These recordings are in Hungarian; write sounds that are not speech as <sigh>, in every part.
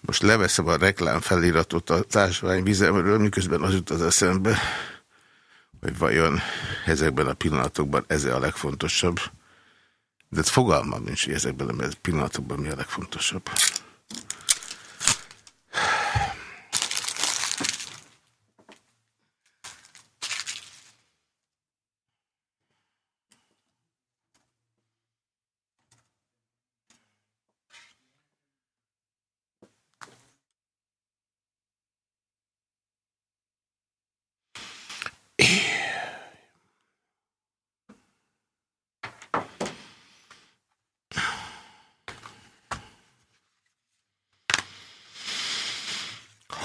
Most leveszem a reklám feliratot a vizemről, miközben az jut az eszembe, hogy vajon ezekben a pillanatokban ez a legfontosabb. De ez fogalmam nincs, hogy ezekben a pillanatokban mi a legfontosabb.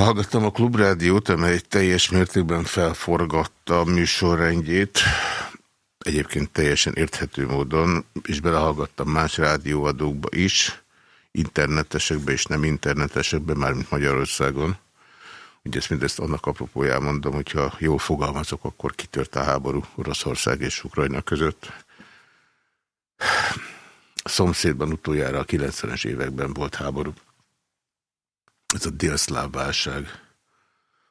Hallgattam a klubrádiót, amely teljes mértékben felforgatta a műsorrendjét, egyébként teljesen érthető módon, és belehallgattam más rádióadókba is, internetesekbe és nem internetesekbe, mármint Magyarországon. Ugye ezt mindezt annak apropóján mondom, hogyha jól fogalmazok, akkor kitört a háború Oroszország és Ukrajna között. A szomszédban utoljára a 90-es években volt háború ez a délszláv válság.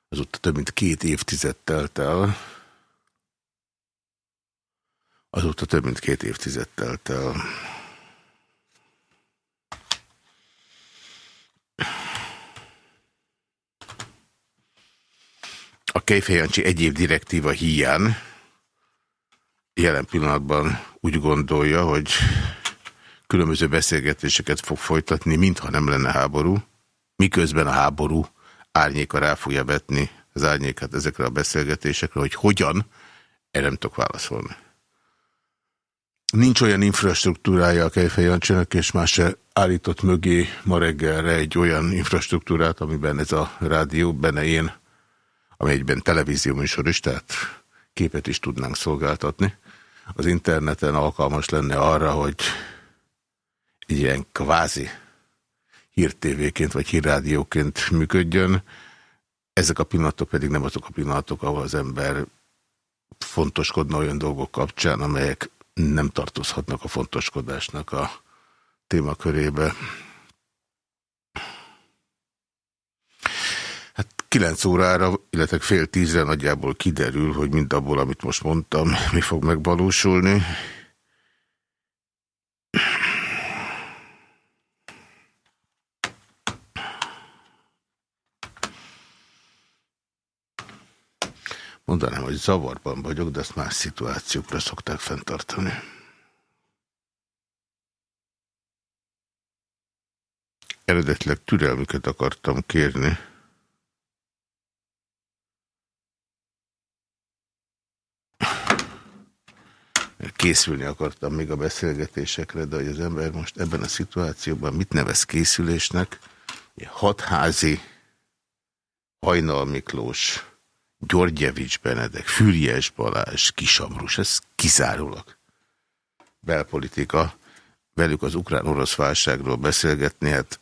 Azóta több mint két évtized telt el. Azóta több mint két évtized telt el. A Kejfejancsi egyéb direktíva hiány jelen pillanatban úgy gondolja, hogy különböző beszélgetéseket fog folytatni, mintha nem lenne háború miközben a háború árnyéka rá fogja vetni az árnyékat ezekre a beszélgetésekre, hogy hogyan, erre nem tudok válaszolni. Nincs olyan infrastruktúrája a Kejfej Jancsának, és más se állított mögé ma reggelre egy olyan infrastruktúrát, amiben ez a rádió, benne én, ami egyben televízió műsor is, tehát képet is tudnánk szolgáltatni. Az interneten alkalmas lenne arra, hogy ilyen kvázi hírtévéként vagy hírrádióként működjön. Ezek a pillanatok pedig nem azok a pillanatok, ahol az ember fontoskodna olyan dolgok kapcsán, amelyek nem tartozhatnak a fontoskodásnak a témakörébe. Hát 9 órára, illetve fél tízre nagyjából kiderül, hogy mind abból, amit most mondtam, mi fog megvalósulni. Mondanám, hogy zavarban vagyok, de ezt más szituációkra szokták fenntartani. Eredetileg türelmüket akartam kérni. Készülni akartam még a beszélgetésekre, de hogy az ember most ebben a szituációban mit nevez készülésnek? Hatházi, Hajnal Miklós, Györgyevics Benedek, Füriyes Balázs, Kisamrus, ez kizárólag belpolitika. Velük az ukrán-orosz válságról beszélgetni, hát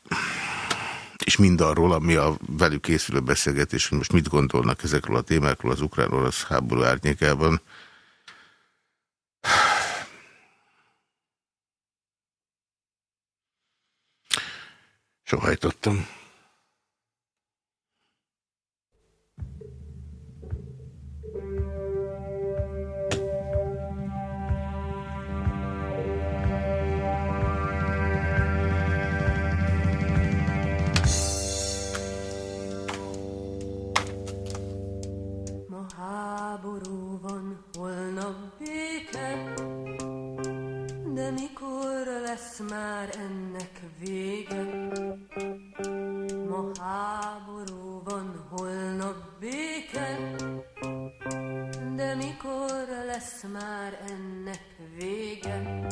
és mindarról, ami a velük készülő beszélgetés, hogy most mit gondolnak ezekről a témákról az ukrán-orosz háború árnyékában. Sohajtottam. Már ennek vége? Ma háború van, holnap béke, de mikor lesz már ennek vége?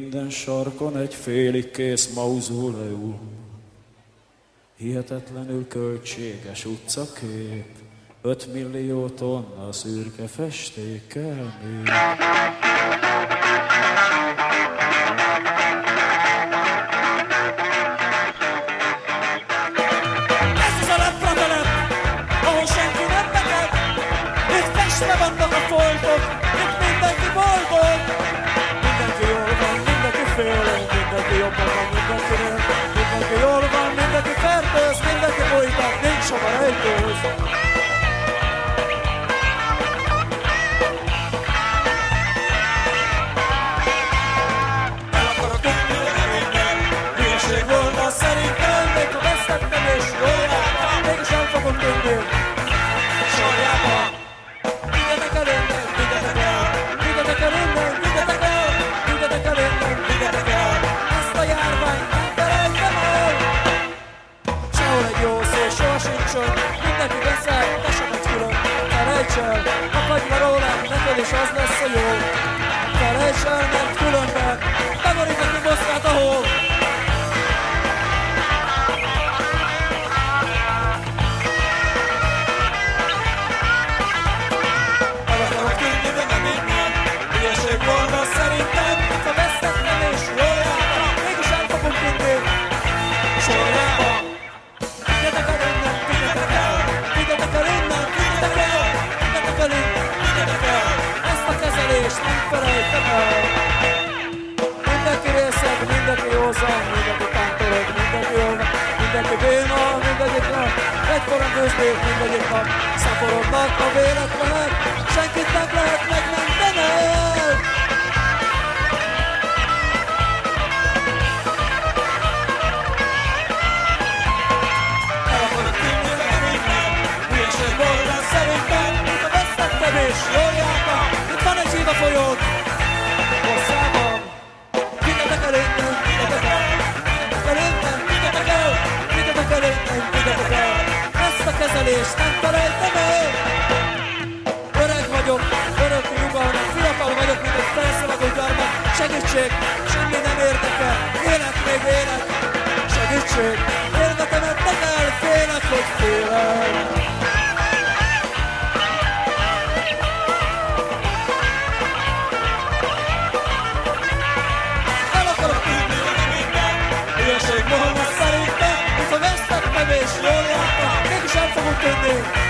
Minden sarkon egy félig kész mauzóleum, Hihetetlenül költséges utcakép, 5 millió tonna szürke festékkel még. Jezus nas Senhor. tért mi vagyunk a szaporodnak, a véletlenek, senkit nem lehet megmenteni. Hülyeség volt, szerintem, mint a vesztettem és jól jártam, itt van egy hív a folyót, Isten felejtem el! Öreg vagyok, örökké nyugalmat, fiatal vagyok, mint egy felszabadult gyarmat. Segítség, semmi nem érdekel, élet még élet, segítség! in there.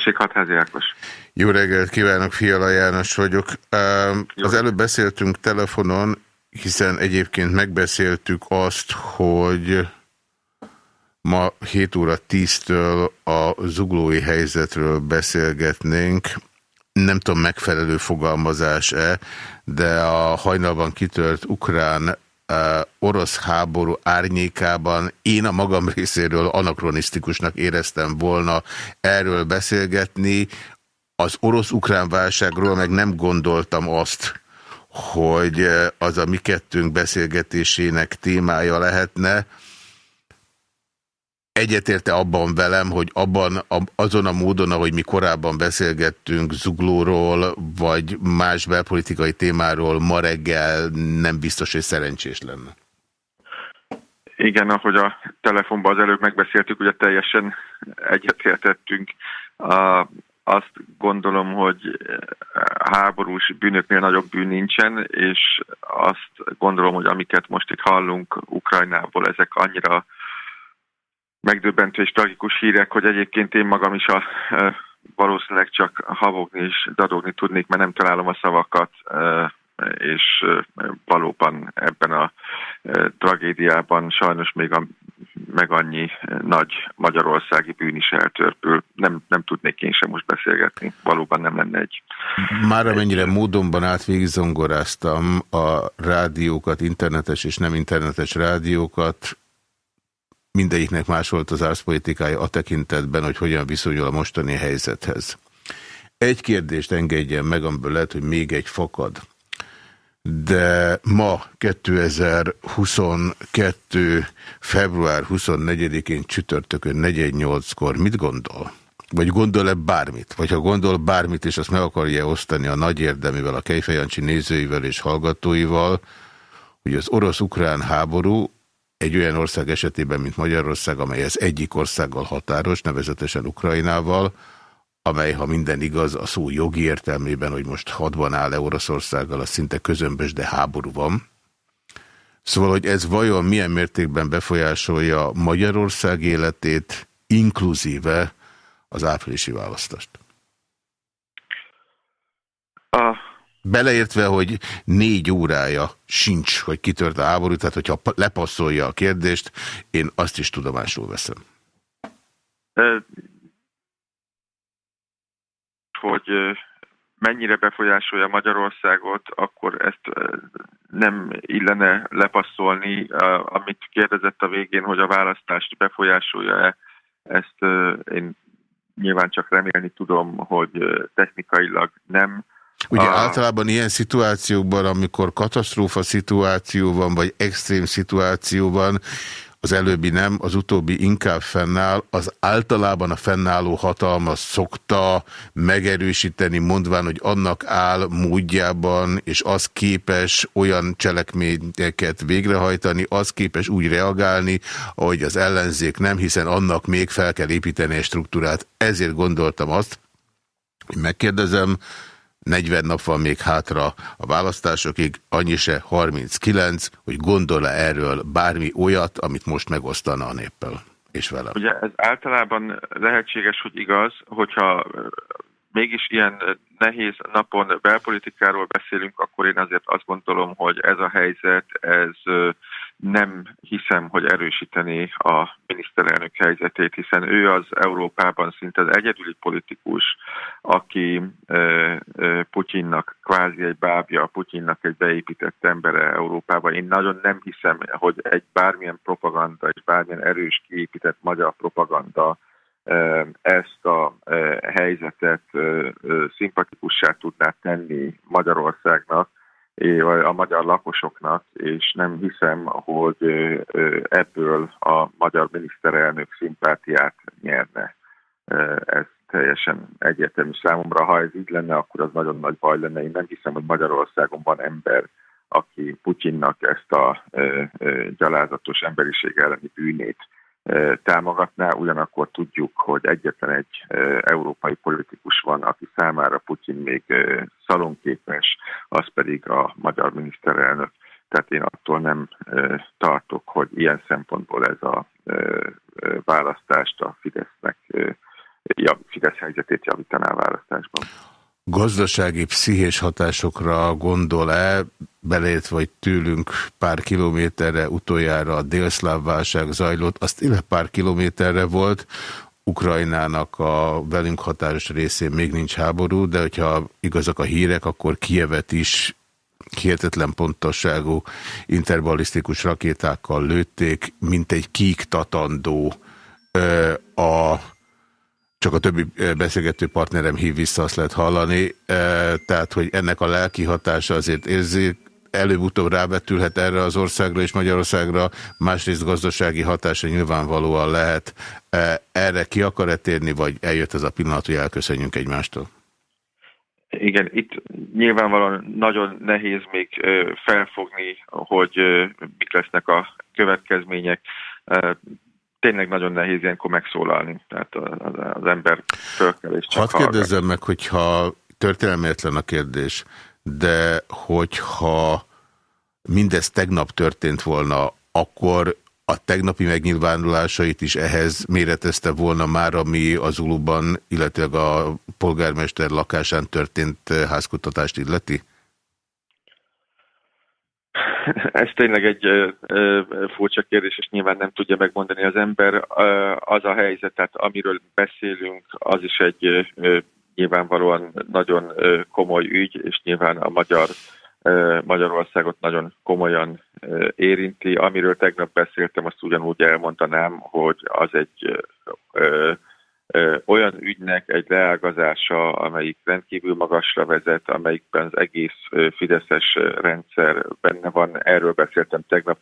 Tessék, Hatházi Ákos. Jó reggelt kívánok, Fiala János vagyok. Az előbb beszéltünk telefonon, hiszen egyébként megbeszéltük azt, hogy ma 7 óra 10-től a zuglói helyzetről beszélgetnénk. Nem tudom, megfelelő fogalmazás-e, de a hajnalban kitört ukrán orosz háború árnyékában én a magam <laughs> részéről anakronisztikusnak éreztem volna erről beszélgetni. Az orosz-ukrán válságról meg nem gondoltam azt, hogy az a mi kettőnk beszélgetésének témája lehetne. Egyetérte abban velem, hogy abban azon a módon, ahogy mi korábban beszélgettünk Zuglóról, vagy más belpolitikai témáról ma reggel nem biztos, hogy szerencsés lenne. Igen, ahogy a telefonban az előbb megbeszéltük, ugye teljesen egyetértettünk. Azt gondolom, hogy háborús bűnöknél nagyobb bűn nincsen, és azt gondolom, hogy amiket most itt hallunk Ukrajnából, ezek annyira megdöbbentő és tragikus hírek, hogy egyébként én magam is a, valószínűleg csak havogni és dadogni tudnék, mert nem találom a szavakat, és valóban ebben a tragédiában sajnos még a, meg annyi nagy magyarországi bűn is eltörpül. Nem, nem tudnék én sem most beszélgetni. Valóban nem lenne egy... Már amennyire módonban át végigzongoráztam a rádiókat, internetes és nem internetes rádiókat, mindegyiknek más volt az árszpolitikája a tekintetben, hogy hogyan viszonyul a mostani helyzethez. Egy kérdést engedjen meg, amiből lehet, hogy még egy fakad. De ma 2022. február 24-én csütörtökön 418-kor mit gondol? Vagy gondol-e bármit? Vagy ha gondol bármit, és azt meg akarja osztani a nagy érdemivel, a Kejfejancsi nézőivel és hallgatóival, hogy az orosz-ukrán háború egy olyan ország esetében, mint Magyarország, amely az egyik országgal határos, nevezetesen Ukrajnával, amely, ha minden igaz, a szó jogi értelmében, hogy most hadban áll-e Oroszországgal, az szinte közömbös, de háború van. Szóval, hogy ez vajon milyen mértékben befolyásolja Magyarország életét, inkluzíve az áprilisi választást? A Beleértve, hogy négy órája sincs, hogy kitört a háború, tehát hogyha lepasszolja a kérdést, én azt is tudomásul veszem. Hogy mennyire befolyásolja Magyarországot, akkor ezt nem illene lepasszolni. Amit kérdezett a végén, hogy a választást befolyásolja-e, ezt én nyilván csak remélni tudom, hogy technikailag nem Ugye a... általában ilyen szituációkban, amikor katasztrófa szituáció van, vagy extrém szituáció van, az előbbi nem, az utóbbi inkább fennáll, az általában a fennálló hatalma szokta megerősíteni, mondván, hogy annak áll módjában, és az képes olyan cselekményeket végrehajtani, az képes úgy reagálni, ahogy az ellenzék nem, hiszen annak még fel kell építeni egy struktúrát. Ezért gondoltam azt, hogy megkérdezem, 40 nap van még hátra a választásokig, annyi se 39, hogy gondol-e erről bármi olyat, amit most megosztana a néppel és velem. Ugye ez általában lehetséges, hogy igaz, hogyha mégis ilyen nehéz napon belpolitikáról beszélünk, akkor én azért azt gondolom, hogy ez a helyzet, ez nem hiszem, hogy erősíteni a miniszterelnök helyzetét, hiszen ő az Európában szinte az egyedüli politikus, aki Putyinnak kvázi egy bábja, Putyinnak egy beépített embere Európában. Én nagyon nem hiszem, hogy egy bármilyen propaganda, egy bármilyen erős kiépített magyar propaganda ezt a helyzetet szimpatikussá tudná tenni Magyarországnak, a magyar lakosoknak, és nem hiszem, hogy ebből a magyar miniszterelnök szimpátiát nyerne. Ez teljesen egyértelmű számomra. Ha ez így lenne, akkor az nagyon nagy baj lenne. Én nem hiszem, hogy Magyarországon van ember, aki Putyinnak ezt a gyalázatos emberiség elleni bűnét támogatná, ugyanakkor tudjuk, hogy egyetlen egy európai politikus van, aki számára Putyin még szalonképes, az pedig a magyar miniszterelnök. Tehát én attól nem tartok, hogy ilyen szempontból ez a választást a Fidesznek Fidesz helyzetét javítaná a választásban. Gazdasági, pszichés hatásokra gondol-e, belét vagy tőlünk pár kilométerre utoljára a délszláv válság zajlott, azt illetve pár kilométerre volt, Ukrajnának a velünk határos részén még nincs háború, de hogyha igazak a hírek, akkor Kievet is hihetetlen pontosságú interbalisztikus rakétákkal lőtték, mint egy kiiktatandó a csak a többi beszélgető partnerem hív vissza, azt lehet hallani, tehát, hogy ennek a lelki hatása azért érzik, előbb-utóbb rávetülhet erre az országra és Magyarországra, másrészt gazdasági hatása nyilvánvalóan lehet. Erre ki akar-e térni, vagy eljött ez a pillanat, hogy elköszönjünk egymástól? Igen, itt nyilvánvalóan nagyon nehéz még felfogni, hogy mik lesznek a következmények. Tényleg nagyon nehéz ilyenkor megszólalni, tehát az ember föl kell és csak Hadd kérdezzem meg, hogyha történelmetlen a kérdés, de hogyha mindez tegnap történt volna, akkor a tegnapi megnyilvánulásait is ehhez méretezte volna már, ami az Uluban, illetve a polgármester lakásán történt házkutatást illeti? <laughs> Ez tényleg egy furcsa kérdés, és nyilván nem tudja megmondani az ember. Az a helyzet, tehát amiről beszélünk, az is egy nyilvánvalóan nagyon komoly ügy, és nyilván a magyar Magyarországot nagyon komolyan érinti. Amiről tegnap beszéltem, azt ugyanúgy elmondanám, hogy az egy olyan ügynek egy leágazása, amelyik rendkívül magasra vezet, amelyikben az egész Fideszes rendszer benne van. Erről beszéltem tegnap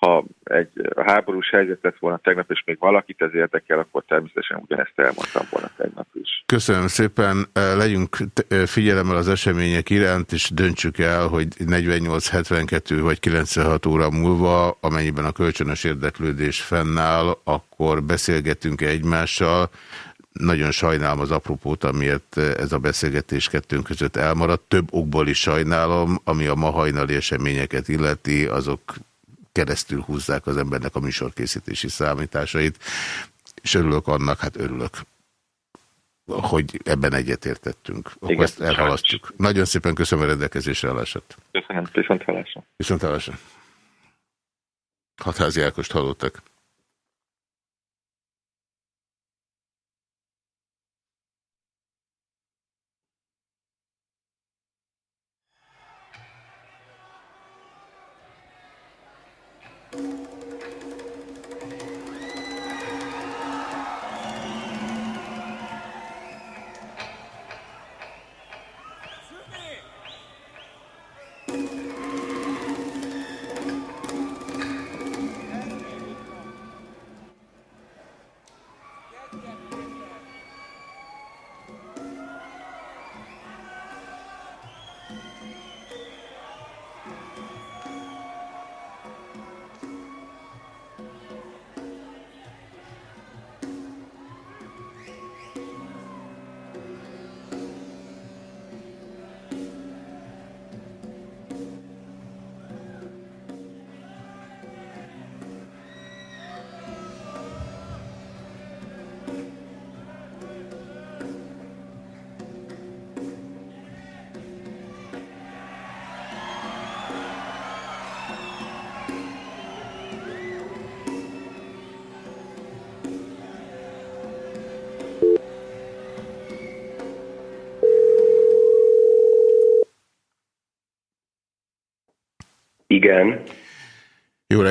ha egy háborús helyzet lett volna tegnap, és még valakit ez érdekel, akkor természetesen ugyanezt elmondtam volna tegnap is. Köszönöm szépen. Legyünk figyelemmel az események iránt, és döntsük el, hogy 48, 72 vagy 96 óra múlva, amennyiben a kölcsönös érdeklődés fennáll, akkor beszélgetünk -e egymással. Nagyon sajnálom az apropót, amiért ez a beszélgetés kettőnk között elmaradt. Több okból is sajnálom, ami a ma hajnali eseményeket illeti, azok keresztül húzzák az embernek a műsorkészítési számításait, és örülök annak, hát örülök, hogy ebben egyetértettünk. Akkor ezt elhalasztjuk. Nagyon szépen köszönöm a rendelkezésre állását. Köszönöm, viszont hallásra. Viszont hallásra. Hatházi Ákost hallottak.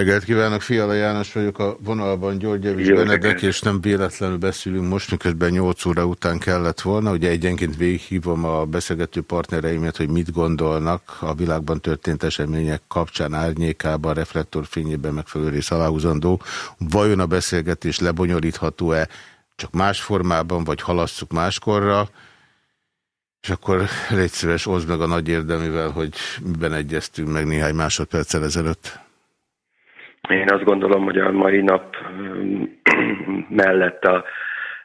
Reggelt kívánok, Fiala János vagyok, a vonalban György Javis Benedek, és nem véletlenül beszélünk most, miközben 8 óra után kellett volna. Ugye egyenként végighívom a beszélgető partnereimet, hogy mit gondolnak a világban történt események kapcsán árnyékában, reflektorfényében megfelelő rész aláhúzandó. Vajon a beszélgetés lebonyolítható-e csak más formában, vagy halasszuk máskorra? És akkor légy szíves, oszd meg a nagy érdemivel, hogy miben egyeztünk meg néhány másodperccel ezelőtt. Én azt gondolom, hogy a mai nap <clears throat> mellett a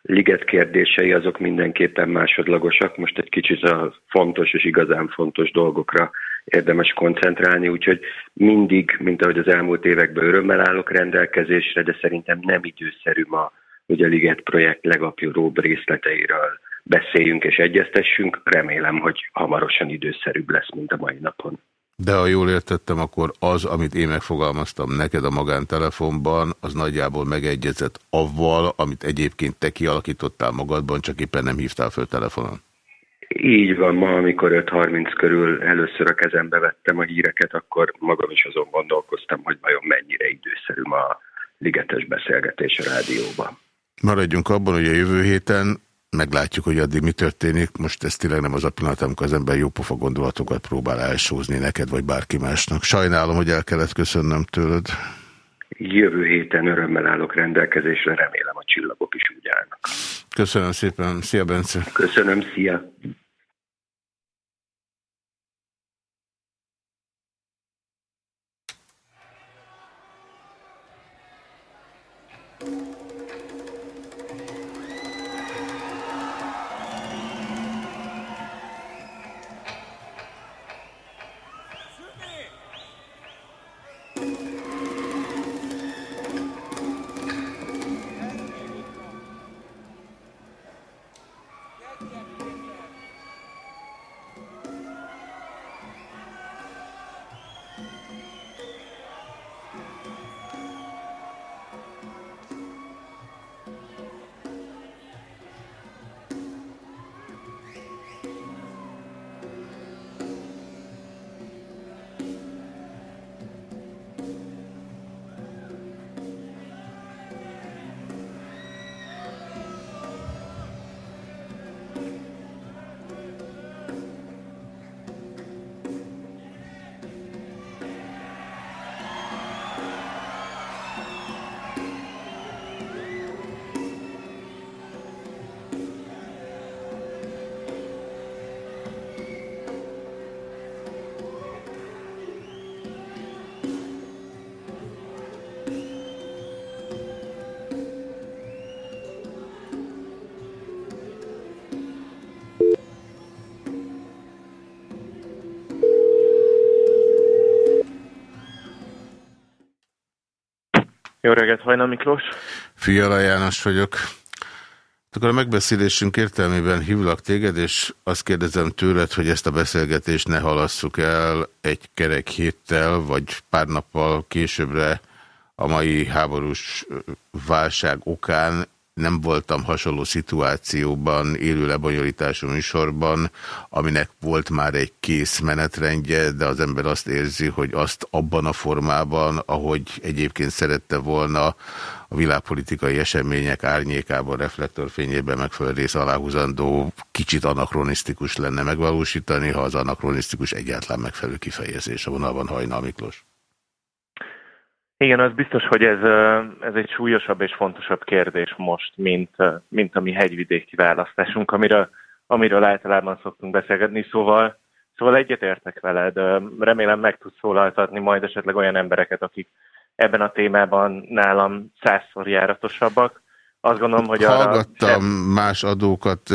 liget kérdései azok mindenképpen másodlagosak. Most egy kicsit a fontos és igazán fontos dolgokra érdemes koncentrálni, úgyhogy mindig, mint ahogy az elmúlt években örömmel állok rendelkezésre, de szerintem nem időszerű ma hogy a Liget projekt legapjóbb részleteiről beszéljünk és egyeztessünk. Remélem, hogy hamarosan időszerűbb lesz, mint a mai napon. De ha jól értettem, akkor az, amit én megfogalmaztam neked a magántelefonban, az nagyjából megegyezett avval, amit egyébként te kialakítottál magadban, csak éppen nem hívtál föl telefonon. Így van, ma, amikor 5.30 körül először a kezembe vettem a híreket, akkor magam is azon gondolkoztam, hogy vajon mennyire időszerű ma a ligetes beszélgetés a rádióban. Maradjunk abban, hogy a jövő héten meglátjuk, hogy addig mi történik. Most ez tényleg nem az a pillanat, amikor az ember jópofa gondolatokat próbál elsózni neked, vagy bárki másnak. Sajnálom, hogy el kellett köszönnöm tőled. Jövő héten örömmel állok rendelkezésre, remélem a csillagok is úgy állnak. Köszönöm szépen. Szia, Bence. Köszönöm, szia! Jó reggelt, Hajna Miklós. Fiala János vagyok. Akkor a megbeszélésünk értelmében hívlak téged, és azt kérdezem tőled, hogy ezt a beszélgetést ne halasszuk el egy kerek héttel, vagy pár nappal későbbre a mai háborús válság okán nem voltam hasonló szituációban, élő lebonyolítású műsorban, aminek volt már egy kész menetrendje, de az ember azt érzi, hogy azt abban a formában, ahogy egyébként szerette volna a világpolitikai események árnyékában, reflektorfényében megfelelő rész aláhúzandó, kicsit anakronisztikus lenne megvalósítani, ha az anakronisztikus egyáltalán megfelelő kifejezés a vonalban Hajnal Miklós. Igen, az biztos, hogy ez, ez egy súlyosabb és fontosabb kérdés most, mint, mint a mi hegyvidéki választásunk, amiről, amiről általában szoktunk beszélgetni, szóval, szóval egyetértek veled. Remélem meg tudsz szólaltatni majd esetleg olyan embereket, akik ebben a témában nálam százszor járatosabbak, azt gondolom, hogy Hallgattam sem... más adókat,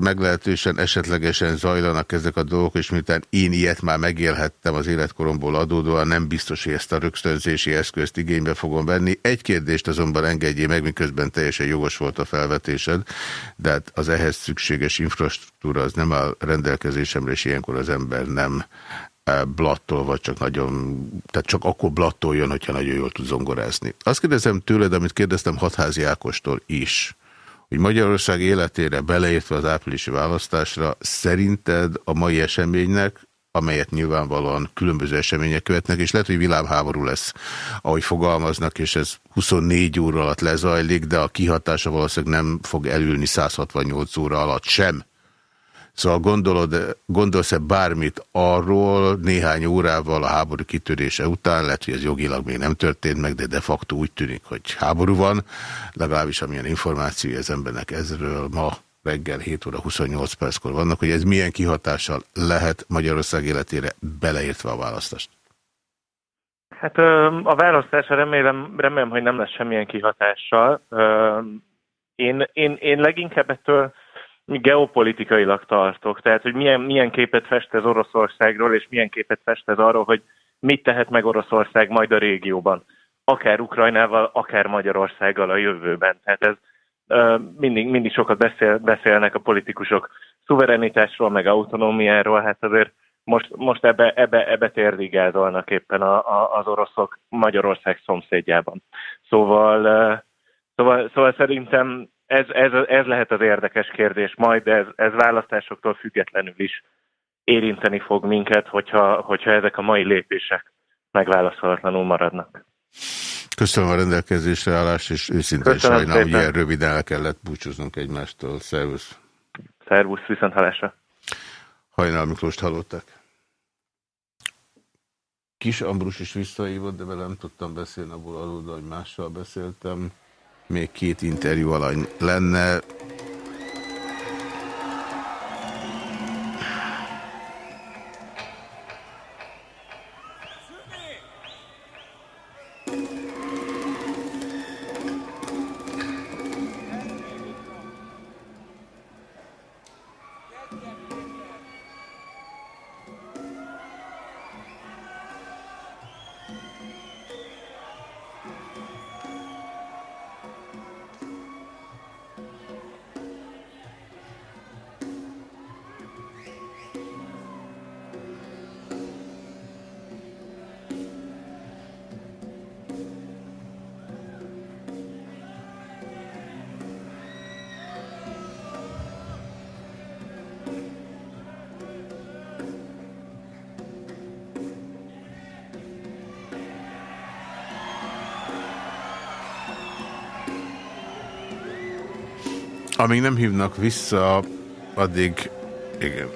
meglehetősen esetlegesen zajlanak ezek a dolgok, és miután én ilyet már megélhettem az életkoromból adódóan, nem biztos, hogy ezt a rögtönzési eszközt igénybe fogom venni. Egy kérdést azonban engedjé meg, miközben teljesen jogos volt a felvetésed, de hát az ehhez szükséges infrastruktúra az nem áll rendelkezésemre, és ilyenkor az ember nem blattól, vagy csak nagyon, tehát csak akkor blattoljon, hogyha nagyon jól tud zongorázni. Azt kérdezem tőled, amit kérdeztem Hatházi Ákostól is, hogy Magyarország életére beleértve az áprilisi választásra szerinted a mai eseménynek, amelyet nyilvánvalóan különböző események követnek, és lehet, hogy világháború lesz, ahogy fogalmaznak, és ez 24 óra alatt lezajlik, de a kihatása valószínűleg nem fog elülni 168 óra alatt sem Szóval gondolod, gondolsz-e bármit arról néhány órával a háború kitörése után, lehet, hogy ez jogilag még nem történt meg, de de facto úgy tűnik, hogy háború van, legalábbis amilyen információ az embernek ezről ma reggel 7 óra 28 perckor vannak, hogy ez milyen kihatással lehet Magyarország életére beleértve a választást? Hát a választásra remélem, remélem, hogy nem lesz semmilyen kihatással. Én, én, én leginkább ettől geopolitikailag tartok. Tehát, hogy milyen, milyen képet fest ez Oroszországról, és milyen képet fest ez arról, hogy mit tehet meg Oroszország majd a régióban. Akár Ukrajnával, akár Magyarországgal a jövőben. Tehát ez, mindig, mindig sokat beszél, beszélnek a politikusok szuverenitásról, meg autonómiáról, hát azért most, most ebbe, ebbe, ebbe térdigázolnak éppen a, a, az oroszok Magyarország szomszédjában. Szóval, szóval, szóval szerintem ez, ez, ez lehet az érdekes kérdés majd, ez, ez választásoktól függetlenül is érinteni fog minket, hogyha, hogyha ezek a mai lépések megválaszolatlanul maradnak. Köszönöm a rendelkezésre állást, és őszintén Köszönöm sajnálom, hogy szépen. ilyen röviden el kellett búcsúznunk egymástól. Szervusz. Szervusz, viszont halásra. Hajnal Miklóst hallották. Kis Ambrus is visszahívott, de vele nem tudtam beszélni, abból aludva, hogy mással beszéltem. Még két interjú alany lenne. Amíg nem hívnak vissza, addig igen.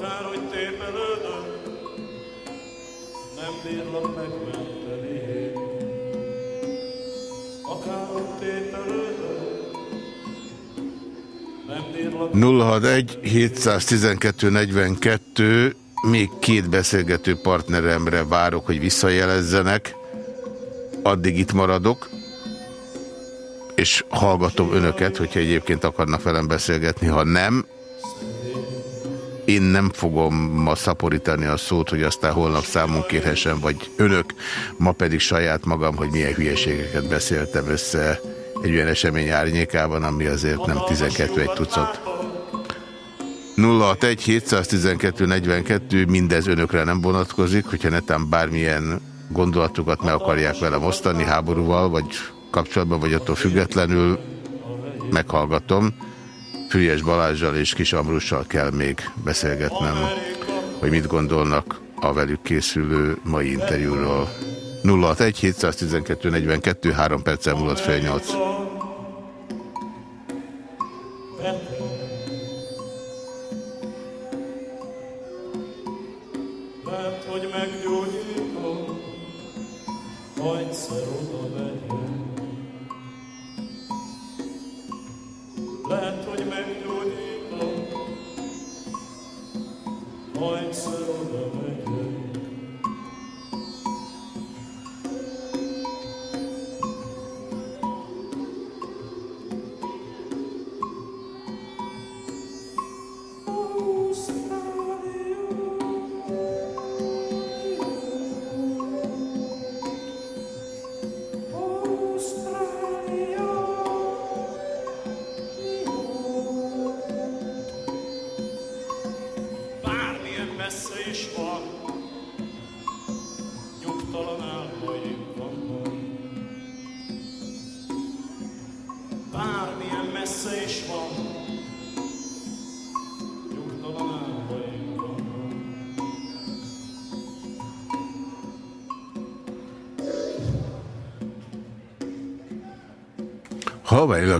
Akárhogy tépelődök, nem bírlak megmenteni. Akárhogy bírlak 061 712 42 még két beszélgető partneremre várok, hogy visszajelezzenek. Addig itt maradok, és hallgatom önöket, hogyha egyébként akarnak velem beszélgetni. Ha nem, én nem fogom ma szaporítani a szót, hogy aztán holnap számon kérhessen, vagy önök, ma pedig saját magam, hogy milyen hülyeségeket beszéltem össze egy olyan esemény árnyékában, ami azért nem 12 egy tucat. 061 712 42, mindez önökre nem vonatkozik, hogyha netán bármilyen gondolatukat meg akarják velem osztani háborúval, vagy kapcsolatban, vagy attól függetlenül meghallgatom. Füriás Balázsjal és Kis Amrussal kell még beszélgetnem, hogy mit gondolnak a velük készülő mai interjúról. 061 712 42 3 perccel múlott fél 8.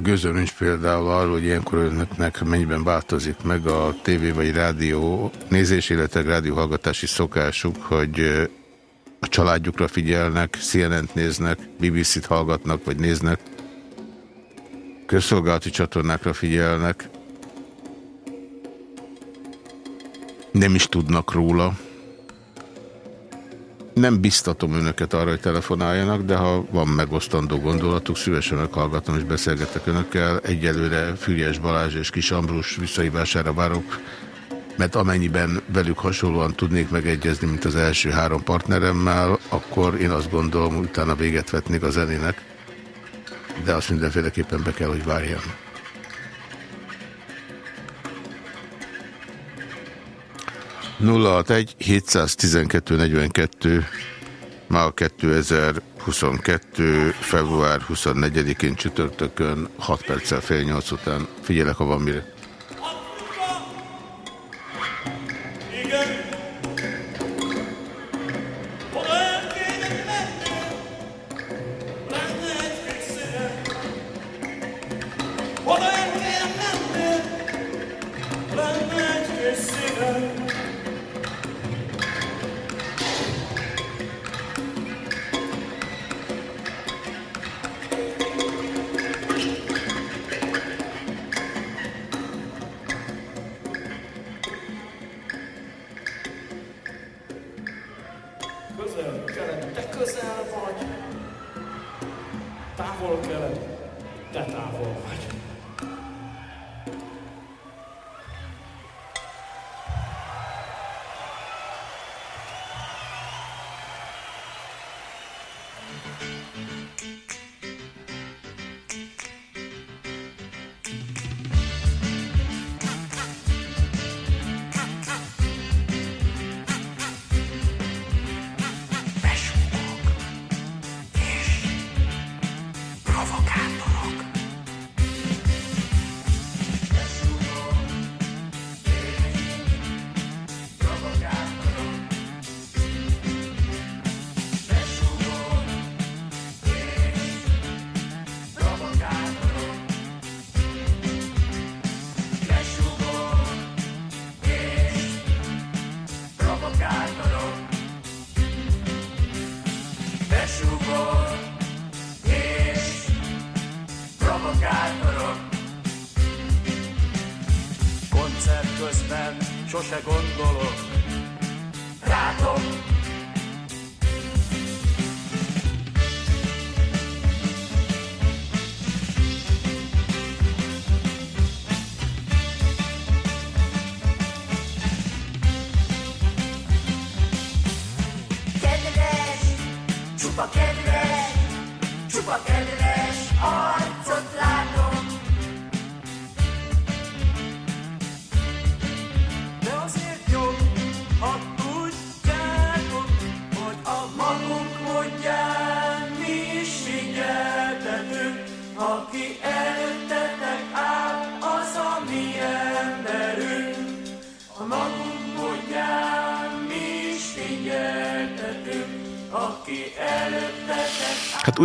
Nincs például arról, hogy ilyenkor önöknek mennyiben változik meg a tévé vagy rádió nézés, illetve rádióhallgatási szokásuk, hogy a családjukra figyelnek, CNN-t néznek, BBC-t hallgatnak vagy néznek, közszolgálati csatornákra figyelnek, nem is tudnak róla. Nem biztatom önöket arra, hogy telefonáljanak, de ha van megosztandó gondolatuk, szívesen meghallgatom és beszélgetek önökkel. Egyelőre Füriás Balázs és Kis Ambrus visszahívására várok, mert amennyiben velük hasonlóan tudnék megegyezni, mint az első három partneremmel, akkor én azt gondolom, utána véget vetnék a zenének, de azt mindenféleképpen be kell, hogy várjam. Egy 712 42 ma a 2022. február 24-én csütörtökön 6 perccel fél 8 után. Figyelek, ha van mire.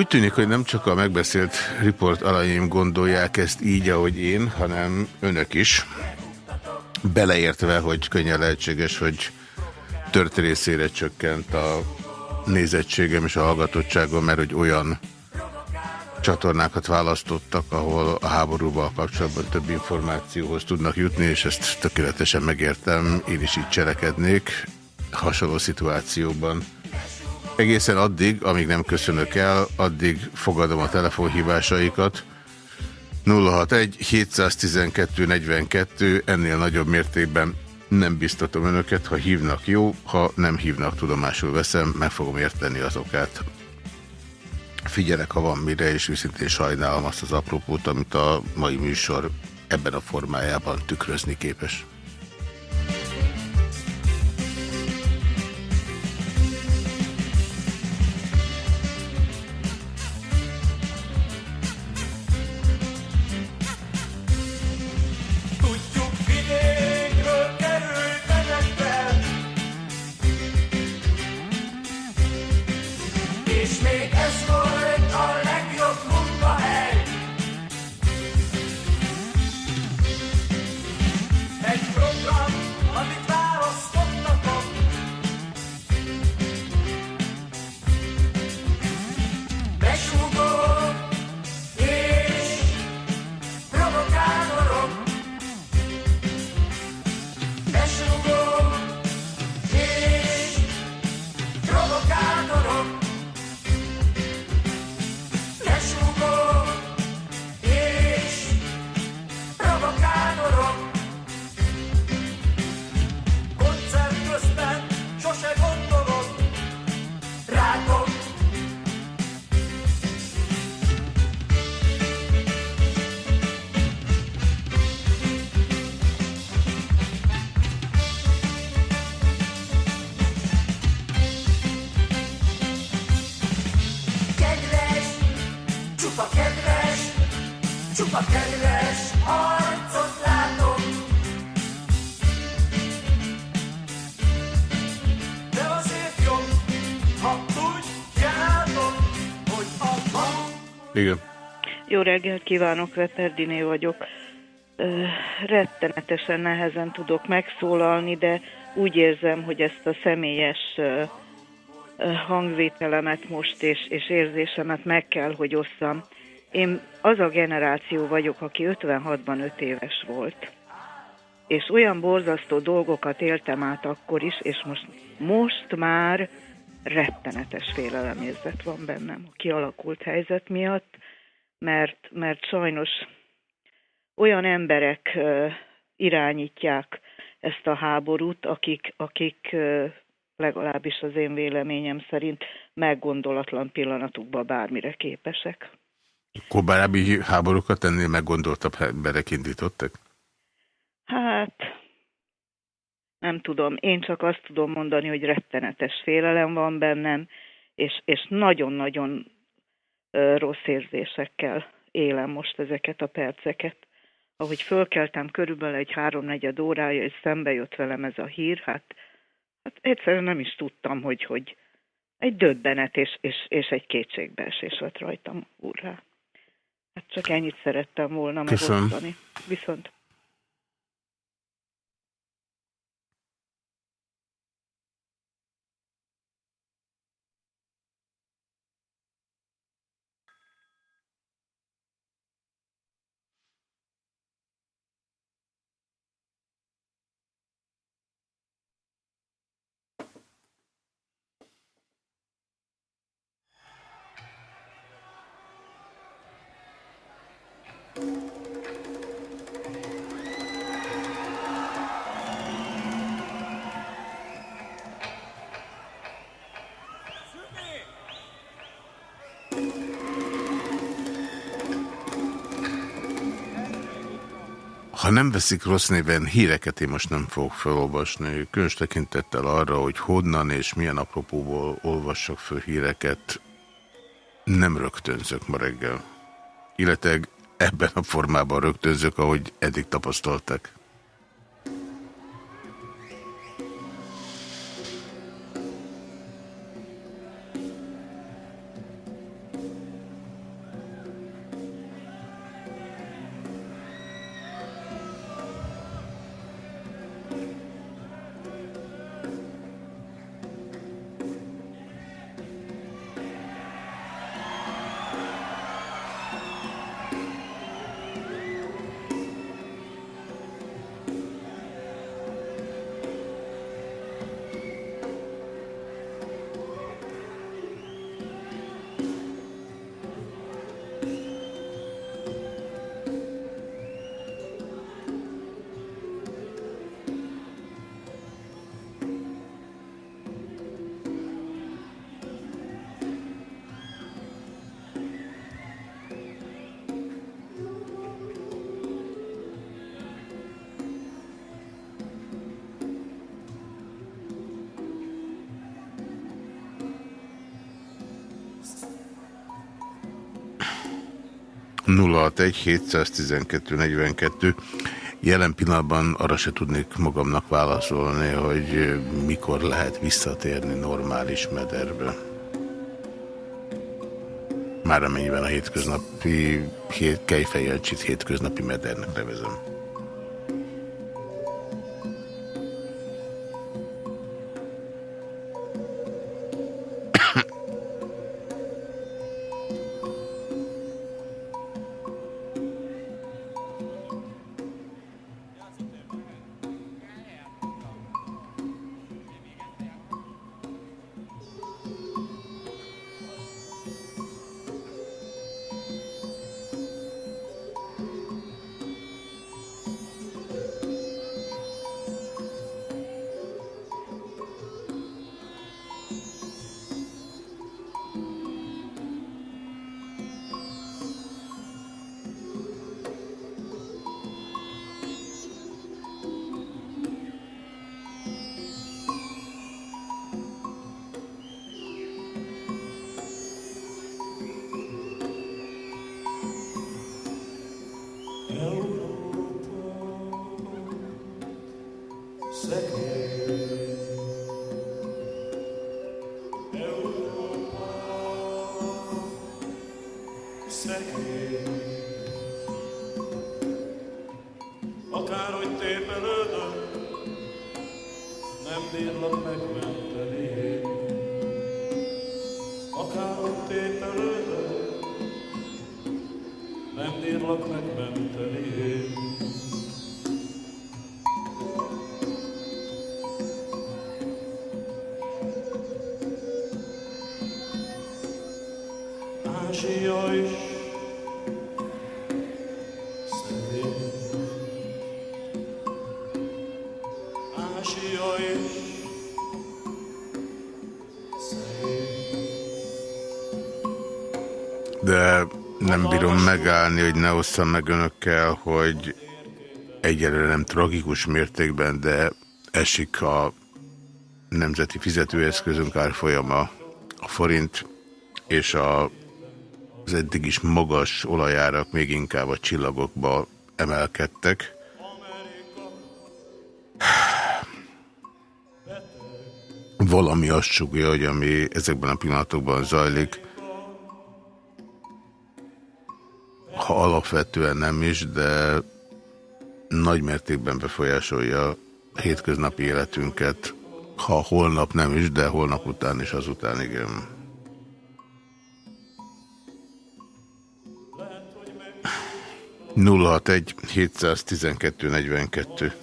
Úgy tűnik, hogy nem csak a megbeszélt riport alaim gondolják ezt így, ahogy én, hanem önök is. Beleértve, hogy könnyen lehetséges, hogy tört részére csökkent a nézettségem és a hallgatottságom, mert hogy olyan csatornákat választottak, ahol a háborúval kapcsolatban több információhoz tudnak jutni, és ezt tökéletesen megértem, én is így cselekednék hasonló szituációban. Egészen addig, amíg nem köszönök el, addig fogadom a telefonhívásaikat. 061 712 42, ennél nagyobb mértékben nem biztatom önöket, ha hívnak jó, ha nem hívnak tudomásul veszem, meg fogom érteni az okát. Figyelek, ha van mire, és őszintén sajnálom azt az apropót, amit a mai műsor ebben a formájában tükrözni képes. Reggelt kívánok, Veterdiné vagyok. Ö, rettenetesen nehezen tudok megszólalni, de úgy érzem, hogy ezt a személyes ö, ö, hangvételemet most és, és érzésemet meg kell, hogy osszam. Én az a generáció vagyok, aki 56-ban 5 éves volt. És olyan borzasztó dolgokat éltem át akkor is, és most, most már rettenetes félelemérzet van bennem a kialakult helyzet miatt, mert, mert sajnos olyan emberek irányítják ezt a háborút, akik, akik legalábbis az én véleményem szerint meggondolatlan pillanatukban bármire képesek. Korábbi háborúkat ennél meggondoltabb emberek indítottak? Hát, nem tudom. Én csak azt tudom mondani, hogy rettenetes félelem van bennem, és, nagyon-nagyon rossz érzésekkel élem most ezeket a perceket. Ahogy fölkeltem körülbelül egy háromnegyed órája, és szembe jött velem ez a hír, hát, hát egyszerűen nem is tudtam, hogy, hogy egy döbbenet és, és, és egy kétségbeesés lett rajtam úrrá. Hát csak ennyit szerettem volna megosztani. Viszont Ha nem veszik rossz néven, híreket én most nem fogok felolvasni. Különös tekintettel arra, hogy honnan és milyen apropóból olvassak föl híreket, nem rögtönzök ma reggel. Illetve ebben a formában rögtönzök, ahogy eddig tapasztaltak. 061 712 42. Jelen pillanatban arra se tudnék magamnak válaszolni, hogy mikor lehet visszatérni normális mederbe. Már amennyiben a hétköznapi hét, Kejfejancsit hétköznapi medernek nevezem. Nem bírom megállni, hogy ne osszam meg önökkel, hogy egyelőre nem tragikus mértékben, de esik a nemzeti fizetőeszközünk árfolyama, a forint és a, az eddig is magas olajárak még inkább a csillagokba emelkedtek. Valami azt sugja, hogy ami ezekben a pillanatokban zajlik, alapvetően nem is, de nagy mértékben befolyásolja a hétköznapi életünket, ha holnap nem is, de holnap után és azután igen. nulla egy 712 42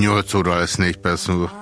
8 óra lesz 4 perc múlva.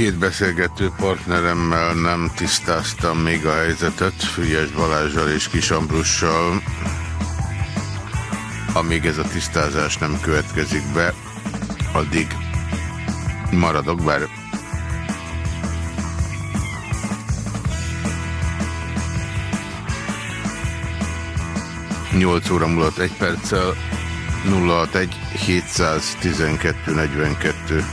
Két beszélgető partneremmel nem tisztáztam még a helyzetet, Fülyes Balázsjal és Kis Ambrussal. Amíg ez a tisztázás nem következik be, addig maradok, bár Nyolc óra múlott egy perccel 061 712 42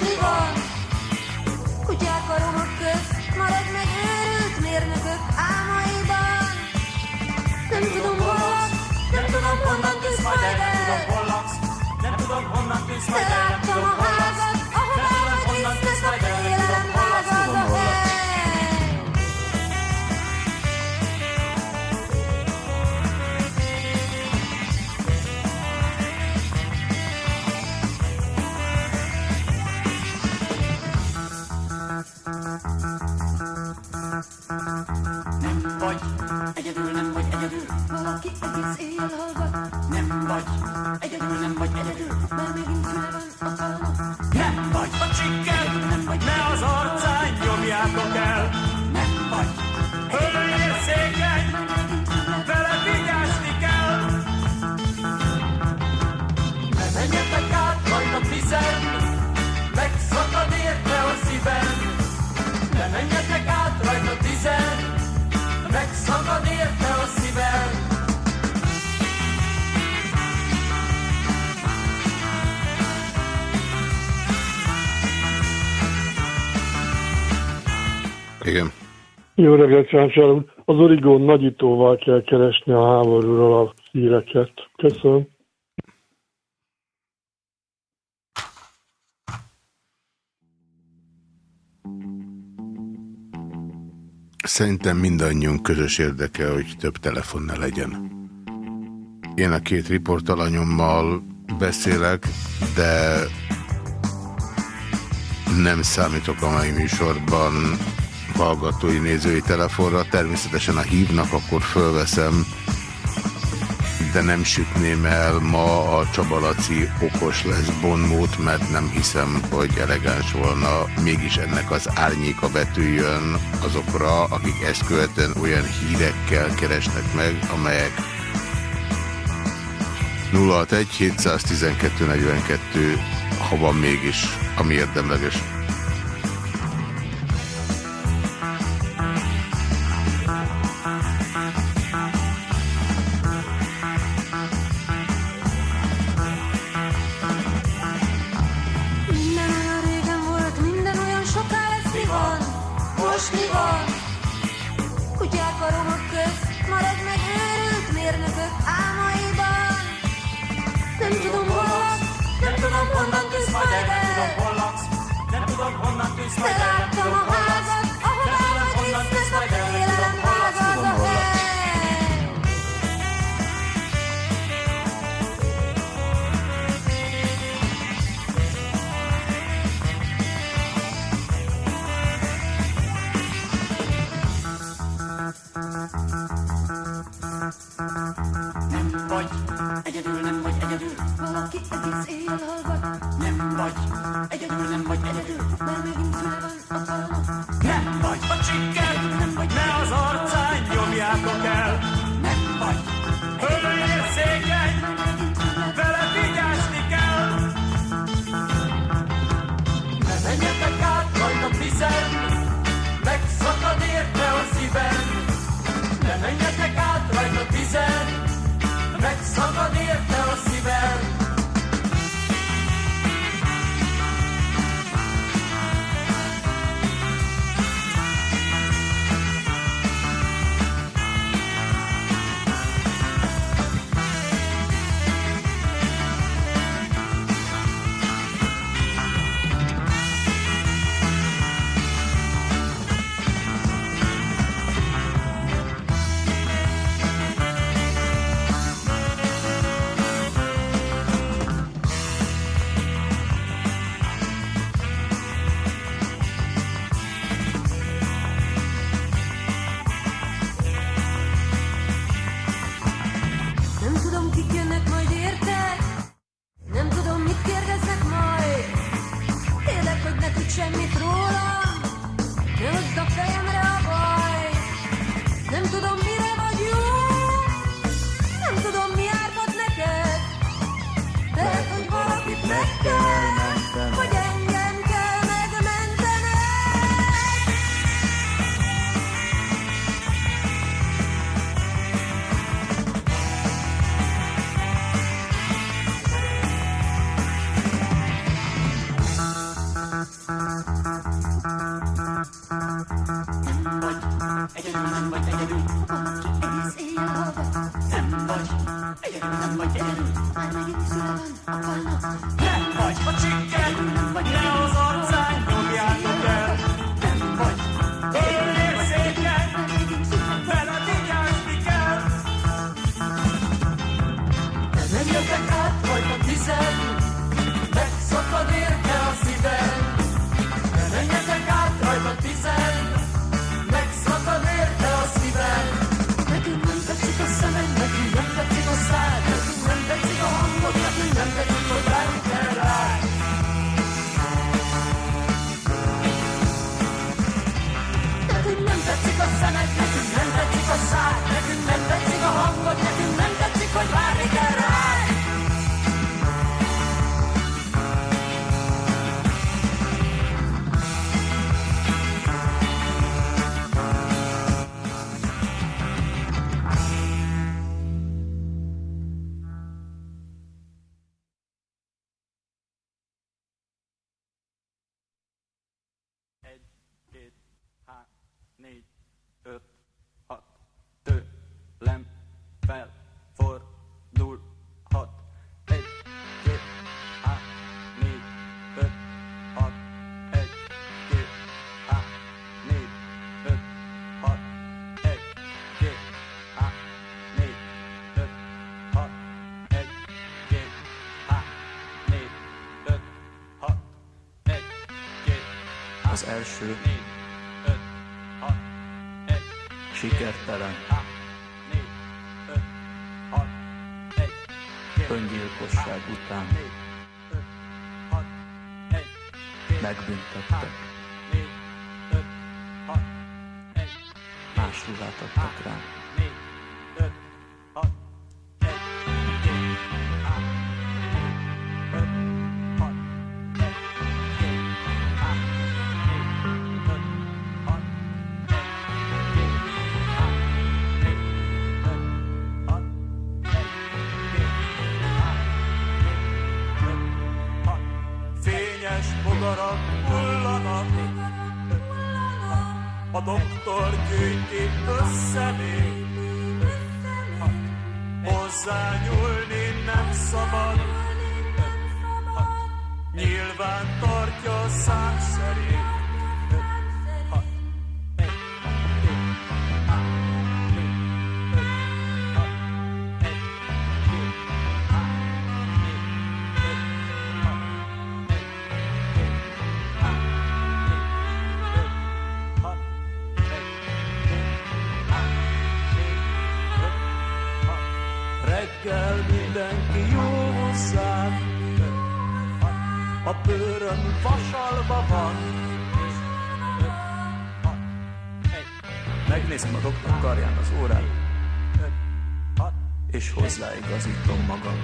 mi van? Kutyák a romok köz, maradj meg őrült mérnökök álmaiban. Nem tudom, hol nem tudom, honnan tűz majd el. Nem tudom, honnan tűz majd el. Láttam a ház. Egyedül, nem vagy egyedül. Valaki egész éjjel hallgat. Nem vagy egyedül, nem vagy egyedül. Már megint füle van a falma. Nem vagy a csikkel, Nem vagy ne az arcán nyomjátok el. Nem vagy Igen. Jó reggelt, Csáncsár úr. Az Origón nagyítóval kell keresni a háborúról a híreket. Köszönöm. Szerintem mindannyiunk közös érdeke, hogy több telefon ne legyen. Én a két riportalanyommal beszélek, de nem számítok a mai műsorban hallgatói nézői telefonra. Természetesen, ha hívnak, akkor fölveszem, de nem sütném el ma a Csabalaci okos lesz bonmót, mert nem hiszem, hogy elegáns volna mégis ennek az árnyéka vetüljön azokra, akik ezt követően olyan hírekkel keresnek meg, amelyek 061 712 42 ha van mégis, ami érdemleges. Tudom, hol laksz. Nem tudom, honnan tűz, el nem tudom, hol laksz. Egyedül nem vagy egyedül, valaki egész éjjel hallgat. nem vagy, Egyedül nem vagy egyedül, már megint füle van a falma. nem vagy. A csikkel, Nem vagy ne az arcán nyomjátok el. Nem vagy. Hőérzékeny, vele vigyázni Thank you. első sikertelen, öngyilkosság után. megbüntettek. Megnézem a doktor karján az órát, és hozzáigazítom magam.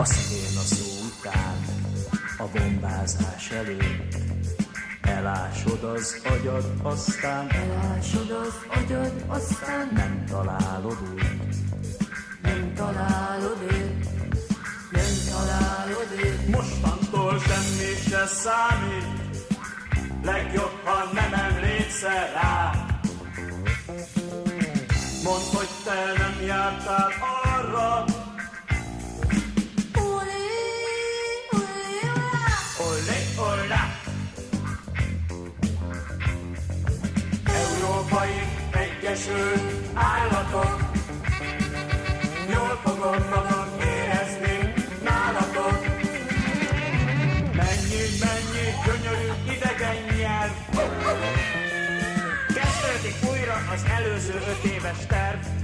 A szívén a szó után, a bombázás előtt. Elásod az agyad, aztán elásod az agyad, aztán nem találod őt. Nem találod őt, nem találod őt. Mostantól semmi se számít, legjobb, ha nem emlékszel rá. Mondd, hogy te nem jártál Egyesült Állatok, jól fogom magam érezni nálatok. Mennyi, mennyi gyönyörű idegen nyelv. Kezdődik újra az előző öt éves terv.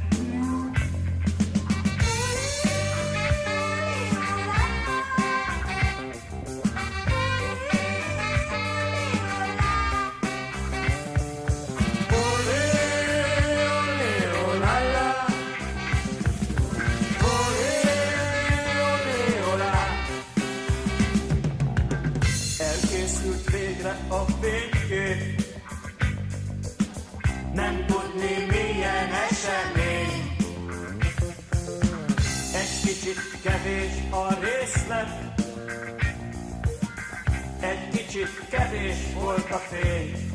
Kevés a részlet, egy kicsit kevés volt a fény.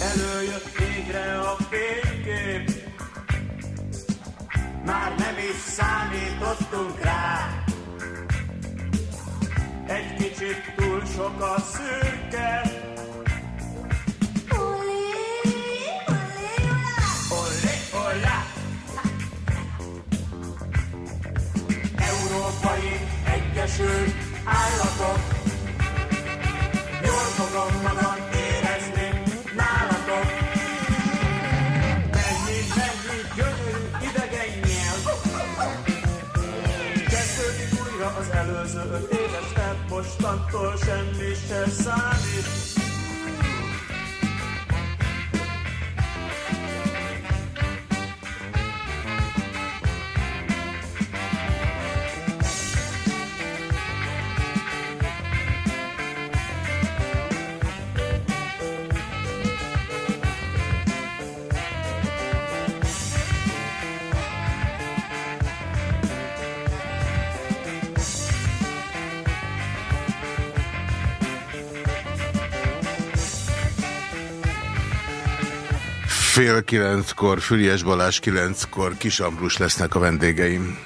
Előjött végre a fénykép, már nem is számítottunk rá. Egy kicsit túl sok a szürke, Európai Egyesült Állatok, jól fogom magam érezni nálatok. Mennyi, mennyi gyönyörű idegen nyelv. Kezdődik újra az előző öt éves terv, mostantól semmi se számít. Fél kilenckor, Füriás Balázs kilenckor, Kis Ambrus lesznek a vendégeim.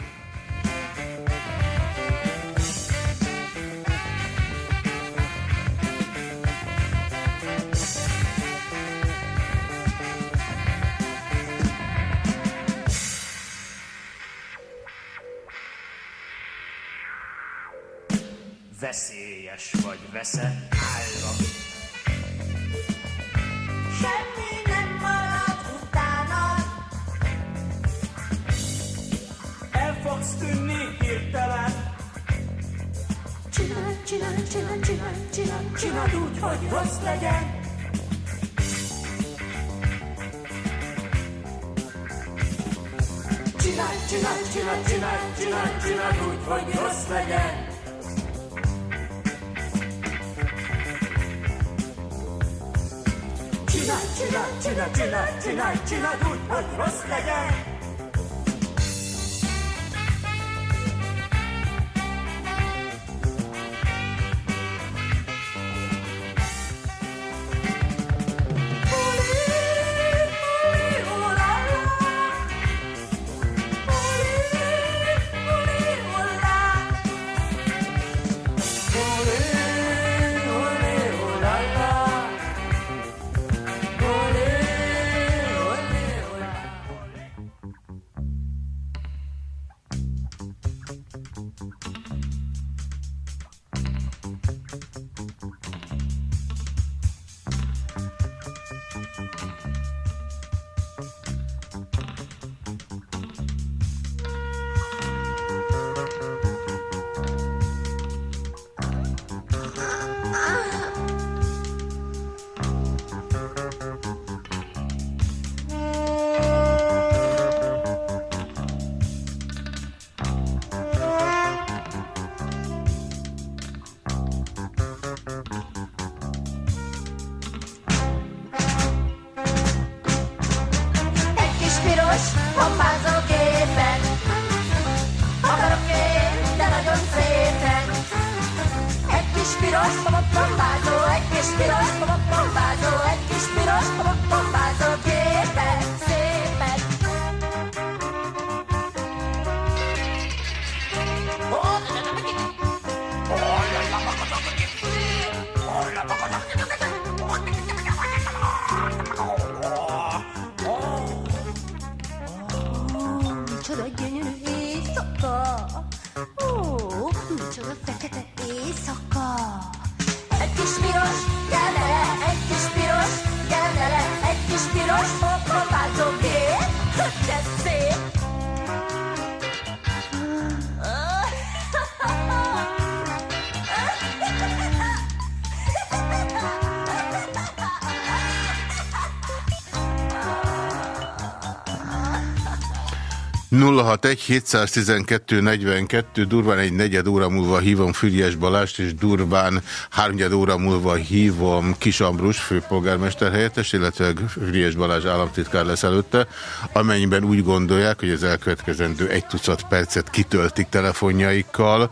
061-712-42, durván egy negyed óra múlva hívom Füriás Balást, és durván háromnyed óra múlva hívom Kis Ambrus főpolgármester helyettes, illetve Füriás Balázs államtitkár lesz előtte, amennyiben úgy gondolják, hogy az elkövetkezendő egy tucat percet kitöltik telefonjaikkal,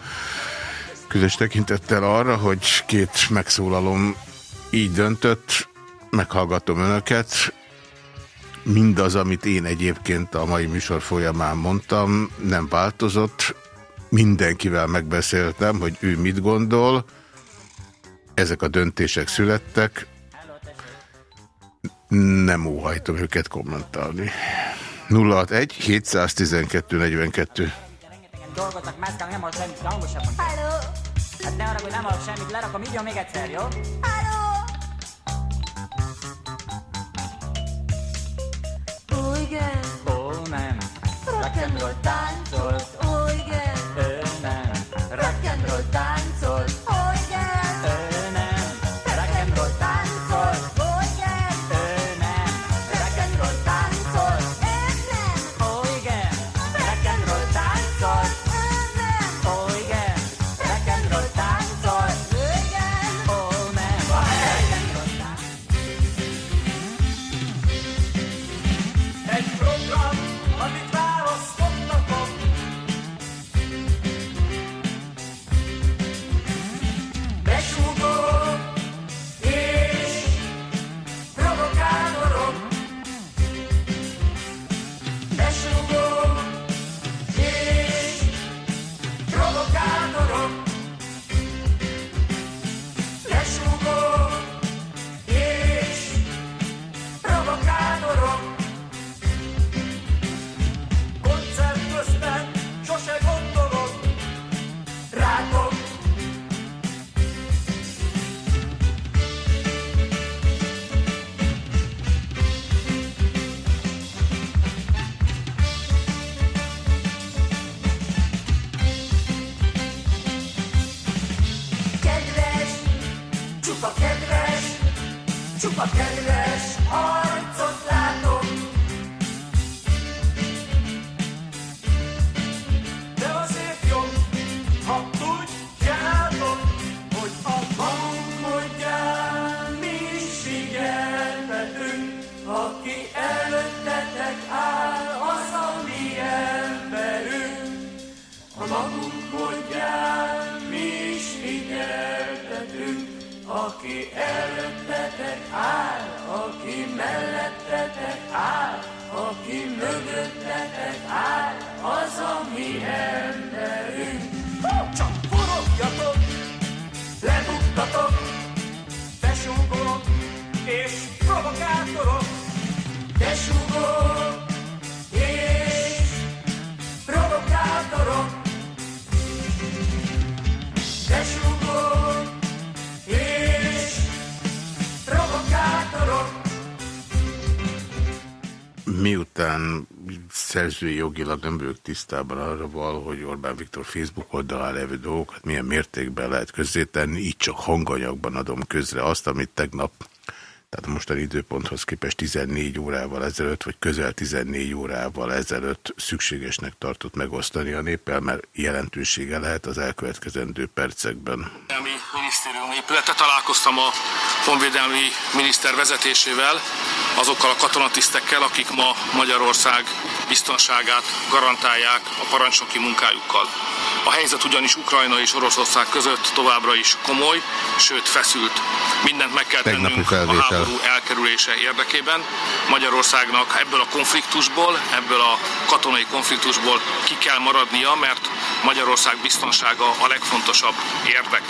különös tekintettel arra, hogy két megszólalom így döntött, meghallgatom önöket, mindaz, amit én egyébként a mai műsor folyamán mondtam, nem változott. Mindenkivel megbeszéltem, hogy ő mit gondol. Ezek a döntések születtek. Nem óhajtom őket kommentálni. 061 712 42 Dolgoznak, mászkálnak, nem hallok semmit, hangosabban. Hello! Hát ne arra, hogy nem hallok semmit, lerakom, így még egyszer, jó? Hello! Igen, Ó, nem. rock'n'roll táncolt, ó, igen, szerzői jogilag nem vagyok tisztában arra, hogy Orbán Viktor Facebook oldalán levő dolgokat milyen mértékben lehet közzétenni, így csak hanganyagban adom közre azt, amit tegnap, tehát a mostani időponthoz képest 14 órával ezelőtt, vagy közel 14 órával ezelőtt szükségesnek tartott megosztani a néppel, mert jelentősége lehet az elkövetkezendő percekben. Minisztérium épülete. Találkoztam a honvédelmi miniszter vezetésével, azokkal a katonatisztekkel, akik ma Magyarország biztonságát garantálják a parancsnoki munkájukkal. A helyzet ugyanis Ukrajna és Oroszország között továbbra is komoly, sőt feszült. Mindent meg kell tennünk a háború elkerülése érdekében. Magyarországnak ebből a konfliktusból, ebből a katonai konfliktusból ki kell maradnia, mert Magyarország biztonsága a legfontosabb érdek.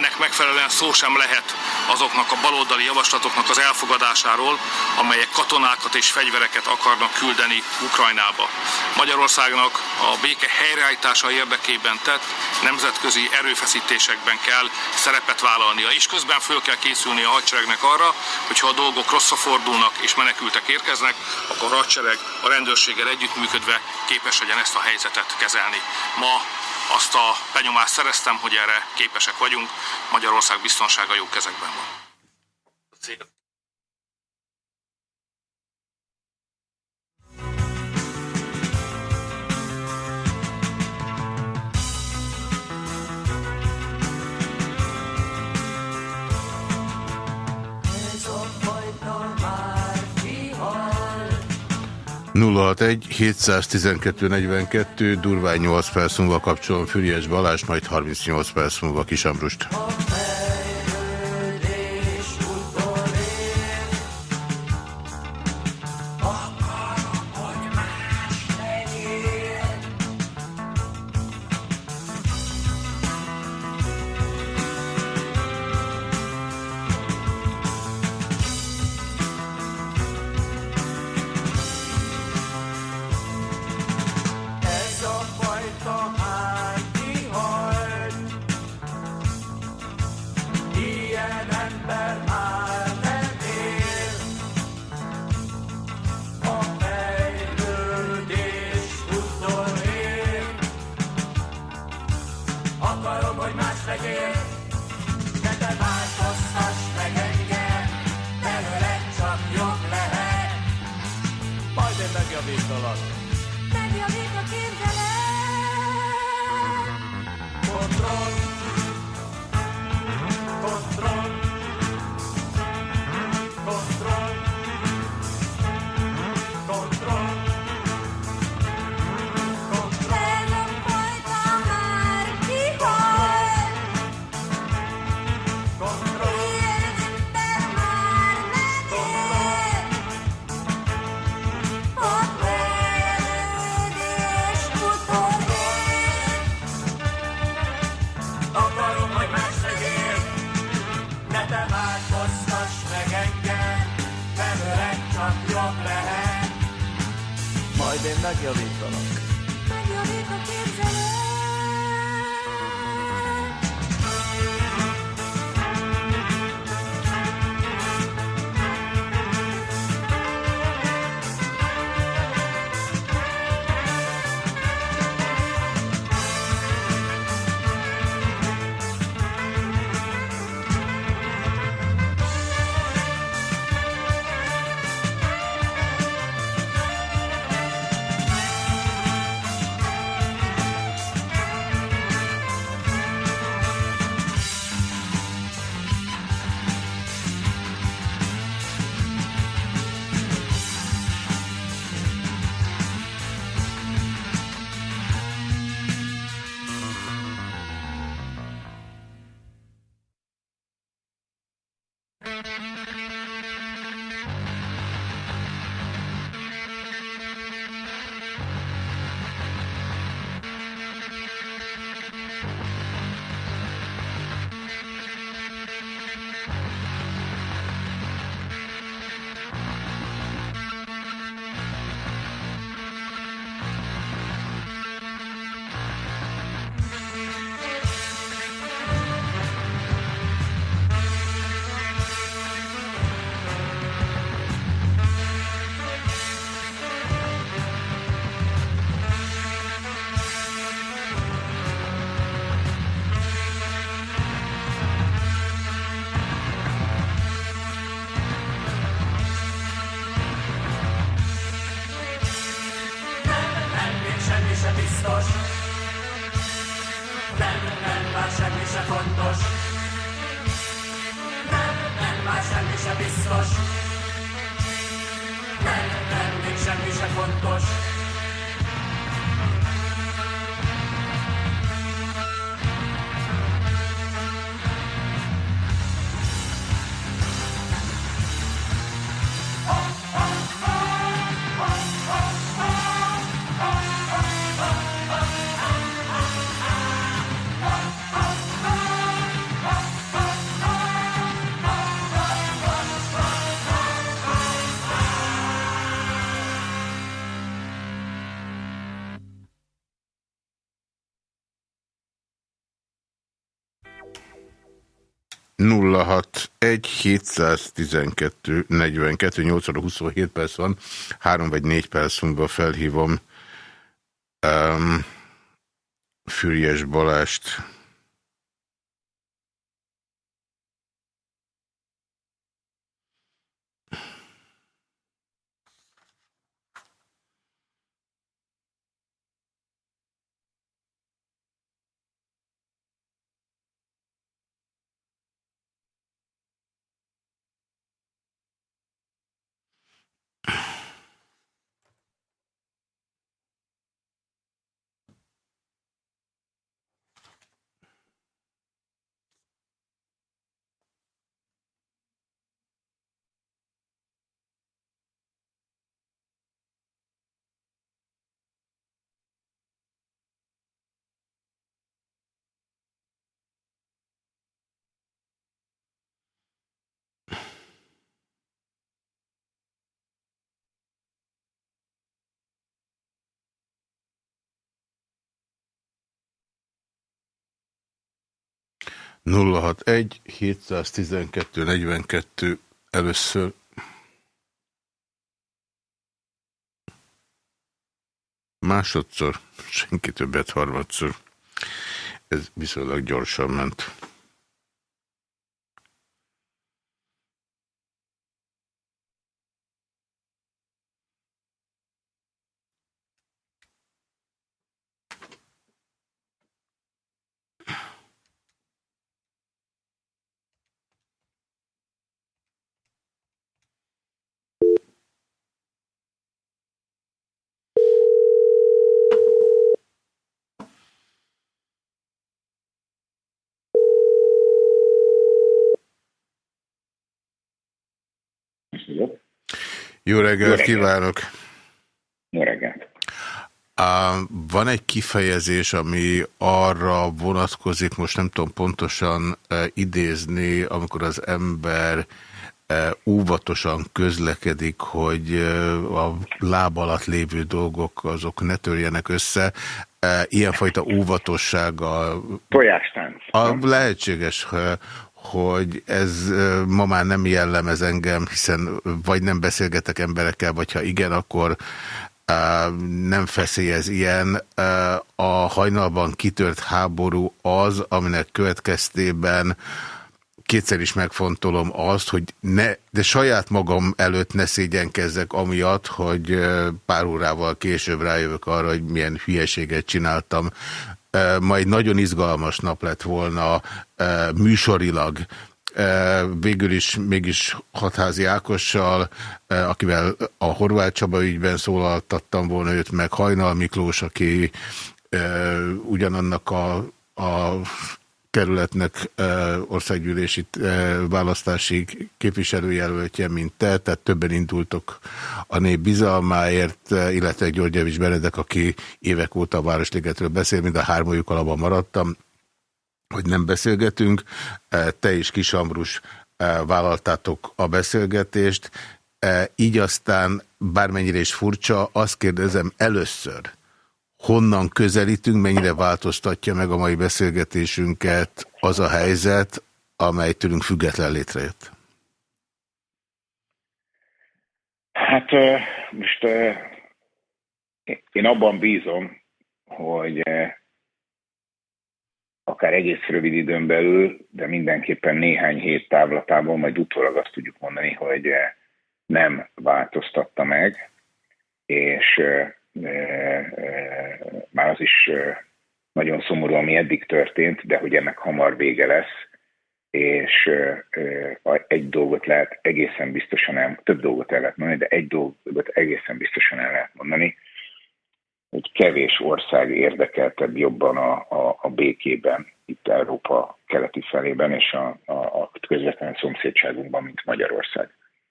Ennek megfelelően szó sem lehet azoknak a baloldali javaslatoknak az elfogadásáról, amelyek katonákat és fegyvereket akarnak küldeni Ukrajnába. Magyarországnak a béke helyreállítása érdekében tett nemzetközi erőfeszítésekben kell szerepet vállalnia, és közben föl kell készülni a hadseregnek arra, hogyha a dolgok rosszra fordulnak és menekültek érkeznek, akkor a hadsereg a rendőrséggel együttműködve képes legyen ezt a helyzetet kezelni. Ma azt a benyomást szereztem, hogy erre képesek vagyunk, Magyarország biztonsága jó kezekben van. 061 712 42, durván 8 perc múlva kapcsolom Füriás Balázs, majd 38 perc múlva Kis 061 712 42 8 óra 27 perc van, 3 vagy 4 perc múlva felhívom um, Füriyes Balást. Nulla hat egy 712 42 először. Másodszor, senki többet harmadszor. Ez viszonylag gyorsan ment. Jó reggelt, Jó reggelt. kívánok! Jó reggelt! Van egy kifejezés, ami arra vonatkozik, most nem tudom pontosan idézni, amikor az ember óvatosan közlekedik, hogy a láb alatt lévő dolgok azok ne törjenek össze. Ilyenfajta óvatossága... Tojástánc. A lehetséges, hogy ez ma már nem jellemez engem, hiszen vagy nem beszélgetek emberekkel, vagy ha igen, akkor nem feszélyez ilyen. A hajnalban kitört háború az, aminek következtében kétszer is megfontolom azt, hogy ne, de saját magam előtt ne szégyenkezzek amiatt, hogy pár órával később rájövök arra, hogy milyen hülyeséget csináltam, ma egy nagyon izgalmas nap lett volna műsorilag, végül is mégis Hatházi Ákossal, akivel a Horváth Csaba ügyben szólaltattam volna őt, meg Hajnal Miklós, aki ugyanannak a, a kerületnek országgyűlési választási képviselőjelöltje, mint te, tehát többen indultok a nép bizalmáért, illetve Györgyevics Benedek, aki évek óta a Városligetről beszél, mind a hármójuk alapban maradtam, hogy nem beszélgetünk. Te is Kis Ambrus vállaltátok a beszélgetést, így aztán bármennyire is furcsa, azt kérdezem először, honnan közelítünk, mennyire változtatja meg a mai beszélgetésünket az a helyzet, amely tőlünk független létrejött? Hát most én abban bízom, hogy akár egész rövid időn belül, de mindenképpen néhány hét távlatában majd utólag azt tudjuk mondani, hogy nem változtatta meg, és már az is nagyon szomorú, ami eddig történt, de hogy ennek hamar vége lesz, és egy dolgot lehet egészen biztosan el, több dolgot el lehet mondani, de egy dolgot egészen biztosan el lehet mondani, hogy kevés ország érdekeltebb jobban a, a, a békében, itt Európa keleti felében és a, a, a közvetlen szomszédságunkban, mint Magyarország.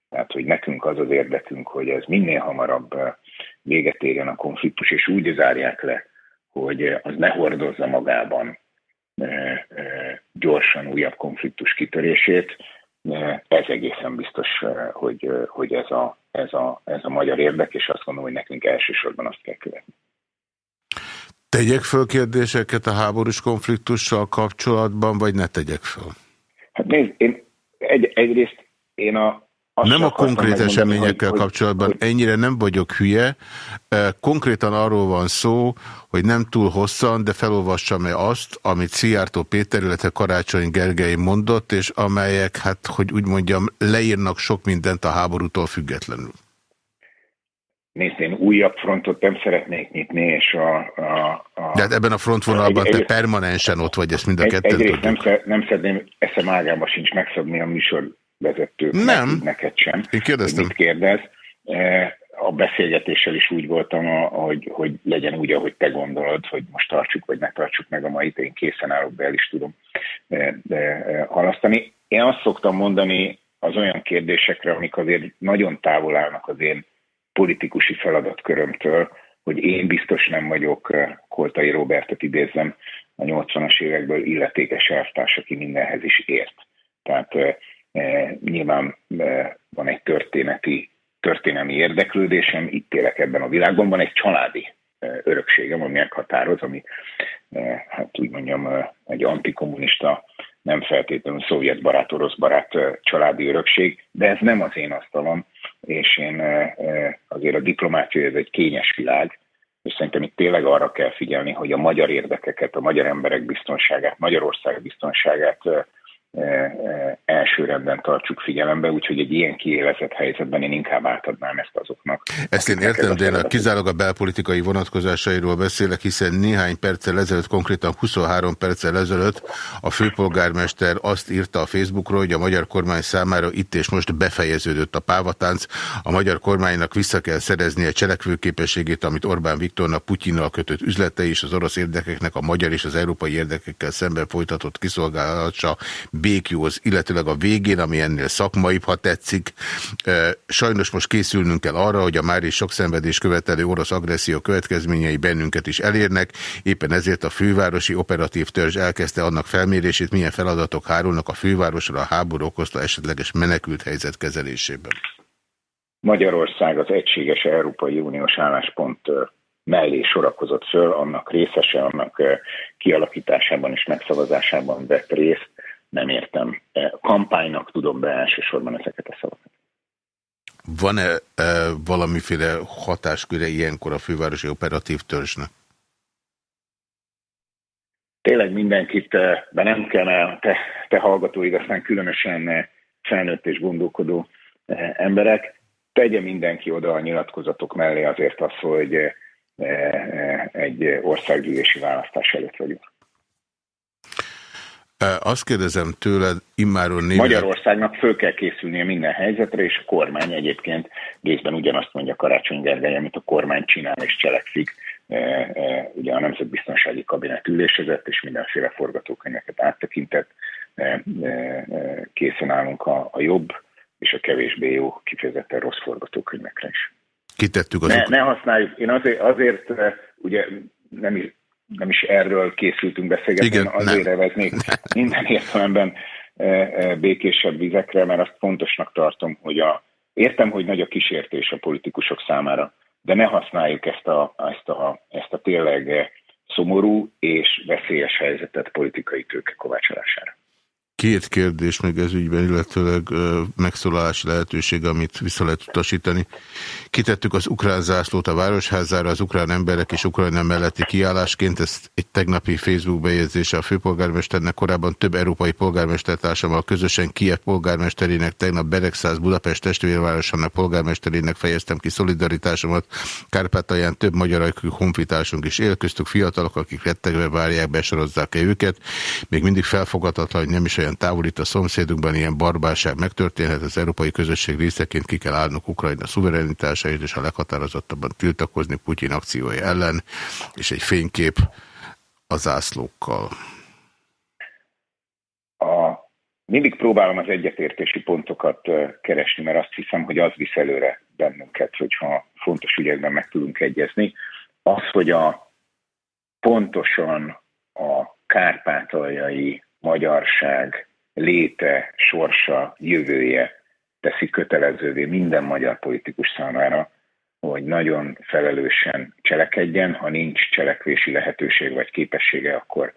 Tehát, hogy nekünk az az érdekünk, hogy ez minél hamarabb véget érjen a konfliktus, és úgy zárják le, hogy az ne hordozza magában gyorsan újabb konfliktus kitörését. Ez egészen biztos, hogy, hogy ez, a, ez, a, ez a magyar érdek, és azt gondolom, hogy nekünk elsősorban azt kell követni. Tegyek föl kérdéseket a háborús konfliktussal kapcsolatban, vagy ne tegyek föl? Hát nézd, én egy, egyrészt én a azt nem a konkrét eseményekkel hogy- hogy- kapcsolatban, ennyire nem vagyok hülye. Konkrétan arról van szó, hogy nem túl hosszan, de felolvassam-e azt, amit Szijjártó Péter, illetve Karácsony Gergely mondott, és amelyek, hát, hogy úgy mondjam, leírnak sok mindent a háborútól függetlenül. Nézd, én újabb frontot nem szeretnék nyitni, és a... a, a De hát ebben a frontvonalban Egy- te egy- permanensen ott vagy, ezt mind a egy, ketten egyrészt tudjuk. nem, szer, nem szeretném, eszem ágába sincs megszabni a műsorvezetők. Nem. Neked sem. Én kérdeztem. Mit kérdez. E, A beszélgetéssel is úgy voltam, hogy, hogy legyen úgy, ahogy te gondolod, hogy most tartsuk, vagy ne tartsuk meg a mai, én készen állok be, el is tudom de, de e, halasztani. Én azt szoktam mondani az olyan kérdésekre, amik azért nagyon távol állnak az én politikusi feladatkörömtől, hogy én biztos nem vagyok eh, Koltai Robertet idézem a 80-as évekből illetékes elvtárs, aki mindenhez is ért. Tehát eh, eh, nyilván eh, van egy történeti, történelmi érdeklődésem, itt élek ebben a világban, van egy családi eh, örökségem, ami meghatároz, ami eh, hát úgy mondjam eh, egy antikommunista, nem feltétlenül szovjet barát, orosz barát eh, családi örökség, de ez nem az én asztalom, és én eh, eh, azért a diplomácia ez egy kényes világ, és szerintem itt tényleg arra kell figyelni, hogy a magyar érdekeket, a magyar emberek biztonságát, Magyarország biztonságát eh, eh, elsőrendben tartsuk figyelembe, úgyhogy egy ilyen kiélezett helyzetben én inkább átadnám ezt azoknak. Ezt én értem, a de én a kizárólag a belpolitikai vonatkozásairól beszélek, hiszen néhány perccel ezelőtt, konkrétan 23 perccel ezelőtt a főpolgármester azt írta a Facebookról, hogy a magyar kormány számára itt és most befejeződött a pávatánc. A magyar kormánynak vissza kell szereznie cselekvőképességét, amit Orbán Viktornak Putyinnal kötött üzlete és az orosz érdekeknek a magyar és az európai érdekekkel szemben folytatott kiszolgálása békjóz, illetőleg a végén, ami ennél szakmaibb, ha tetszik. Sajnos most készülnünk kell arra, hogy a már is sok szenvedés követelő orosz agresszió következményei bennünket is elérnek, éppen ezért a fővárosi operatív törzs elkezdte annak felmérését, milyen feladatok hárulnak a fővárosra a háború okozta esetleges menekült helyzet kezelésében. Magyarország az egységes Európai Uniós álláspont mellé sorakozott föl, annak részese, annak kialakításában és megszavazásában vett részt. Nem értem. E, Kampánynak tudom be elsősorban ezeket a szavakat. Van-e e, valamiféle hatásköre ilyenkor a fővárosi operatív törzsnek? Tényleg mindenkit, eh, de nem kell te, te hallgatóid, aztán különösen eh, felnőtt és gondolkodó emberek, tegye mindenki oda a nyilatkozatok mellé azért az, hogy egy országgyűlési választás előtt vagyunk. Azt kérdezem tőled, immáron néven... Magyarországnak föl kell készülnie minden helyzetre, és a kormány egyébként részben ugyanazt mondja Karácsony Gergely, amit a kormány csinál és cselekszik. Ugye a Nemzetbiztonsági Kabinet ülésezett, és mindenféle forgatókönyveket áttekintett. Készen állunk a, a jobb és a kevésbé jó, kifejezetten rossz forgatókönyvekre is. Kitettük az Ne, ne használjuk. Én azért, azért ugye nem is, nem is erről készültünk beszélgetni, Igen, azért nem. reveznék <laughs> minden értelemben eh, eh, békésebb vizekre, mert azt fontosnak tartom, hogy a, értem, hogy nagy a kísértés a politikusok számára, de ne használjuk ezt a, ezt a, ezt a tényleg eh, szomorú és veszélyes helyzetet politikai tőke kovácsolására. Két kérdés még ez ügyben, illetőleg megszólalási lehetőség, amit vissza lehet utasítani. Kitettük az ukrán zászlót a Városházára, az ukrán emberek és Ukrajna melletti kiállásként, ezt egy tegnapi Facebook bejegyzése a főpolgármesternek, korábban több európai polgármestertársammal közösen Kiev polgármesterének, tegnap Beregszáz Budapest testvérvárosának polgármesterének fejeztem ki szolidaritásomat. Kárpátalján több magyar ajkú honfitársunk is él, köztük fiatalok, akik rettegve várják, besorozzák-e őket. Még mindig felfogadhatatlan, hogy nem is olyan távol itt a szomszédunkban ilyen barbárság megtörténhet. Az európai közösség részeként ki kell állnunk Ukrajna szuverenitásait, és a leghatározottabban tiltakozni Putyin akciói ellen, és egy fénykép a zászlókkal. a, mindig próbálom az egyetértési pontokat keresni, mert azt hiszem, hogy az visz előre bennünket, hogyha fontos ügyekben meg tudunk egyezni. Az, hogy a pontosan a kárpátaljai magyarság léte, sorsa, jövője teszi kötelezővé minden magyar politikus számára, hogy nagyon felelősen cselekedjen, ha nincs cselekvési lehetőség vagy képessége, akkor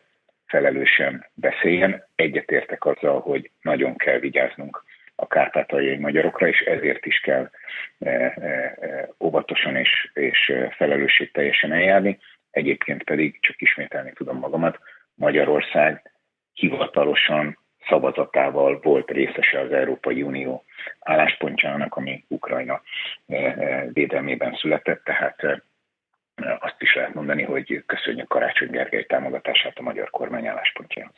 felelősen beszéljen. Egyetértek azzal, hogy nagyon kell vigyáznunk a kárpátaljai magyarokra, és ezért is kell óvatosan és, és felelősségteljesen eljárni. Egyébként pedig, csak ismételni tudom magamat, Magyarország hivatalosan szavazatával volt részese az Európai Unió álláspontjának, ami Ukrajna védelmében született, tehát azt is lehet mondani, hogy köszönjük Karácsony Gergely támogatását a magyar kormány álláspontjához.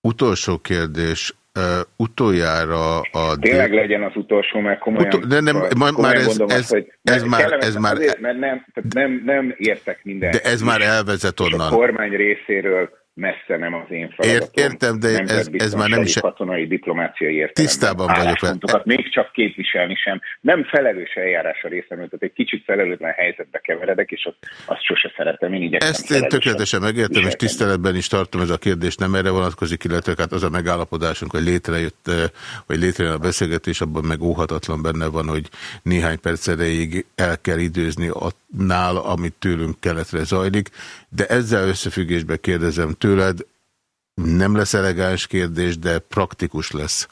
Utolsó kérdés. Uh, utoljára a... Tényleg legyen az utolsó, mert komolyan, Utol... de nem, ma, már ez, mondom ez, azt, hogy ez, már, ez már... Azért, mert nem, nem, nem értek minden. De ez már elvezet onnan. a kormány részéről messze nem az én feladatom. Értem, de ez, ez már nem is... katonai diplomáciai értelemben Tisztában vagyok vele. Még csak képviselni sem. Nem felelős eljárás a részemről, tehát egy kicsit felelőtlen helyzetbe keveredek, és azt, azt sose szeretem. Én igyekszem Ezt én tökéletesen megértem, és tiszteletben is tartom ez a kérdés, nem erre vonatkozik, illetve hát az a megállapodásunk, hogy létrejött, hogy létrejön a beszélgetés, abban meg óhatatlan benne van, hogy néhány perc erejéig el kell időzni annál, amit tőlünk keletre zajlik, de ezzel összefüggésbe kérdezem tőled, nem lesz elegáns kérdés, de praktikus lesz.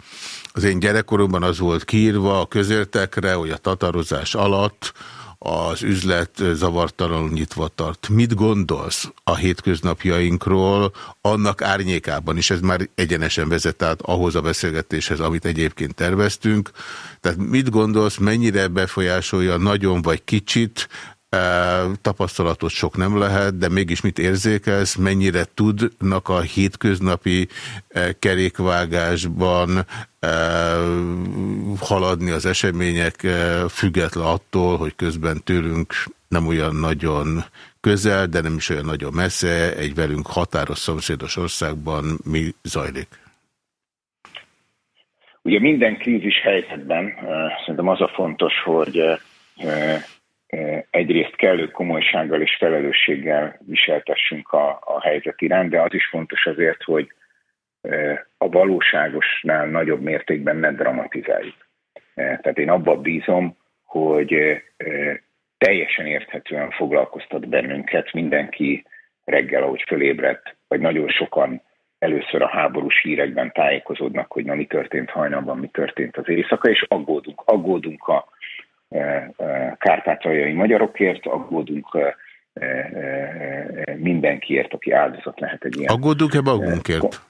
Az én gyerekkoromban az volt kiírva a közértekre, hogy a tatarozás alatt az üzlet zavartalanul nyitva tart. Mit gondolsz a hétköznapjainkról, annak árnyékában is, ez már egyenesen vezet át ahhoz a beszélgetéshez, amit egyébként terveztünk. Tehát mit gondolsz, mennyire befolyásolja nagyon vagy kicsit tapasztalatot sok nem lehet, de mégis mit érzékelsz, mennyire tudnak a hétköznapi kerékvágásban haladni az események, független attól, hogy közben tőlünk nem olyan nagyon közel, de nem is olyan nagyon messze, egy velünk határos szomszédos országban mi zajlik? Ugye minden krízis helyzetben szerintem az a fontos, hogy egyrészt kellő komolysággal és felelősséggel viseltessünk a, a helyzet iránt, de az is fontos azért, hogy a valóságosnál nagyobb mértékben ne dramatizáljuk. Tehát én abban bízom, hogy teljesen érthetően foglalkoztat bennünket mindenki reggel, ahogy fölébredt, vagy nagyon sokan először a háborús hírekben tájékozódnak, hogy na mi történt hajnalban, mi történt az éjszaka, és aggódunk, aggódunk a, kárpátaljai magyarokért, aggódunk mindenkiért, aki áldozat lehet egy ilyen... Aggódunk-e magunkért?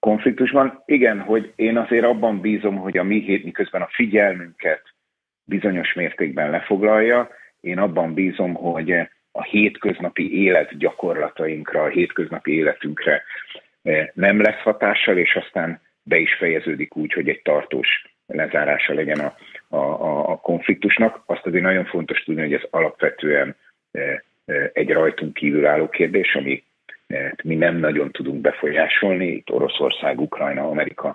Konfliktusban? Igen, hogy én azért abban bízom, hogy a mi hét, miközben a figyelmünket bizonyos mértékben lefoglalja, én abban bízom, hogy a hétköznapi élet gyakorlatainkra, a hétköznapi életünkre nem lesz hatással, és aztán be is fejeződik úgy, hogy egy tartós lezárása legyen a, a, a konfliktusnak. Azt azért nagyon fontos tudni, hogy ez alapvetően e, e, egy rajtunk kívülálló kérdés, ami e, mi nem nagyon tudunk befolyásolni. Itt Oroszország, Ukrajna, Amerika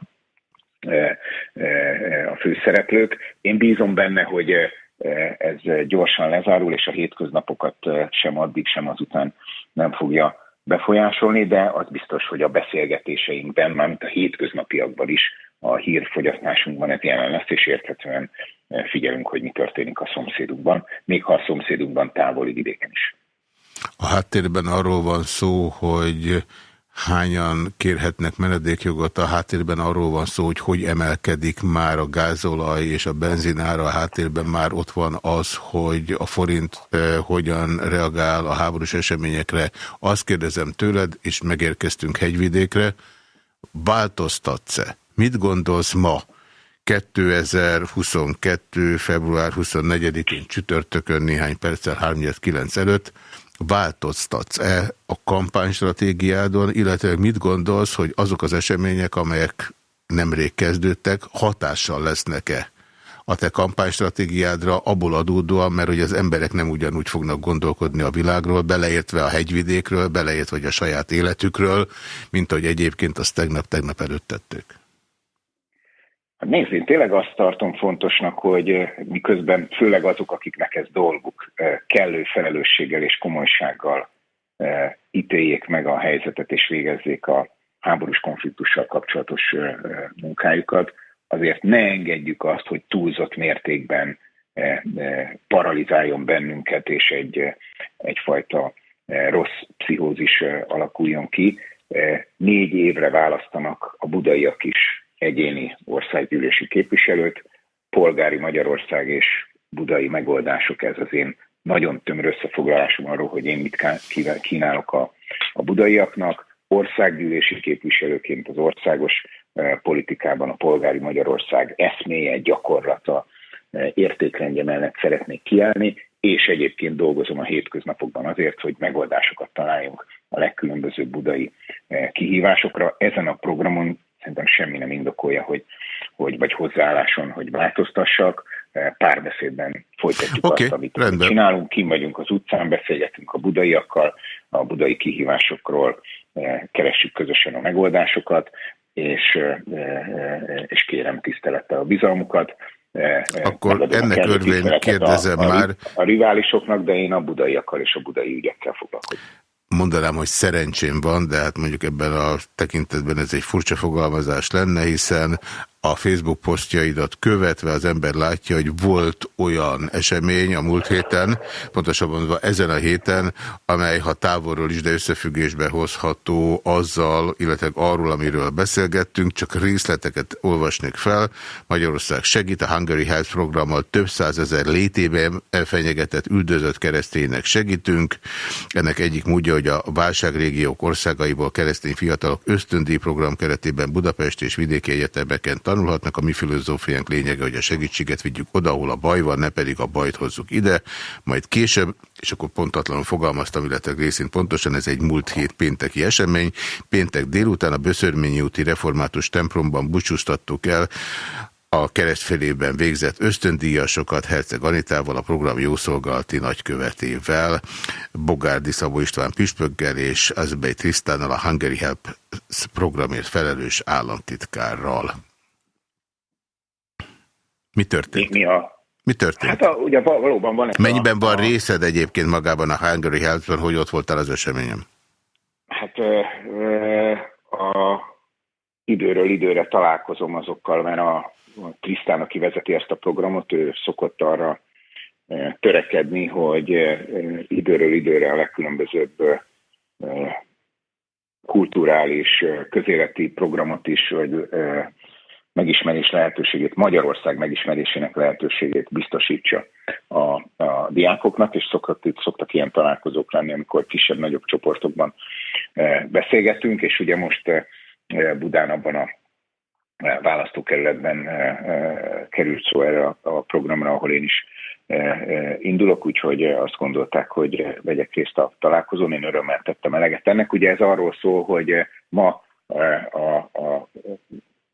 a főszereplők. Én bízom benne, hogy ez gyorsan lezárul, és a hétköznapokat sem addig, sem azután nem fogja befolyásolni, de az biztos, hogy a beszélgetéseinkben, mármint a hétköznapiakban is a hírfogyasztásunkban ez jelen lesz, és érthetően e, figyelünk, hogy mi történik a szomszédukban, még ha a szomszédukban távoli vidéken is. A háttérben arról van szó, hogy hányan kérhetnek menedékjogot, a háttérben arról van szó, hogy hogy emelkedik már a gázolaj és a benzinára, a háttérben már ott van az, hogy a forint eh, hogyan reagál a háborús eseményekre. Azt kérdezem tőled, és megérkeztünk hegyvidékre, változtatsz-e? Mit gondolsz ma, 2022. február 24-én csütörtökön néhány perccel 39 előtt változtatsz-e a kampánystratégiádon, illetve mit gondolsz, hogy azok az események, amelyek nemrég kezdődtek, hatással lesznek-e a te kampánystratégiádra abból adódóan, mert hogy az emberek nem ugyanúgy fognak gondolkodni a világról, beleértve a hegyvidékről, beleértve a saját életükről, mint ahogy egyébként azt tegnap-tegnap előtt tették. Hát nézd, én tényleg azt tartom fontosnak, hogy miközben főleg azok, akiknek ez dolguk, kellő felelősséggel és komolysággal ítéljék meg a helyzetet és végezzék a háborús konfliktussal kapcsolatos munkájukat, azért ne engedjük azt, hogy túlzott mértékben paralizáljon bennünket, és egy, egyfajta rossz pszichózis alakuljon ki. Négy évre választanak a budaiak is egyéni országgyűlési képviselőt, polgári Magyarország és budai megoldások, ez az én nagyon tömör összefoglalásom arról, hogy én mit kínálok a, a budaiaknak. Országgyűlési képviselőként az országos politikában a polgári Magyarország eszméje, gyakorlata, értékrendje mellett szeretnék kiállni, és egyébként dolgozom a hétköznapokban azért, hogy megoldásokat találjunk a legkülönbözőbb budai kihívásokra. Ezen a programon szerintem semmi nem indokolja, hogy, hogy vagy hozzáálláson, hogy változtassak. Párbeszédben folytatjuk okay, azt, amit rendben. csinálunk, kim vagyunk az utcán, beszélgetünk a budaiakkal, a budai kihívásokról, keressük közösen a megoldásokat, és, és kérem tisztelettel a bizalmukat. Akkor ennek örvén kérdezem a, már. A riválisoknak, de én a budaiakkal és a budai ügyekkel foglalkozom mondanám, hogy szerencsém van, de hát mondjuk ebben a tekintetben ez egy furcsa fogalmazás lenne, hiszen a Facebook posztjaidat követve az ember látja, hogy volt olyan esemény a múlt héten, pontosabban mondva ezen a héten, amely ha távolról is, de összefüggésbe hozható azzal, illetve arról, amiről beszélgettünk, csak részleteket olvasnék fel. Magyarország segít, a Hungary Health programmal több százezer létében fenyegetett üldözött kereszténynek segítünk. Ennek egyik módja, hogy a válságrégiók országaiból keresztény fiatalok ösztöndíj program keretében Budapest és vidéki egyetemeken tanulhatnak. A mi filozófiánk lényege, hogy a segítséget vigyük oda, ahol a baj van, ne pedig a bajt hozzuk ide. Majd később, és akkor pontatlanul fogalmaztam, illetve részint pontosan, ez egy múlt hét pénteki esemény. Péntek délután a Böszörményi úti református templomban búcsúztattuk el a keresztfelében végzett ösztöndíjasokat Herceg Anitával, a program jószolgalti nagykövetével, Bogárdi Szabó István Püspökkel és Azbej Trisztánnal, a Hungary Help programért felelős államtitkárral. Mi történt? Mi, a... Mi történt? Hát a, ugye valóban van... Mennyiben a, van a... részed egyébként magában a Hungary Health-ben, hogy ott voltál az eseményem? Hát ö, ö, a időről időre találkozom azokkal, mert a, a Krisztán, aki vezeti ezt a programot, ő szokott arra törekedni, hogy időről időre a legkülönbözőbb kulturális, közéleti programot is, vagy megismerés lehetőségét, Magyarország megismerésének lehetőségét biztosítsa a, a diákoknak, és szoktak, szoktak ilyen találkozók lenni, amikor kisebb-nagyobb csoportokban e, beszélgetünk, és ugye most e, Budán abban a e, választókerületben került szó erre a programra, ahol én is indulok, úgyhogy azt gondolták, hogy vegyek részt a találkozón, én örömmel tettem eleget ennek. Ugye ez arról szól, hogy ma a, a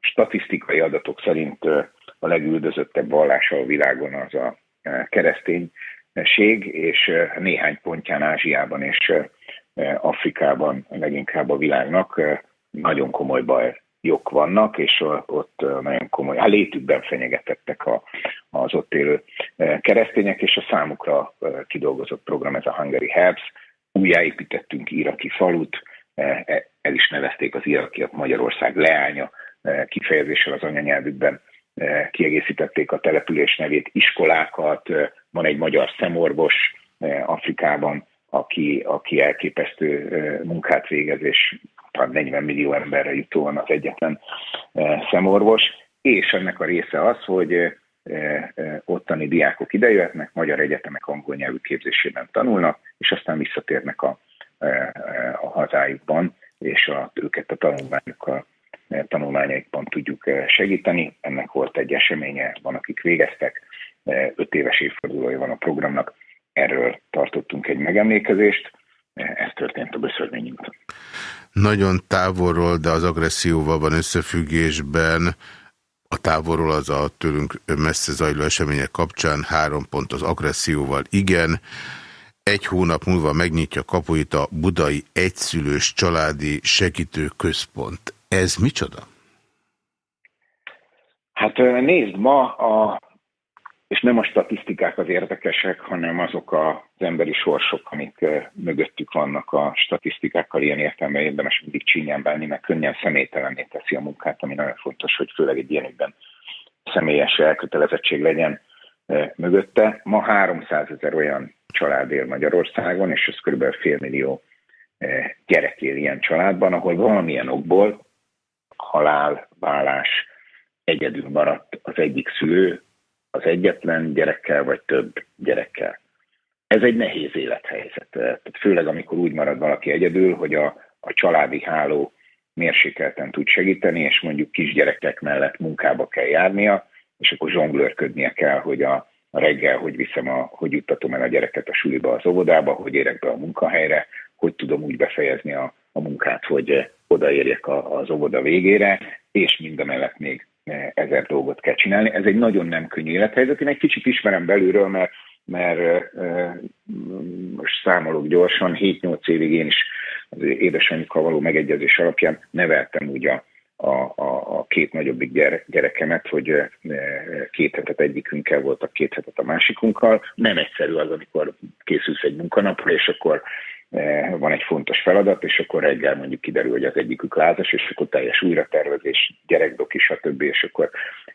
statisztikai adatok szerint a legüldözöttebb vallása a világon az a kereszténység, és néhány pontján Ázsiában és Afrikában leginkább a világnak nagyon komoly bajok vannak, és ott nagyon komoly, hát létükben fenyegetettek a, az ott élő keresztények, és a számukra kidolgozott program, ez a Hungary Helps. Újjáépítettünk iraki falut, e, el is nevezték az irakiak Magyarország leánya, kifejezéssel az anyanyelvükben eh, kiegészítették a település nevét, iskolákat, eh, van egy magyar szemorvos Afrikában, aki, aki elképesztő munkát végez, és talán 40 millió emberre jutóan az egyetlen szemorvos, és ennek a része az, hogy ottani diákok idejöhetnek, magyar egyetemek angol nyelvű képzésében tanulnak, és aztán visszatérnek a, a hazájukban, és a, őket a tanulmányukkal tanulmányaikban tudjuk eh, segíteni. Ennek volt egy eseménye, van akik végeztek, eh, öt éves évfordulója van a programnak, erről tartottunk egy megemlékezést, eh, ez történt a Böszörményi úton. Nagyon távolról, de az agresszióval van összefüggésben, a távolról az a tőlünk messze zajló események kapcsán három pont az agresszióval igen, egy hónap múlva megnyitja kapuit a Budai Egyszülős Családi Segítő Központ. Ez micsoda? Hát nézd, ma a, és nem a statisztikák az érdekesek, hanem azok az emberi sorsok, amik mögöttük vannak a statisztikákkal, ilyen értelme érdemes mindig csínyán bánni, mert könnyen személytelenné teszi a munkát, ami nagyon fontos, hogy főleg egy ilyen ügyben személyes elkötelezettség legyen. mögötte. Ma 300 ezer olyan család él Magyarországon, és ez kb. félmillió eh, gyerek él ilyen családban, ahol valamilyen okból halál, vállás, egyedül maradt az egyik szülő, az egyetlen gyerekkel, vagy több gyerekkel. Ez egy nehéz élethelyzet. Tehát főleg, amikor úgy marad valaki egyedül, hogy a, a családi háló mérsékelten tud segíteni, és mondjuk kisgyerekek mellett munkába kell járnia, és akkor zsonglőrködnie kell, hogy a, a reggel, hogy viszem a, hogy juttatom el a gyereket a suliba, az óvodába, hogy érek be a munkahelyre, hogy tudom úgy befejezni a, a munkát, hogy odaérjek a, az óvoda végére, és mindemellett még ezer dolgot kell csinálni. Ez egy nagyon nem könnyű élethelyzet. Én egy kicsit ismerem belülről, mert, mert most számolok gyorsan, 7-8 évig én is az édesanyjukkal való megegyezés alapján neveltem úgy a, a, a, a két nagyobbik gyere, gyerekemet, hogy két hetet egyikünkkel voltak, két hetet a másikunkkal. Nem egyszerű az, amikor készülsz egy munkanapra, és akkor van egy fontos feladat, és akkor reggel mondjuk kiderül, hogy az egyikük lázas, és akkor teljes újratervezés, gyerekdoki, stb., és akkor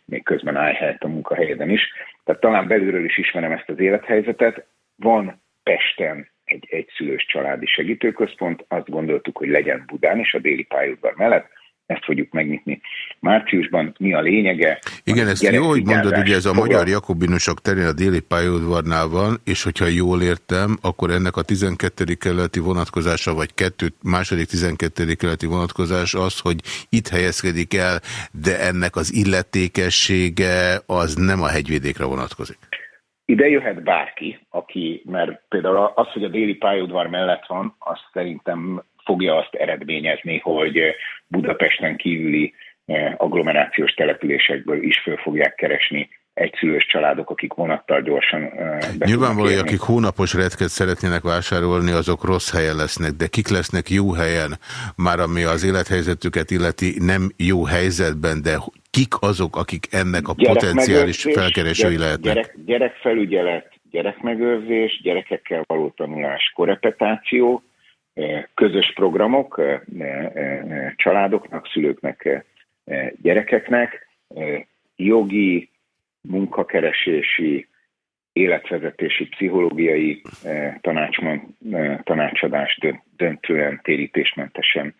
még közben állj helyett a munkahelyeden is. Tehát talán belülről is ismerem ezt az élethelyzetet. Van Pesten egy egyszülős családi segítőközpont, azt gondoltuk, hogy legyen Budán is a déli pályaudvar mellett, ezt fogjuk megnyitni márciusban. Mi a lényege? Igen, ezt jó, hogy mondod, ugye ez a magyar jakobinusok terén a déli pályaudvarnál van, és hogyha jól értem, akkor ennek a 12. kerületi vonatkozása, vagy kettő, második 12. kerületi vonatkozás az, hogy itt helyezkedik el, de ennek az illetékessége az nem a hegyvidékre vonatkozik. Ide jöhet bárki, aki, mert például az, hogy a déli pályaudvar mellett van, azt szerintem fogja azt eredményezni, hogy Budapesten kívüli eh, agglomerációs településekből is föl fogják keresni egyszülős családok, akik vonattal gyorsan eh, Nyilvánvalóan, akik hónapos retket szeretnének vásárolni, azok rossz helyen lesznek, de kik lesznek jó helyen, már ami az élethelyzetüket illeti nem jó helyzetben, de kik azok, akik ennek a gyerek potenciális felkeresői lehetnek? Gyerek, gyerekfelügyelet, gyerekmegőrzés, gyerekekkel való tanulás, korepetáció, közös programok családoknak, szülőknek, gyerekeknek, jogi, munkakeresési, életvezetési, pszichológiai tanácsman, tanácsadás döntően, térítésmentesen,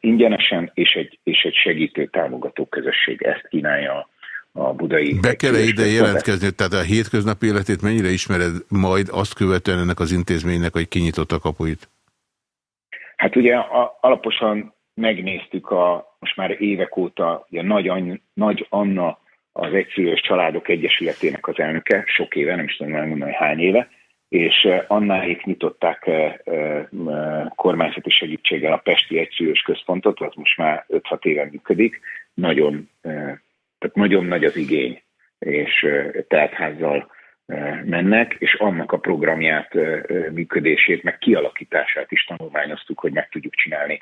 ingyenesen, és egy, és egy segítő támogató közösség. Ezt kínálja a budai... Be kell -e ide jelentkezni, tehát a hétköznapi életét mennyire ismered majd azt követően ennek az intézménynek, hogy kinyitott a kapuit? Hát ugye a, alaposan megnéztük a, most már évek óta a Nagy, Nagy Anna az Egyszülős Családok Egyesületének az elnöke, sok éve, nem is tudom elmondani, hány éve, és Annáik nyitották kormányzati segítséggel a Pesti Egyszülős Központot, az most már 5-6 éve működik, nagyon tehát nagyon nagy az igény, és teltházzal mennek, és annak a programját, működését, meg kialakítását is tanulmányoztuk, hogy meg tudjuk csinálni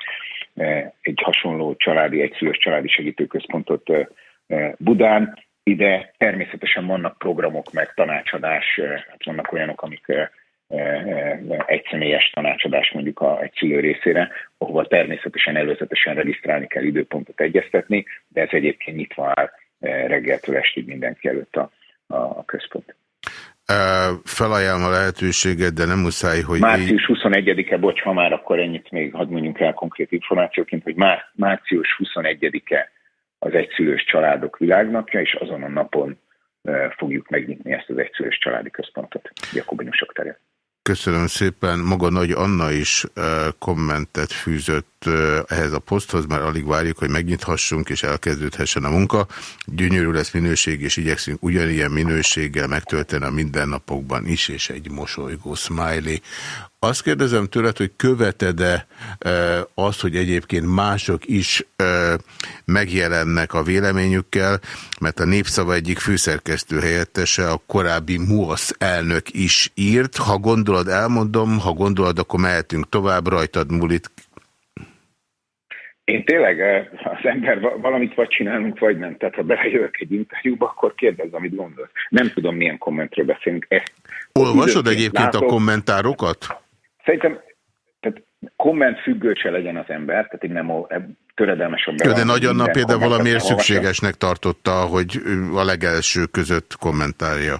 egy hasonló családi, egyszülős családi segítőközpontot Budán. Ide természetesen vannak programok, meg tanácsadás, hát vannak olyanok, amik egyszemélyes tanácsadás mondjuk a, egy szülő részére, ahova természetesen előzetesen regisztrálni kell, időpontot egyeztetni, de ez egyébként nyitva áll reggeltől estig mindenki előtt a, a, a központ. Felajánlom a lehetőséget, de nem muszáj, hogy... Március 21-e, bocs, ha már akkor ennyit még hadd mondjunk el konkrét információként, hogy már, március 21-e az egyszülős családok világnapja, és azon a napon fogjuk megnyitni ezt az egyszülős családi központot Jakobinusok terén. Köszönöm szépen. Maga Nagy Anna is kommentet fűzött ehhez a poszthoz, mert alig várjuk, hogy megnyithassunk és elkezdődhessen a munka. Gyönyörű lesz minőség, és igyekszünk ugyanilyen minőséggel megtölteni a mindennapokban is, és egy mosolygó smiley. Azt kérdezem tőled, hogy követed-e e, azt, hogy egyébként mások is e, megjelennek a véleményükkel, mert a Népszava egyik főszerkesztő helyettese, a korábbi MUOSZ elnök is írt. Ha gondolod, elmondom, ha gondolod, akkor mehetünk tovább, rajtad múlik. Én tényleg az ember valamit vagy csinálunk, vagy nem. Tehát ha belejövök egy interjúba, akkor kérdezz, amit gondolsz. Nem tudom, milyen kommentről beszélünk. Ezt Olvasod egyébként látok. a kommentárokat? Szerintem tehát komment függő se legyen az ember, tehát én nem, töredelmesebben. Jó, de nagyon nap például valamiért szükségesnek tartotta, hogy a legelső között kommentálja.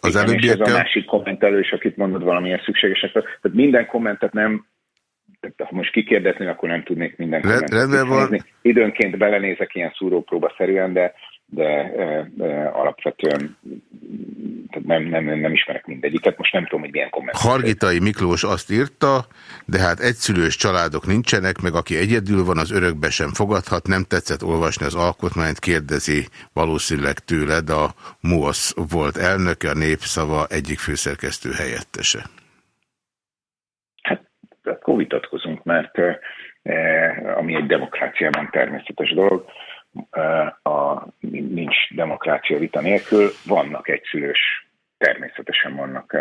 Az Igen, és ez a előbbiekkel... másik kommentelő is, akit mondod valamilyen szükségesek. Tehát minden kommentet nem, tehát ha most kikérdezni, akkor nem tudnék minden kommentet rendben van. Időnként belenézek ilyen szúrópróba szerűen, de, de e, e, alapvetően nem, nem, nem, nem ismerek mindegyiket. Most nem tudom, hogy milyen komment. Hargitai Miklós azt írta, de hát egyszülős családok nincsenek, meg aki egyedül van, az örökbe sem fogadhat, nem tetszett olvasni az alkotmányt, kérdezi valószínűleg tőled a MUOSZ volt elnöke, a népszava egyik főszerkesztő helyettese. akkor vitatkozunk, mert eh, ami egy demokráciában természetes dolog, eh, a, nincs demokrácia vita nélkül, vannak egyszülős, természetesen vannak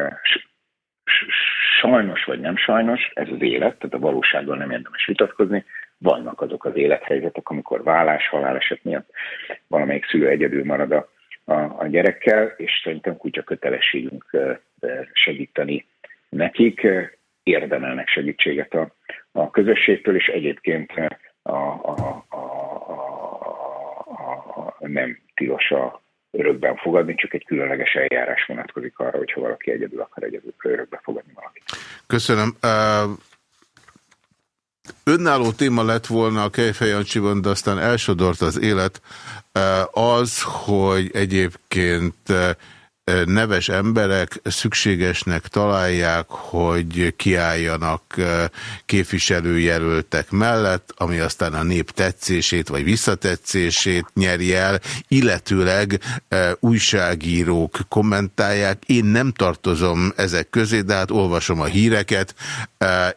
sajnos vagy nem sajnos, ez az élet, tehát a valósággal nem érdemes vitatkozni, vannak azok az élethelyzetek, amikor vállás, haláleset miatt valamelyik szülő egyedül marad a, a, a gyerekkel, és szerintem kutya kötelességünk segíteni nekik, érdemelnek segítséget a, a közösségtől, és egyébként a, a, a, nem tilos a örökben fogadni, csak egy különleges eljárás vonatkozik arra, hogyha valaki egyedül akar egyedül örökbe fogadni valakit. Köszönöm. Uh, önálló téma lett volna a Kejfej Jancsiban, de aztán elsodort az élet az, hogy egyébként neves emberek szükségesnek találják, hogy kiálljanak képviselőjelöltek mellett, ami aztán a nép tetszését vagy visszatetszését nyeri el, illetőleg újságírók kommentálják. Én nem tartozom ezek közé, de hát olvasom a híreket,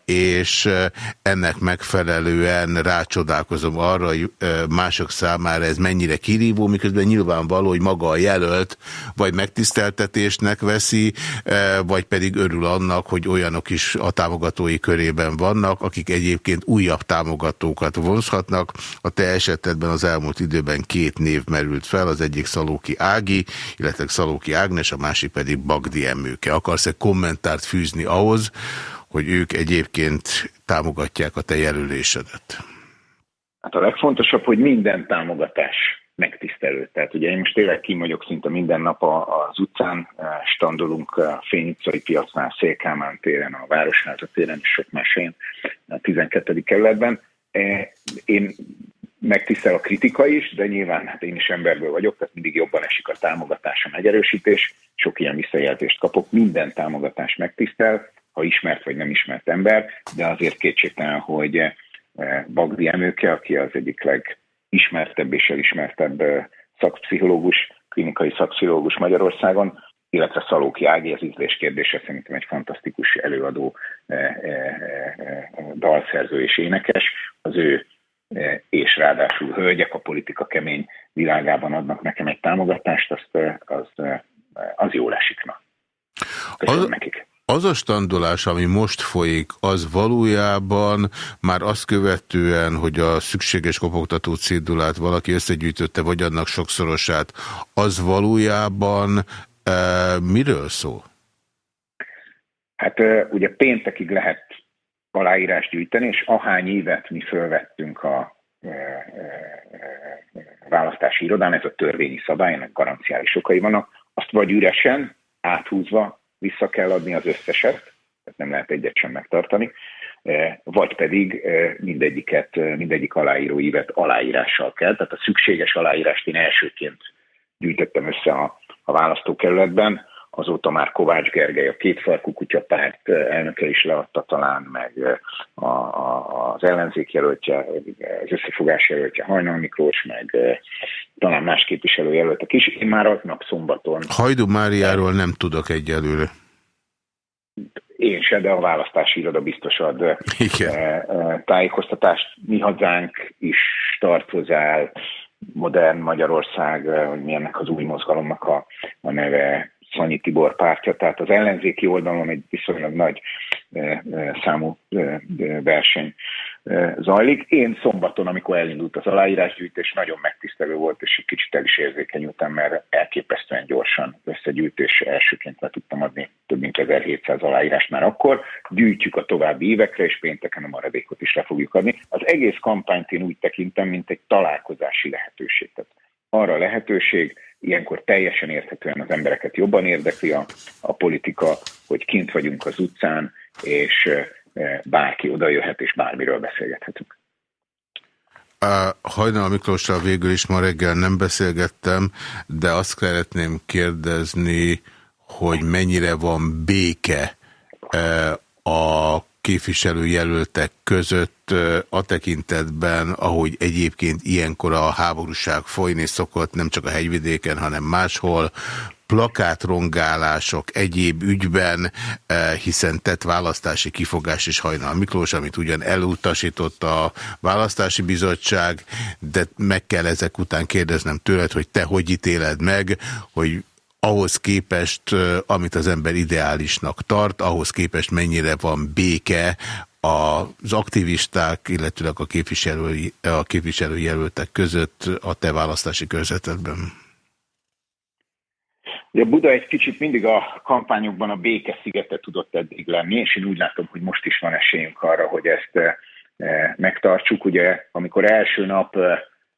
és ennek megfelelően rácsodálkozom arra, hogy mások számára ez mennyire kirívó, miközben nyilvánvaló, hogy maga a jelölt vagy megtiszteltetésnek veszi, vagy pedig örül annak, hogy olyanok is a támogatói körében vannak, akik egyébként újabb támogatókat vonzhatnak. A te esetedben az elmúlt időben két név merült fel, az egyik Szalóki Ági, illetve Szalóki Ágnes, a másik pedig Bagdi Emőke. Akarsz-e kommentárt fűzni ahhoz, hogy ők egyébként támogatják a te jelölésedet? Hát a legfontosabb, hogy minden támogatás megtisztelő. Tehát ugye én most tényleg kim vagyok szinte minden nap az utcán, standolunk a Fény piacnál, Szélkámán téren, a Városháza téren és sok más a 12. kerületben. Én megtisztel a kritika is, de nyilván hát én is emberből vagyok, tehát mindig jobban esik a támogatás, a megerősítés. Sok ilyen visszajelzést kapok, minden támogatás megtisztel, ha ismert vagy nem ismert ember, de azért kétségtelen, hogy Bagdi Emőke, aki az egyik legismertebb és elismertebb szakpszichológus, klinikai szakpszichológus Magyarországon, illetve Szalóki Ági, az ízlés kérdése szerintem egy fantasztikus előadó, dalszerző és énekes. Az ő és ráadásul hölgyek a politika kemény világában adnak nekem egy támogatást, azt, az, az jól esik. Na. Köszönöm az, nekik. Az a standolás, ami most folyik, az valójában már azt követően, hogy a szükséges kopogtató cédulát valaki összegyűjtötte, vagy annak sokszorosát, az valójában e, miről szól? Hát ugye péntekig lehet aláírás gyűjteni, és ahány évet mi fölvettünk a választási irodán, ez a törvényi szabály, ennek garanciális okai vannak, azt vagy üresen, áthúzva vissza kell adni az összeset, tehát nem lehet egyet sem megtartani, vagy pedig mindegyiket, mindegyik aláíró évet aláírással kell, tehát a szükséges aláírást én elsőként gyűjtöttem össze a, a választókerületben, azóta már Kovács Gergely, a kétfarkú kutyapárt elnöke is leadta talán, meg a, a, az ellenzék jelöltje, az összefogás jelöltje Hajnal Miklós, meg talán más képviselő jelöltek is. Én már aznap szombaton... Hajdu Máriáról nem tudok egyelőre. Én se, de a választási iroda biztos ad Igen. tájékoztatást. Mi hazánk is tart hozzá modern Magyarország, hogy mi ennek az új mozgalomnak a, a neve, Szanyi Tibor pártja, tehát az ellenzéki oldalon egy viszonylag nagy számú verseny zajlik. Én szombaton, amikor elindult az aláírásgyűjtés, nagyon megtisztelő volt, és egy kicsit el is érzékenyültem, mert elképesztően gyorsan összegyűjtés elsőként le tudtam adni több mint 1700 aláírást már akkor. Gyűjtjük a további évekre, és pénteken a maradékot is le fogjuk adni. Az egész kampányt én úgy tekintem, mint egy találkozási lehetőség. Tehát arra lehetőség, ilyenkor teljesen érthetően az embereket jobban érdekli a, a politika, hogy kint vagyunk az utcán, és bárki oda jöhet, és bármiről beszélgethetünk. Hajnal Miklóssal végül is ma reggel nem beszélgettem, de azt szeretném kérdezni, hogy mennyire van béke a képviselőjelöltek között a tekintetben, ahogy egyébként ilyenkor a háborúság folyni szokott, nem csak a hegyvidéken, hanem máshol, plakátrongálások egyéb ügyben, hiszen tett választási kifogás is Hajnal Miklós, amit ugyan elutasított a választási bizottság, de meg kell ezek után kérdeznem tőled, hogy te hogy ítéled meg, hogy ahhoz képest, amit az ember ideálisnak tart, ahhoz képest mennyire van béke az aktivisták, illetőleg a, képviselői, a képviselőjelöltek között a te választási körzetedben? Ugye Buda egy kicsit mindig a kampányokban a béke szigete tudott eddig lenni, és én úgy látom, hogy most is van esélyünk arra, hogy ezt megtartsuk. Ugye, amikor első nap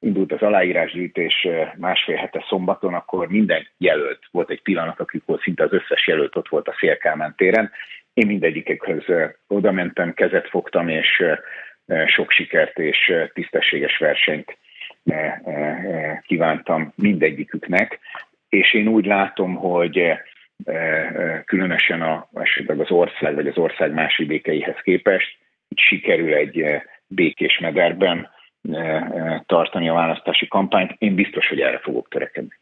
indult az aláírásgyűjtés másfél hete szombaton, akkor minden jelölt volt egy pillanat, akikból szinte az összes jelölt ott volt a Szélkálmán téren. Én mindegyikekhez oda mentem, kezet fogtam, és sok sikert és tisztességes versenyt kívántam mindegyiküknek, és én úgy látom, hogy különösen a, esetleg az ország vagy az ország más vidékeihez képest sikerül egy békés mederben tartani a választási kampányt. Én biztos, hogy erre fogok törekedni.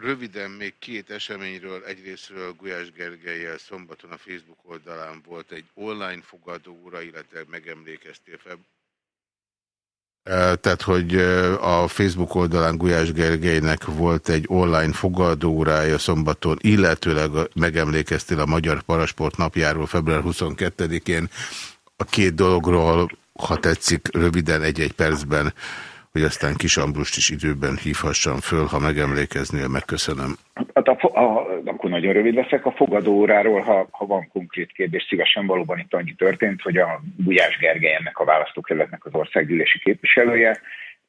Röviden még két eseményről, egyrésztről Gulyás Gergelyel szombaton a Facebook oldalán volt egy online fogadóra, illetve megemlékeztél fel. Tehát, hogy a Facebook oldalán Gulyás Gergelynek volt egy online fogadórája szombaton, illetőleg megemlékeztél a Magyar Parasport napjáról február 22-én a két dologról, ha tetszik, röviden egy-egy percben, hogy aztán Kis Ambrust is időben hívhassam föl, ha megemlékeznél, megköszönöm. Hát a, a, akkor nagyon rövid leszek. A fogadóóráról, ha, ha van konkrét kérdés, szívesen valóban itt annyi történt, hogy a Gulyás Gergely ennek a választókerületnek az országgyűlési képviselője,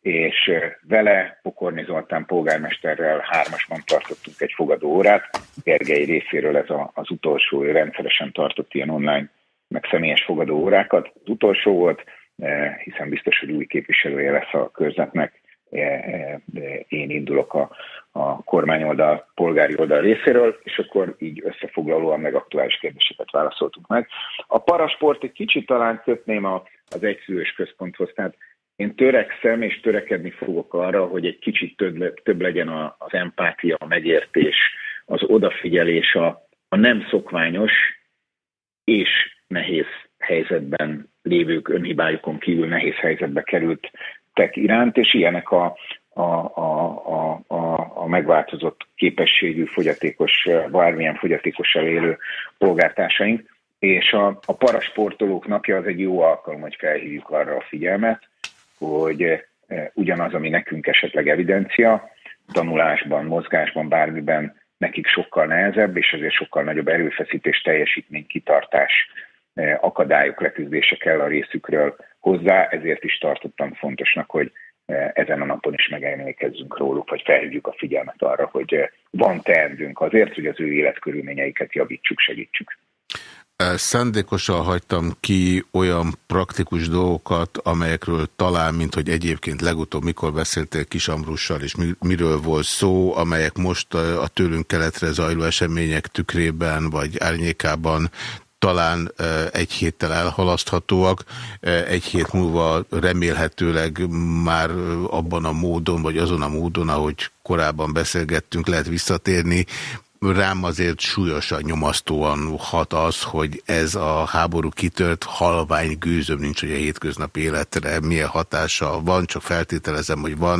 és vele, Pokorni Zoltán polgármesterrel hármasban tartottunk egy fogadóórát. Gergely részéről ez a, az utolsó, rendszeresen tartott ilyen online meg személyes fogadó órákat. Az utolsó volt, eh, hiszen biztos, hogy új képviselője lesz a körzetnek, eh, eh, én indulok a, a kormányoldal, polgári oldal részéről, és akkor így összefoglalóan meg aktuális kérdéseket válaszoltunk meg. A parasport egy kicsit talán kötném a, az egyszülős központhoz, tehát én törekszem és törekedni fogok arra, hogy egy kicsit több, több legyen az empátia, a megértés, az odafigyelés a, a nem szokványos és nehéz helyzetben lévők önhibájukon kívül nehéz helyzetbe kerültek iránt, és ilyenek a, a, a, a, a, megváltozott képességű, fogyatékos, bármilyen fogyatékossal élő polgártársaink, és a, a parasportolók napja az egy jó alkalom, hogy felhívjuk arra a figyelmet, hogy eh, ugyanaz, ami nekünk esetleg evidencia, tanulásban, mozgásban, bármiben nekik sokkal nehezebb, és azért sokkal nagyobb erőfeszítés, teljesítmény, kitartás akadályok leküzdése kell a részükről hozzá, ezért is tartottam fontosnak, hogy e, ezen a napon is megemlékezzünk róluk, vagy felhívjuk a figyelmet arra, hogy e, van teendőnk azért, hogy az ő életkörülményeiket javítsuk, segítsük. Szándékosan hagytam ki olyan praktikus dolgokat, amelyekről talán, mint hogy egyébként legutóbb mikor beszéltél Kis Ambrussal, és miről volt szó, amelyek most a tőlünk keletre zajló események tükrében vagy árnyékában talán egy héttel elhalaszthatóak, egy hét múlva remélhetőleg már abban a módon, vagy azon a módon, ahogy korábban beszélgettünk, lehet visszatérni. Rám azért súlyosan nyomasztóan hat az, hogy ez a háború kitört halvány gőzöm nincs, hogy a hétköznapi életre milyen hatása van, csak feltételezem, hogy van,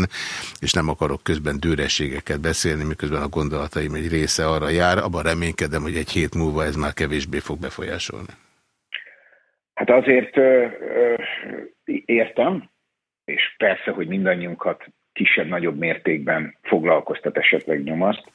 és nem akarok közben dőrességeket beszélni, miközben a gondolataim egy része arra jár, abban reménykedem, hogy egy hét múlva ez már kevésbé fog befolyásolni. Hát azért ö, ö, értem, és persze, hogy mindannyiunkat kisebb-nagyobb mértékben foglalkoztat esetleg nyomaszt,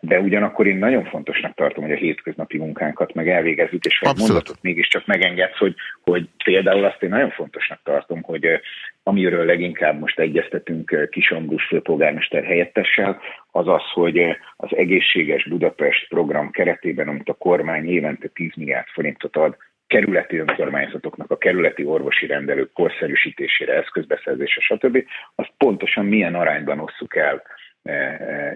de ugyanakkor én nagyon fontosnak tartom, hogy a hétköznapi munkánkat meg elvégezzük, és egy mondatot mégiscsak megengedsz, hogy, hogy például azt én nagyon fontosnak tartom, hogy e, amiről leginkább most egyeztetünk e, Kisombrus főpolgármester helyettessel, az az, hogy az egészséges Budapest program keretében, amit a kormány évente 10 milliárd forintot ad kerületi önkormányzatoknak a kerületi orvosi rendelők korszerűsítésére, eszközbeszerzése, stb. azt pontosan milyen arányban osszuk el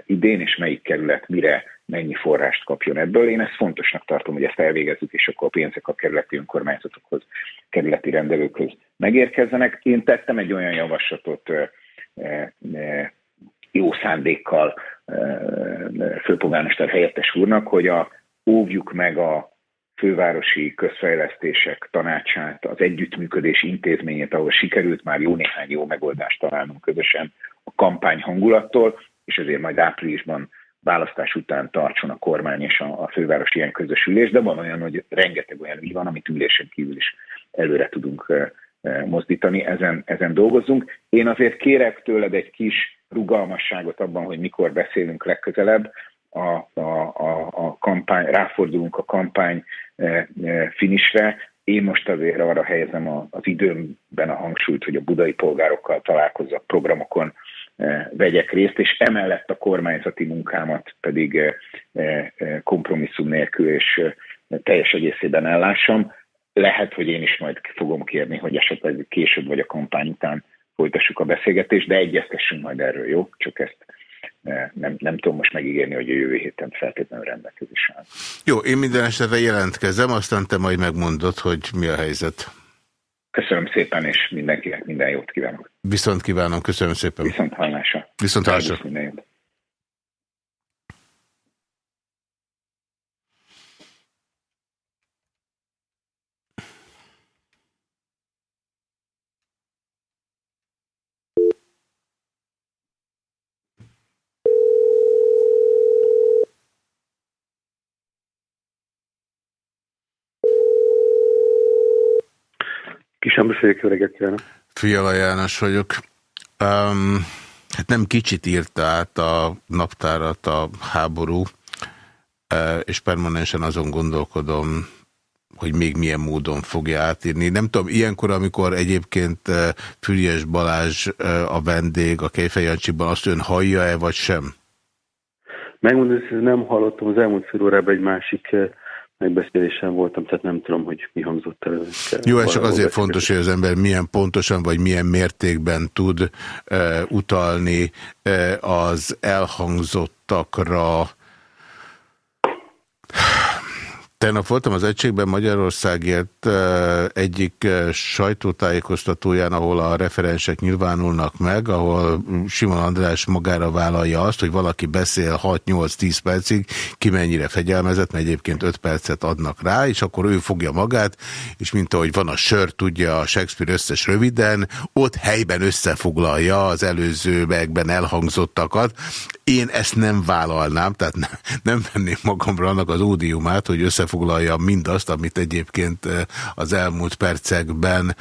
idén, és melyik kerület mire mennyi forrást kapjon ebből. Én ezt fontosnak tartom, hogy ezt elvégezzük, és akkor a pénzek a kerületi önkormányzatokhoz, kerületi rendelőkhöz megérkezzenek. Én tettem egy olyan javaslatot e, jó szándékkal főpolgármester helyettes úrnak, hogy a, óvjuk meg a fővárosi közfejlesztések tanácsát, az együttműködés intézményét, ahol sikerült már jó néhány jó megoldást találnunk közösen a kampány hangulattól, és ezért majd áprilisban választás után tartson a kormány és a, a főváros ilyen közös ülés, de van olyan, hogy rengeteg olyan ügy van, amit ülésen kívül is előre tudunk mozdítani, ezen, ezen dolgozunk. Én azért kérek tőled egy kis rugalmasságot abban, hogy mikor beszélünk legközelebb, a, a, a, a kampány, ráfordulunk a kampány e, e, finisre. Én most azért arra helyezem a, az időmben a hangsúlyt, hogy a budai polgárokkal találkozzak, programokon vegyek részt, és emellett a kormányzati munkámat pedig kompromisszum nélkül és teljes egészében ellássam. Lehet, hogy én is majd fogom kérni, hogy esetleg később vagy a kampány után folytassuk a beszélgetést, de egyeztessünk majd erről, jó? Csak ezt nem, nem tudom most megígérni, hogy a jövő héten feltétlenül rendelkezésre. Jó, én minden esetre jelentkezem, aztán te majd megmondod, hogy mi a helyzet. Köszönöm szépen, és mindenkinek minden jót kívánok. Viszont kívánom, köszönöm szépen. Viszont hallásra. Viszont hallásra. Minden jót. Kisámbor vagyok, jó reggelt kívánok. Fiala János vagyok. Um, hát nem kicsit írta át a naptárat a háború, uh, és permanensen azon gondolkodom, hogy még milyen módon fogja átírni. Nem tudom, ilyenkor, amikor egyébként uh, Füriás Balázs uh, a vendég a Kejfej Jancsiban, azt ön hallja-e, vagy sem? Megmondom, hogy nem hallottam az elmúlt fél órában egy másik megbeszélésen voltam, tehát nem tudom, hogy mi hangzott el. Jó, ez csak azért fontos, hogy az ember milyen pontosan vagy milyen mértékben tud uh, utalni uh, az elhangzottakra, Tegnap voltam az Egységben Magyarországért egyik sajtótájékoztatóján, ahol a referensek nyilvánulnak meg, ahol Simon András magára vállalja azt, hogy valaki beszél 6-8-10 percig, ki mennyire fegyelmezett, mert egyébként 5 percet adnak rá, és akkor ő fogja magát, és mint ahogy van a sör, tudja a Shakespeare összes röviden, ott helyben összefoglalja az előző megben elhangzottakat. Én ezt nem vállalnám, tehát nem, nem venném magamra annak az ódiumát, hogy össze összefoglalja mindazt, amit egyébként eh, az elmúlt percekben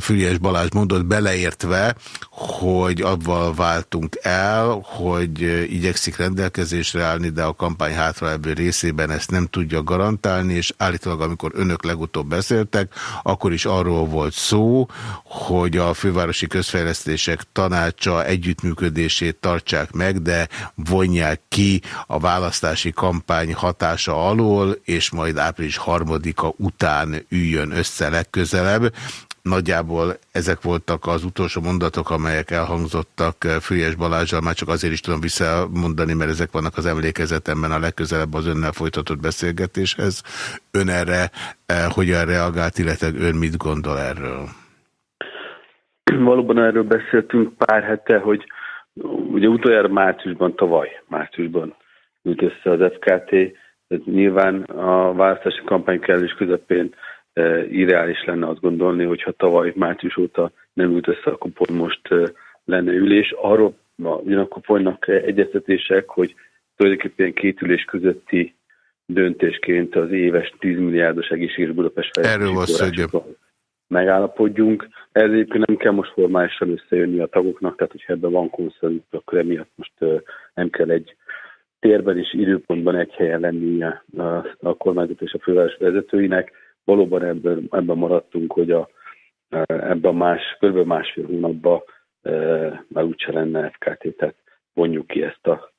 Füriás Balázs mondott, beleértve, hogy abval váltunk el, hogy igyekszik rendelkezésre állni, de a kampány hátra ebből részében ezt nem tudja garantálni, és állítólag amikor önök legutóbb beszéltek, akkor is arról volt szó, hogy a fővárosi közfejlesztések tanácsa együttműködését tartsák meg, de vonják ki a választási kampány hatása alól, és majd április harmadika után üljön össze legközelebb legközelebb. Nagyjából ezek voltak az utolsó mondatok, amelyek elhangzottak eh, Fülyes Balázsral, már csak azért is tudom visszamondani, mert ezek vannak az emlékezetemben a legközelebb az önnel folytatott beszélgetéshez. Ön erre eh, hogyan reagált, illetve ön mit gondol erről? Valóban erről beszéltünk pár hete, hogy ugye utoljára márciusban, tavaly márciusban ült össze az FKT. Tehát nyilván a választási kampány kellős közepén irreális lenne azt gondolni, hogyha tavaly március óta nem ült össze, akkor pont most lenne ülés. Arról ugyanakkor folynak egyeztetések, hogy tulajdonképpen két ülés közötti döntésként az éves 10 milliárdos egészséges Budapest szó, megállapodjunk. Ez egyébként nem kell most formálisan összejönni a tagoknak, tehát hogyha ebben van konszenzus, akkor emiatt most nem kell egy térben és időpontban egy helyen lenni a, a, a kormányzat és a főváros vezetőinek. Valóban ebben, ebben maradtunk, hogy a, ebben más, kb. másfél hónapban e, már úgyse lenne FKT, tehát vonjuk ki ezt a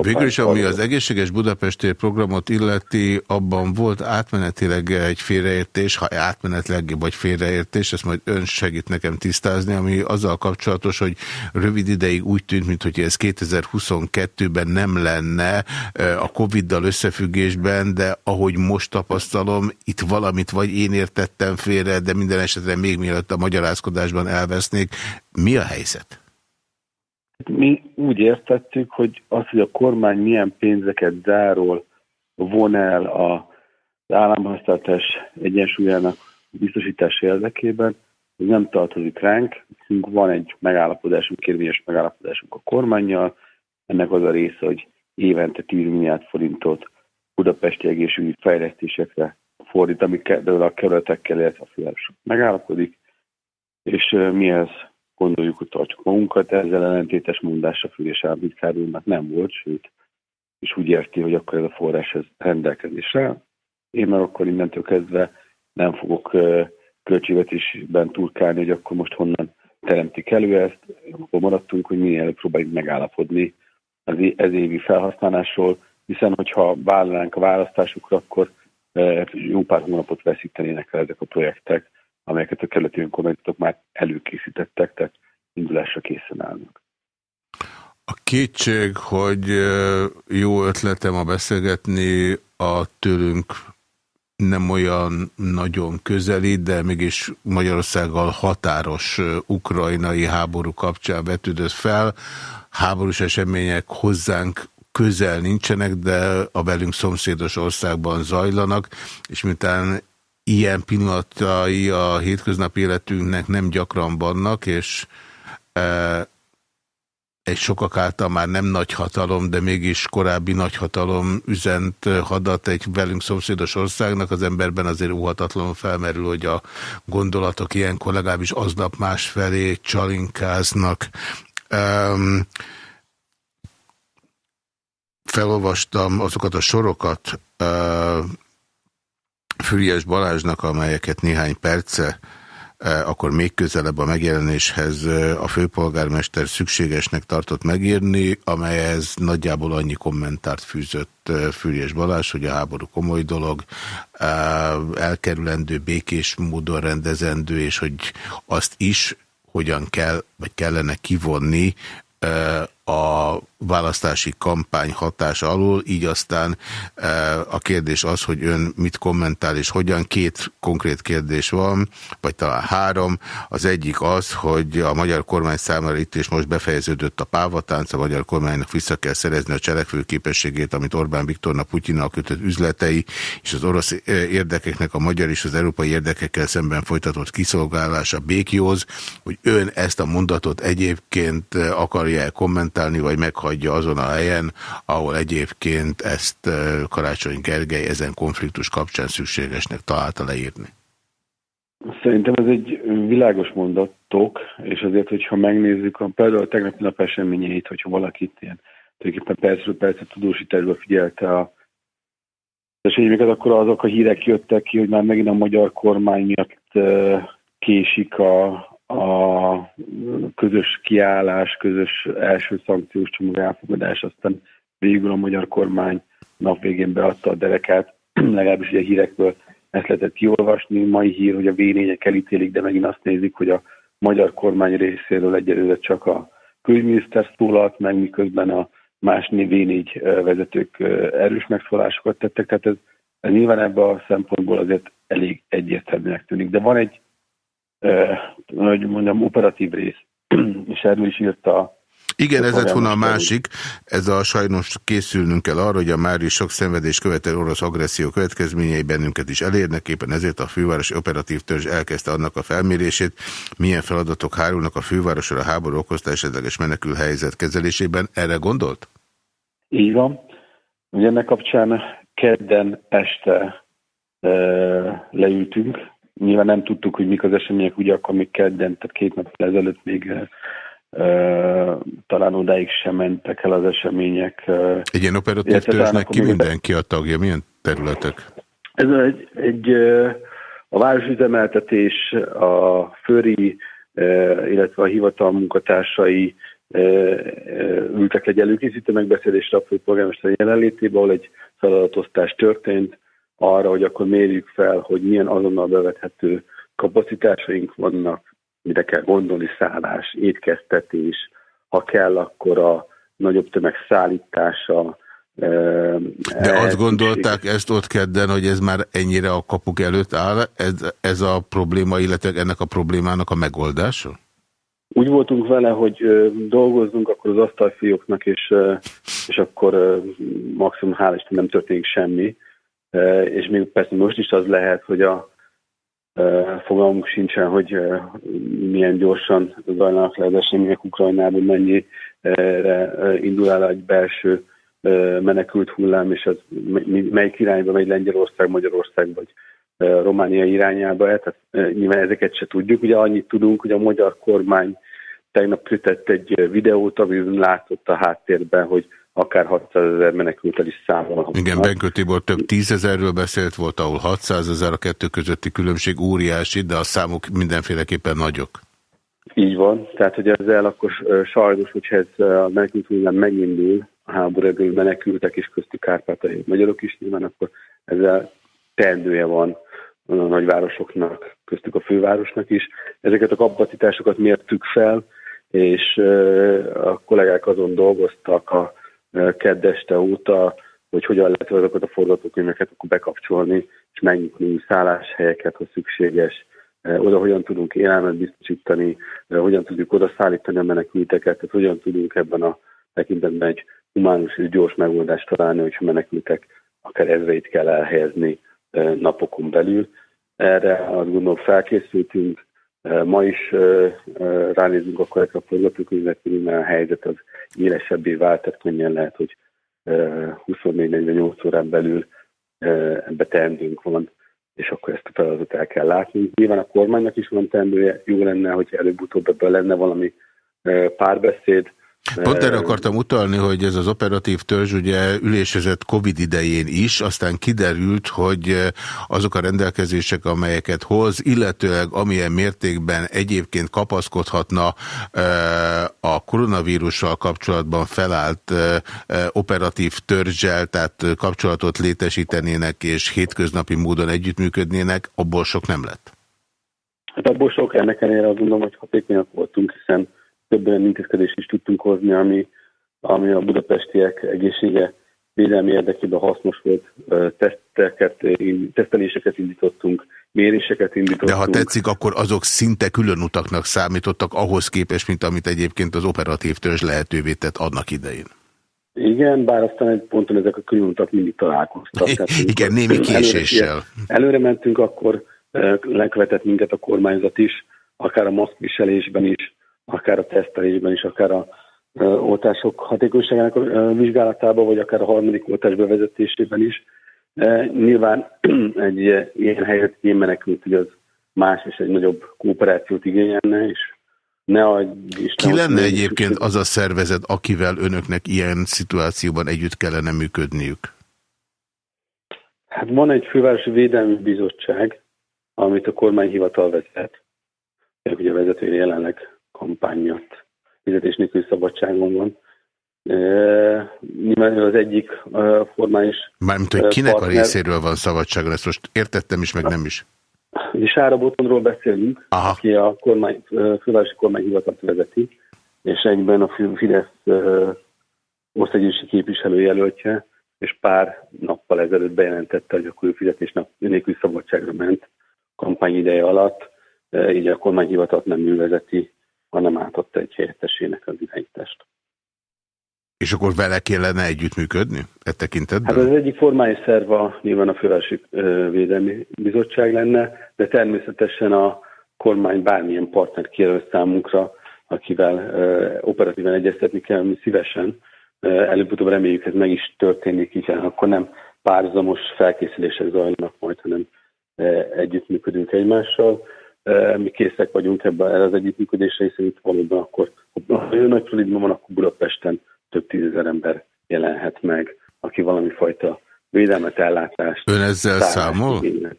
Végül is, ami az egészséges Budapesti programot illeti, abban volt átmenetileg egy félreértés, ha átmenetileg vagy félreértés, ezt majd ön segít nekem tisztázni, ami azzal kapcsolatos, hogy rövid ideig úgy tűnt, mintha ez 2022-ben nem lenne a Covid-dal összefüggésben, de ahogy most tapasztalom, itt valamit vagy én értettem félre, de minden esetre még mielőtt a magyarázkodásban elvesznék. Mi a helyzet? Mi úgy értettük, hogy az, hogy a kormány milyen pénzeket zárol, von el az államháztartás egyensúlyának biztosítása érdekében, ez nem tartozik ránk. Van egy megállapodásunk, kérvényes megállapodásunk a kormányjal, ennek az a része, hogy évente 10 milliárd forintot budapesti egészségügyi fejlesztésekre fordít, amik a kerületekkel, illetve a fővárosok megállapodik, és mi ez gondoljuk, hogy tartsuk magunkat, ezzel ellentétes mondásra Fülés államtitkár úrnak nem volt, sőt, és úgy érti, hogy akkor ez a forrás ez rendelkezésre. Én már akkor innentől kezdve nem fogok költségvetésben turkálni, hogy akkor most honnan teremtik elő ezt, akkor maradtunk, hogy minél próbáljuk megállapodni az ez évi felhasználásról, hiszen hogyha vállalnánk a választásukra, akkor jó pár hónapot veszítenének el ezek a projektek, amelyeket a kerületi önkormányzatok már előkészítettek, tehát indulásra készen állnak. A kétség, hogy jó ötletem a beszélgetni a tőlünk nem olyan nagyon közeli, de mégis Magyarországgal határos ukrajnai háború kapcsán vetődött fel. Háborús események hozzánk közel nincsenek, de a velünk szomszédos országban zajlanak, és miután ilyen pillanatai a hétköznapi életünknek nem gyakran vannak, és e, egy sokak által már nem nagy hatalom, de mégis korábbi nagy hatalom üzent hadat egy velünk szomszédos országnak, az emberben azért óhatatlanul felmerül, hogy a gondolatok ilyenkor legalábbis aznap másfelé csalinkáznak. Um, felolvastam azokat a sorokat, uh, Füriás Balázsnak, amelyeket néhány perce e, akkor még közelebb a megjelenéshez e, a főpolgármester szükségesnek tartott megírni, amelyhez nagyjából annyi kommentárt fűzött e, Füriás Balázs, hogy a háború komoly dolog, elkerülendő, békés módon rendezendő, és hogy azt is hogyan kell, vagy kellene kivonni a választási kampány hatása alól, így aztán e, a kérdés az, hogy ön mit kommentál és hogyan. Két konkrét kérdés van, vagy talán három. Az egyik az, hogy a magyar kormány számára itt és most befejeződött a pávatánc, a magyar kormánynak vissza kell szerezni a cselekvő képességét, amit Orbán Viktornak Putyinnal kötött üzletei, és az orosz e, érdekeknek a magyar és az európai érdekekkel szemben folytatott kiszolgálása békjóz, hogy ön ezt a mondatot egyébként akarja -e kommentálni, vagy meghagyja hagyja azon a helyen, ahol egyébként ezt Karácsony Gergely ezen konfliktus kapcsán szükségesnek találta leírni? Szerintem ez egy világos mondatok, és azért, hogyha megnézzük a, például a tegnapi nap eseményeit, hogyha valakit ilyen tulajdonképpen percről percre tudósításba figyelte a eseményeket, akkor azok a hírek jöttek ki, hogy már megint a magyar kormány miatt késik a, a közös kiállás, közös első szankciós csomag elfogadás, aztán végül a magyar kormány nap végén beadta a derekát, <clears throat> legalábbis ugye hírekből ezt lehetett kiolvasni. Mai hír, hogy a v elítélik, de megint azt nézik, hogy a magyar kormány részéről egyelőre csak a külügyminiszter szólalt meg, miközben a más v vezetők erős megszólásokat tettek, tehát ez, ez nyilván ebben a szempontból azért elég egyértelműnek tűnik. De van egy hogy mondjam, operatív rész, <clears throat> és erről is írt a Igen, ez lett volna a másik. Ez a sajnos készülnünk kell arra, hogy a már is sok szenvedés követel orosz agresszió következményei bennünket is elérnek, éppen ezért a fővárosi operatív törzs elkezdte annak a felmérését, milyen feladatok hárulnak a fővárosra a háború okozta esetleges menekül helyzet kezelésében. Erre gondolt? Így van. Ugye ennek kapcsán kedden este e, leültünk. Nyilván nem tudtuk, hogy mik az események, ugye akkor még kedden, tehát két nap ezelőtt még talán odáig sem mentek el az események. Egy ilyen operatív talán törzsnek ki mindenki a tagja? Milyen területek? Ez egy, egy a városüzemeltetés, a föri, ö, illetve a hivatal munkatársai ültek egy előkészítő megbeszélésre a főpolgármester jelenlétében, ahol egy feladatosztás történt arra, hogy akkor mérjük fel, hogy milyen azonnal bevethető kapacitásaink vannak, mire kell gondolni, szállás, étkeztetés, ha kell, akkor a nagyobb tömeg szállítása, De azt gondolták ezt ott kedden, hogy ez már ennyire a kapuk előtt áll, ez, ez a probléma, illetve ennek a problémának a megoldása? úgy voltunk vele, hogy ö, dolgozzunk akkor az asztalfióknak, és, ö, és akkor ö, maximum hál' Isten nem történik semmi. És még persze most is az lehet, hogy a fogalmunk sincsen, hogy milyen gyorsan zajlanak le az események Ukrajnában, mennyire indul el egy belső menekült hullám, és az melyik irányba megy Lengyelország, Magyarország, vagy Románia irányába, tehát ö, nyilván ezeket se tudjuk. Ugye annyit tudunk, hogy a magyar kormány tegnap küldött egy videót, amiben látszott a háttérben, hogy akár 600 ezer menekültel is számolhatnak. Igen, Benkő Tibor több tízezerről beszélt, volt, ahol 600 ezer, a kettő közötti különbség óriási, de a számok mindenféleképpen nagyok. Így van, tehát hogy ezzel akkor sajnos, hogyha ez a menekült hullám megindul, a háború menekültek és köztük kárpátai magyarok is nyilván, akkor ezzel teendője van a nagyvárosoknak, köztük a fővárosnak is. Ezeket a kapacitásokat mértük fel, és a kollégák azon dolgoztak a kedd este óta, hogy hogyan lehet azokat a forgatókönyveket akkor bekapcsolni, és megnyitni új szálláshelyeket, ha szükséges, Eh, oda hogyan tudunk élelmet biztosítani, eh, hogyan tudjuk oda szállítani a menekülteket, tehát hogyan tudunk ebben a tekintetben egy humánus és gyors megoldást találni, hogyha menekültek akár ezreit kell elhelyezni eh, napokon belül. Erre azt gondolom felkészültünk, ma is ránézünk akkor ezekre a forgatókönyvekre, mert a helyzet az élesebbé vált, tehát könnyen lehet, hogy eh, 24-48 órán belül ebbe teendőnk van és akkor ezt a feladatot el kell látni. Nyilván a kormánynak is van teendője, jó lenne, hogy előbb-utóbb ebből lenne valami párbeszéd. Pont erre akartam utalni, hogy ez az operatív törzs ugye ülésezett Covid idején is, aztán kiderült, hogy azok a rendelkezések, amelyeket hoz, illetőleg amilyen mértékben egyébként kapaszkodhatna a koronavírussal kapcsolatban felállt operatív törzsel, tehát eh, kapcsolatot létesítenének és hétköznapi módon együttműködnének, abból sok nem lett. Hát abból sok ennek ellenére azt gondolom, hogy hatékonyak voltunk, hiszen több olyan intézkedést is tudtunk hozni, ami, ami a budapestiek egészsége védelmi érdekében hasznos volt. Teszteket, teszteléseket indítottunk, méréseket indítottunk. De ha tetszik, akkor azok szinte külön utaknak számítottak ahhoz képest, mint amit egyébként az operatív törzs lehetővé tett annak idején. Igen, bár aztán egy ponton ezek a különutak mindig találkoztak. Tehát, <laughs> Igen, némi késéssel. Előre, előre mentünk, akkor lekövetett minket a kormányzat is, akár a maszkviselésben is, akár a tesztelésben is, akár a oltások hatékonyságának a vizsgálatában, vagy akár a harmadik oltás bevezetésében is. Nyilván <clears throat> egy ilyen helyzet menekült, hogy az más és egy nagyobb kooperációt igényelne, és ne adj Isten, Ki lenne egyébként az a szervezet, akivel önöknek ilyen szituációban együtt kellene működniük? Hát van egy fővárosi védelmi bizottság, amit a kormányhivatal vezet. Ők ugye a vezetője jelenleg kampány miatt fizetés nélküli szabadságon van. E, nyilván az egyik e, formális Mármint, hogy kinek a partner. részéről van szabadságon, ezt most értettem is, meg nem is. Ugye Sára Botonról beszélünk, Aha. aki a kormány, fővárosi kormányhivatalt vezeti, és egyben a Fi- Fidesz e, országgyűlési képviselőjelöltje, és pár nappal ezelőtt bejelentette, hogy akkor ő fizetés nap- nélküli szabadságra ment kampány ideje alatt, így a kormányhivatalt nem ő vezeti, hanem átadta egy helyettesének az irányítást. És akkor vele kellene együttműködni e tekintetben? Hát az egyik formális szerv a, nyilván a Fővárosi Védelmi Bizottság lenne, de természetesen a kormány bármilyen partner kijelölt számunkra, akivel ö, operatíven egyeztetni kell, mi szívesen. Előbb-utóbb reméljük ez meg is történik, hiszen akkor nem párhuzamos felkészülések zajlanak majd, hanem együttműködünk egymással. Mi készek vagyunk ebben erre az együttműködésre, hiszen itt valóban akkor, ha nagyon nagy probléma van, akkor Budapesten több tízezer ember jelenhet meg, aki valami fajta védelmet, ellátást. Ön ezzel számol? igényel.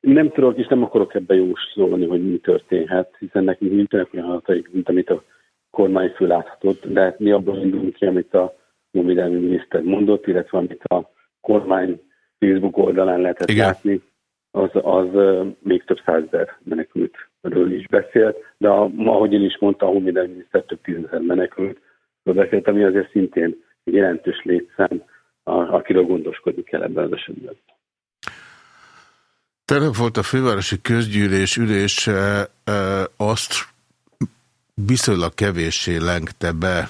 Nem tudok, és nem akarok ebbe jósolni, hogy mi történhet, hiszen nekünk nincsenek olyan adataik, mint amit a kormányfő láthatott, de hát mi abban indulunk ki, amit a honvédelmi miniszter mondott, illetve amit a kormány Facebook oldalán lehetett Igen. látni, az, az még több százezer menekültről is beszélt, de a, ahogy én is mondta, a honvédelmi miniszter több tízezer menekült beszélt, ami azért szintén egy jelentős létszám, akiről gondoskodni kell ebben az esetben. Tegnap volt a fővárosi közgyűlés ülése, azt viszonylag kevéssé lengte be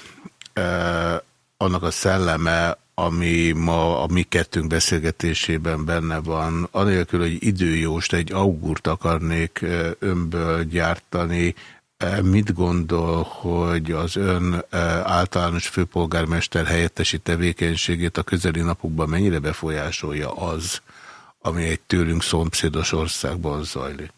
annak a szelleme, ami ma a mi kettőnk beszélgetésében benne van. Anélkül, hogy időjóst, egy augurt akarnék önből gyártani, Mit gondol, hogy az ön általános főpolgármester helyettesi tevékenységét a közeli napokban mennyire befolyásolja az, ami egy tőlünk szomszédos országban zajlik?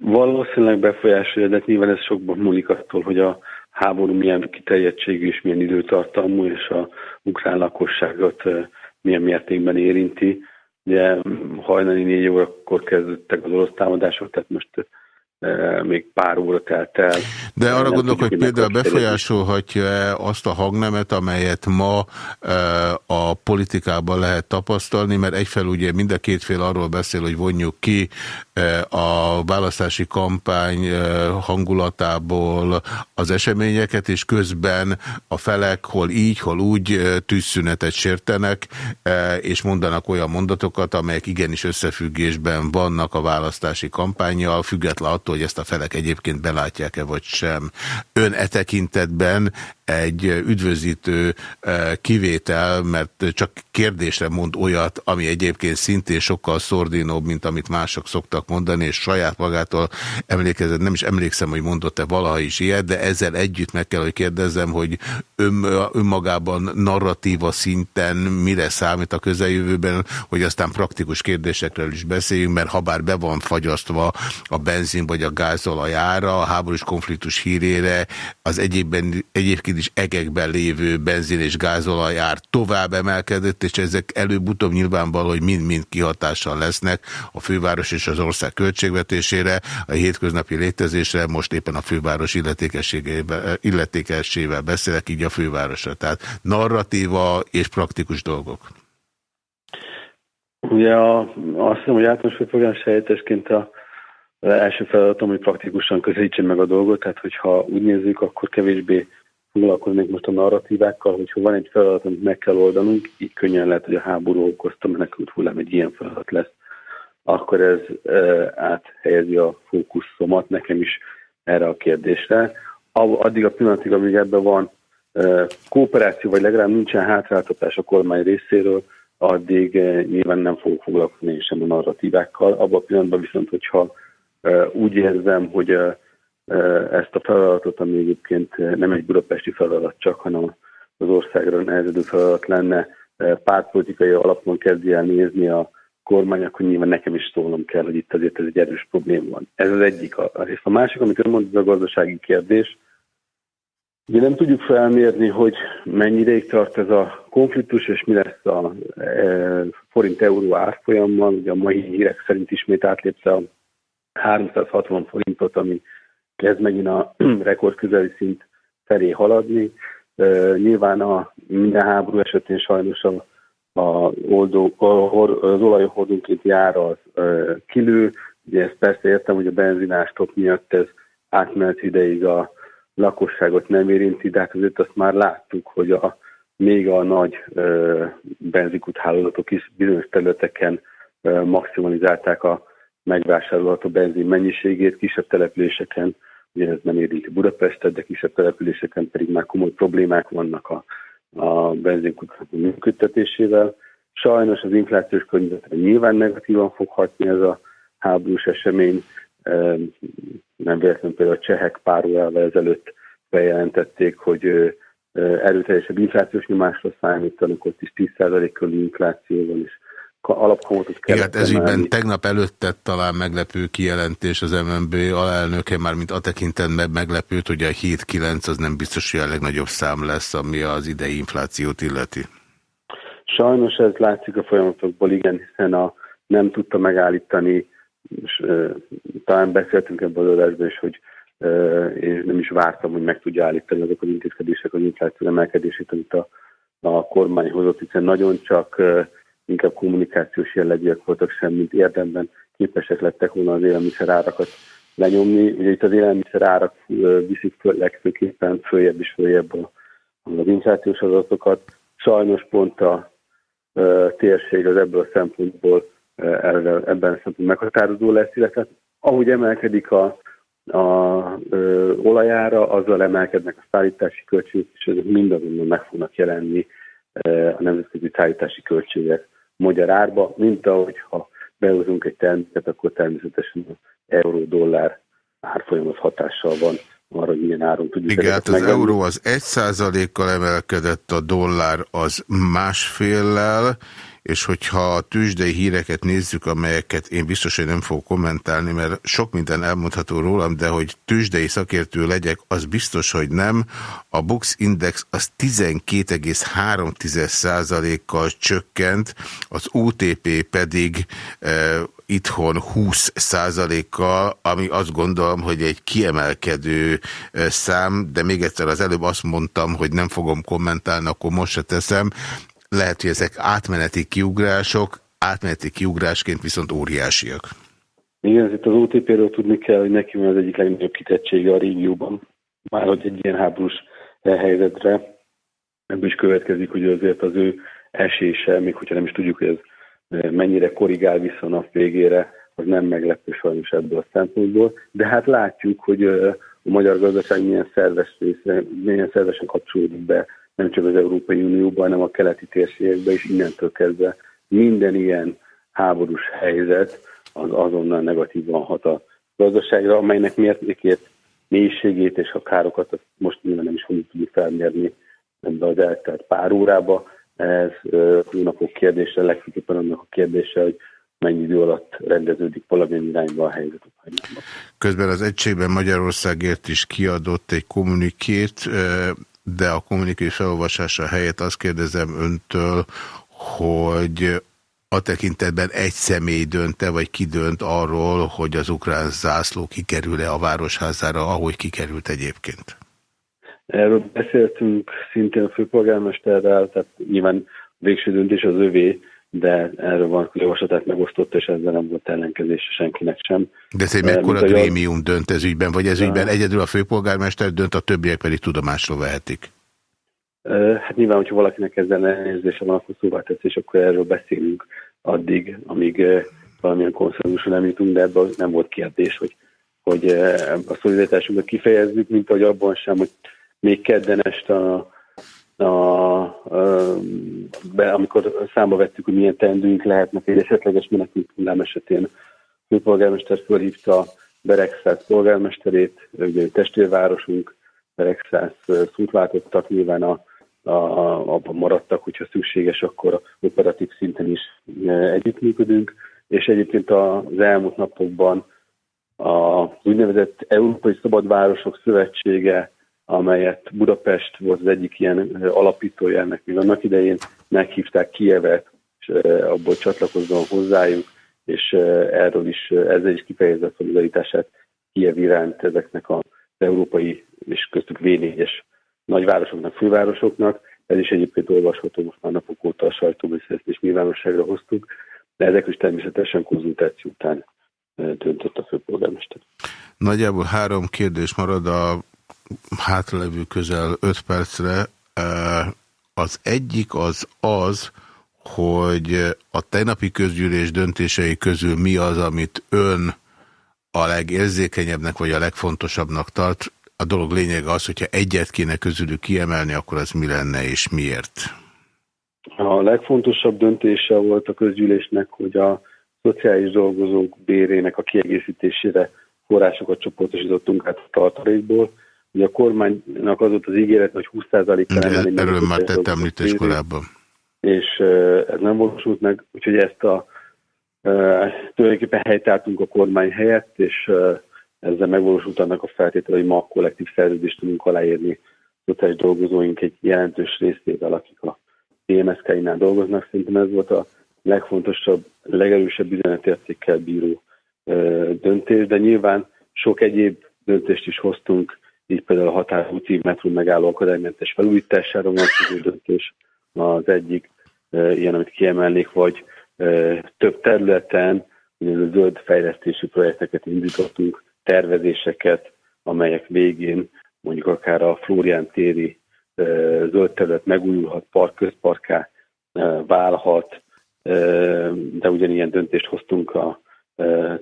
Valószínűleg befolyásolja, de nyilván ez sokban múlik attól, hogy a háború milyen kiterjedtségű és milyen időtartamú, és a ukrán lakosságot milyen mértékben érinti. Ugye hajnali négy órakor kezdődtek az orosz támadások, tehát most még pár óra telt el. De arra Nem gondolok, hogy például befolyásolhatja azt a hangnemet, amelyet ma e, a politikában lehet tapasztalni, mert egyfelől ugye mind a két fél arról beszél, hogy vonjuk ki e, a választási kampány e, hangulatából az eseményeket, és közben a felek hol így, hol úgy e, tűzszünetet sértenek, e, és mondanak olyan mondatokat, amelyek igenis összefüggésben vannak a választási kampányjal, független attól, hogy ezt a felek egyébként belátják-e vagy sem. Ön e tekintetben egy üdvözítő eh, kivétel, mert csak kérdésre mond olyat, ami egyébként szintén sokkal szordinóbb, mint amit mások szoktak mondani, és saját magától emlékezett, nem is emlékszem, hogy mondott-e valaha is ilyet, de ezzel együtt meg kell, hogy kérdezzem, hogy ön, önmagában narratíva szinten mire számít a közeljövőben, hogy aztán praktikus kérdésekről is beszéljünk, mert ha bár be van fagyasztva a benzin vagy a gázolaj ára, a háborús konfliktus hírére az egyébben, egyébként is egekben lévő benzin és gázolaj ár tovább emelkedett, és ezek előbb-utóbb nyilvánvaló, hogy mind-mind kihatással lesznek a főváros és az ország költségvetésére, a hétköznapi létezésre, most éppen a főváros illetékessével beszélek, így a fővárosra. Tehát narratíva és praktikus dolgok. Ugye a, azt hiszem, hogy általános főpolgármester helyettesként a első feladatom, hogy praktikusan közelítsen meg a dolgot, tehát hogyha úgy nézzük, akkor kevésbé foglalkoznék most a narratívákkal, hogyha van egy feladat, amit meg kell oldanunk, így könnyen lehet, hogy a háború okozta menekült hullám egy ilyen feladat lesz, akkor ez e, áthelyezi a fókuszomat nekem is erre a kérdésre. Addig a pillanatig, amíg ebben van e, kooperáció, vagy legalább nincsen hátráltatás a kormány részéről, addig e, nyilván nem fogok foglalkozni sem a narratívákkal. Abban a pillanatban viszont, hogyha e, úgy érzem, hogy e, ezt a feladatot, ami egyébként nem egy budapesti feladat csak, hanem az országra nehezedő feladat lenne, pártpolitikai alapon kezdi el nézni a kormány, akkor nyilván nekem is szólnom kell, hogy itt azért ez egy erős probléma van. Ez az egyik. És a másik, amit ön mondta, a gazdasági kérdés. Ugye nem tudjuk felmérni, hogy mennyi ideig tart ez a konfliktus, és mi lesz a e, forint-euró árfolyammal. Ugye a mai hírek szerint ismét átlépte a 360 forintot, ami kezd megint a <clears throat> rekord közeli szint felé haladni. Nyilván a minden háború esetén sajnos a, a oldó, a, az olajhordónként jár az kilő. Ugye ezt persze értem, hogy a benzinástop miatt ez átmenet ideig a lakosságot nem érinti, de hát azért azt már láttuk, hogy a, még a nagy uh, benzinkúthálózatok is bizonyos területeken maximalizálták a megvásárolható benzin mennyiségét, kisebb településeken ugye ez nem érinti Budapestet, de kisebb településeken pedig már komoly problémák vannak a, a benzinkutak működtetésével. Sajnos az inflációs környezetre nyilván negatívan fog hatni ez a háborús esemény. Nem véletlenül például a csehek pár órával ezelőtt bejelentették, hogy erőteljesebb inflációs nyomásra számítanak, ott is 10% körüli infláció van, és alapkamatot kell. Igen, ez ügyben tegnap előtt tett talán meglepő kijelentés az MNB alelnöke, már mint a tekintetben meglepőt, hogy a 7-9 az nem biztos, hogy a legnagyobb szám lesz, ami az idei inflációt illeti. Sajnos ez látszik a folyamatokból, igen, hiszen a, nem tudta megállítani, és e, talán beszéltünk ebben az adásban is, hogy e, én nem is vártam, hogy meg tudja állítani azok az intézkedések az infláció emelkedését, amit a, a kormány hozott, hiszen nagyon csak e, inkább kommunikációs jellegűek voltak sem, mint érdemben képesek lettek volna az élelmiszer árakat lenyomni. Ugye itt az élelmiszer árak viszik föl, legfőképpen följebb és följebb az inflációs adatokat. Sajnos pont a térség az ebből a szempontból e, ebben a szempontból meghatározó lesz, illetve ahogy emelkedik a, a e, olajára, azzal emelkednek a szállítási költségek, és ezek mindazonban meg fognak jelenni a nemzetközi szállítási költségek magyar árba, mint ahogy ha behozunk egy terméket, akkor természetesen az euró-dollár árfolyam az hatással van arra, hogy milyen áron tudjuk. Igen, hát az megenni. euró az egy százalékkal emelkedett, a dollár az másféllel, és hogyha a tűzsdei híreket nézzük, amelyeket én biztos, hogy nem fogok kommentálni, mert sok minden elmondható rólam, de hogy tűzsdei szakértő legyek, az biztos, hogy nem. A Bux Index az 12,3%-kal csökkent, az UTP pedig e, itthon 20%-kal, ami azt gondolom, hogy egy kiemelkedő e, szám, de még egyszer az előbb azt mondtam, hogy nem fogom kommentálni, akkor most se teszem. Lehet, hogy ezek átmeneti kiugrások, átmeneti kiugrásként viszont óriásiak. Igen, itt az OTP-ről tudni kell, hogy neki van az egyik legnagyobb kitettsége a régióban. Már hogy egy ilyen háborús helyzetre ebből is következik, hogy azért az ő esése, még hogyha nem is tudjuk, hogy ez mennyire korrigál vissza a nap végére, az nem meglepő sajnos ebből a szempontból. De hát látjuk, hogy a magyar gazdaság milyen szerves része, milyen szervesen kapcsolódik be nem csak az Európai Unióban, hanem a keleti térségekben is innentől kezdve minden ilyen háborús helyzet az azonnal negatívan hat a gazdaságra, amelynek mértékét, mélységét és a károkat most nyilván nem is fogjuk tudni felmérni ebbe az eltelt pár órába. Ez hónapok kérdése, legfőképpen annak a kérdése, hogy mennyi idő alatt rendeződik valamilyen irányba a helyzet Közben az egységben Magyarországért is kiadott egy kommunikét, de a kommunikai felolvasása helyett azt kérdezem öntől, hogy a tekintetben egy személy dönte, vagy ki dönt arról, hogy az ukrán zászló kikerül-e a városházára, ahogy kikerült egyébként? Erről beszéltünk szintén a főpolgármesterrel, tehát nyilván végső döntés az övé, de erről van javaslatát megosztott, és ezzel nem volt ellenkezés senkinek sem. De ez egy mekkora grémium dönt ez ügyben, vagy ez ügyben egyedül a főpolgármester dönt, a többiek pedig tudomásról vehetik? Hát nyilván, hogyha valakinek ezzel elnézése van, akkor szóvá tesz, és akkor erről beszélünk addig, amíg valamilyen konszenzusra nem jutunk, de ebből nem volt kérdés, hogy, hogy a szolidaritásunkat kifejezzük, mint ahogy abban sem, hogy még kedden este a a, a, be, amikor számba vettük, hogy milyen teendőink lehetnek egy esetleges menekült hullám esetén, a főpolgármester fölhívta Beregszász polgármesterét, ugye testvérvárosunk, Beregszász szót váltottak, nyilván a, a, abban maradtak, hogyha szükséges, akkor operatív szinten is együttműködünk, és egyébként az elmúlt napokban az úgynevezett Európai Szabadvárosok Szövetsége amelyet Budapest volt az egyik ilyen alapítója ennek, még annak idején meghívták Kievet, és abból csatlakozzon hozzájuk, és erről is, ezzel is kifejezett szolidaritását Kiev iránt ezeknek az európai és köztük V4-es nagyvárosoknak, fővárosoknak. Ez is egyébként olvasható most már napok óta a sajtóban, és ezt is nyilvánosságra hoztuk, de ezek is természetesen konzultáció után döntött a főpolgármester. Nagyjából három kérdés marad a hátralevő közel 5 percre. Az egyik az az, hogy a tegnapi közgyűlés döntései közül mi az, amit ön a legérzékenyebbnek vagy a legfontosabbnak tart. A dolog lényege az, hogyha egyet kéne közülük kiemelni, akkor az mi lenne és miért? A legfontosabb döntése volt a közgyűlésnek, hogy a szociális dolgozók bérének a kiegészítésére forrásokat csoportosítottunk át a tartalékból. Ugye a kormánynak az volt az ígéret, hogy 20%-kal emelni. Erről már tett említés korábban. És ez nem valósult meg, úgyhogy ezt a tulajdonképpen helytáltunk a kormány helyett, és ezzel megvalósult annak a feltétel, hogy ma a kollektív szerződést tudunk aláírni szociális dolgozóink egy jelentős részével, akik a TMSK-inál dolgoznak. Szerintem ez volt a legfontosabb, legerősebb üzenetértékkel bíró döntés, de nyilván sok egyéb döntést is hoztunk, így például a határúti metró megálló akadálymentes felújítására vonatkozó döntés az egyik ilyen, amit kiemelnék, vagy több területen a zöld fejlesztési projekteket indítottunk, tervezéseket, amelyek végén mondjuk akár a Flórián téri zöld terület megújulhat, park, közparká válhat, de ugyanilyen döntést hoztunk a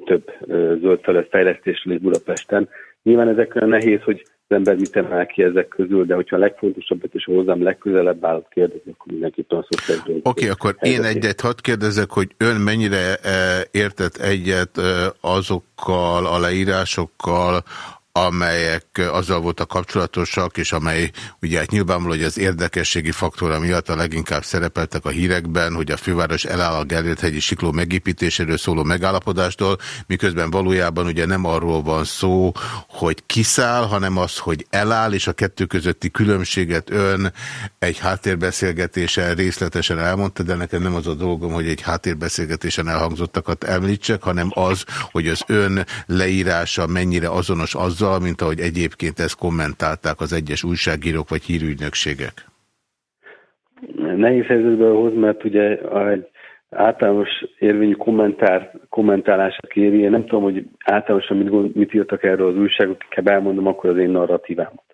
több zöld terület fejlesztésről is Budapesten. Nyilván ezek nehéz, hogy az ember mit emel ki ezek közül, de hogyha a legfontosabbat és hozzám legközelebb állott kérdezni, akkor mindenképpen a szociális Oké, okay, akkor én egyet hadd kérdezek, hogy ön mennyire értett egyet azokkal a leírásokkal, amelyek azzal voltak kapcsolatosak, és amely ugye hát nyilvánvaló, hogy az érdekességi faktora miatt a leginkább szerepeltek a hírekben, hogy a főváros eláll a Gellért-hegyi sikló megépítéséről szóló megállapodástól, miközben valójában ugye nem arról van szó, hogy kiszáll, hanem az, hogy eláll, és a kettő közötti különbséget ön egy háttérbeszélgetésen részletesen elmondta, de nekem nem az a dolgom, hogy egy háttérbeszélgetésen elhangzottakat említsek, hanem az, hogy az ön leírása mennyire azonos az azzal, mint ahogy egyébként ezt kommentálták az egyes újságírók vagy hírügynökségek? Nehéz helyzetben hoz, mert ugye egy általános érvényű kommentár, kommentálásra kéri. Én nem tudom, hogy általánosan mit, mit írtak erről az újságok, ha elmondom, akkor az én narratívámat.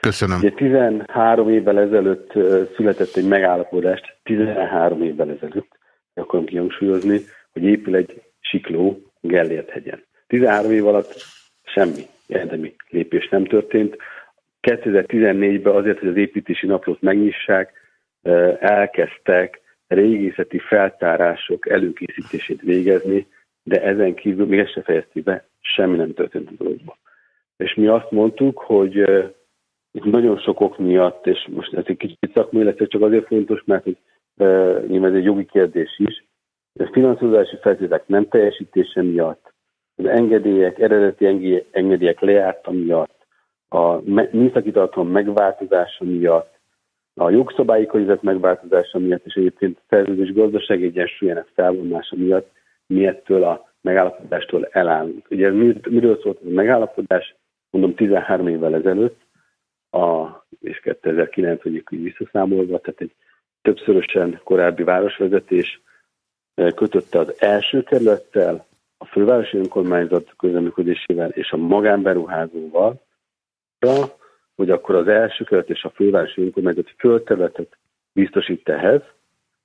Köszönöm. Ugye 13 évvel ezelőtt született egy megállapodást, 13 évvel ezelőtt, akarom kihangsúlyozni, hogy épül egy sikló Gellért hegyen. 13 év alatt semmi érdemi lépés nem történt. 2014-ben azért, hogy az építési naplót megnyissák, elkezdtek régészeti feltárások előkészítését végezni, de ezen kívül még ezt se fejezték be, semmi nem történt a dologban. És mi azt mondtuk, hogy nagyon sok ok miatt, és most ez egy kicsit szakmai lesz, csak azért fontos, mert hogy nyilván ez egy jogi kérdés is, a finanszírozási feltételek nem teljesítése miatt, az engedélyek, eredeti engedélyek lejárta miatt, a műszaki tartalom megváltozása miatt, a jogszabályi környezet megváltozása miatt, és egyébként a szerződés gazdaság egyensúlyának felvonása miatt mi ettől a megállapodástól elállunk. Ugye miről szólt ez a megállapodás? Mondom 13 évvel ezelőtt, a, és 2009 hogy így visszaszámolva, tehát egy többszörösen korábbi városvezetés eh, kötötte az első kerülettel, a fővárosi önkormányzat közleműködésével és a magánberuházóval, hogy akkor az első keret és a fővárosi önkormányzat földterületet biztosít ehhez,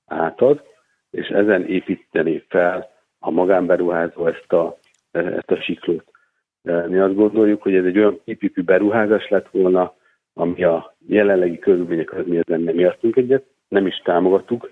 átad, és ezen építeni fel a magánberuházó ezt a, ezt a siklót. Mi azt gondoljuk, hogy ez egy olyan építő beruházás lett volna, ami a jelenlegi körülmények között mi nem értünk egyet, nem is támogattuk,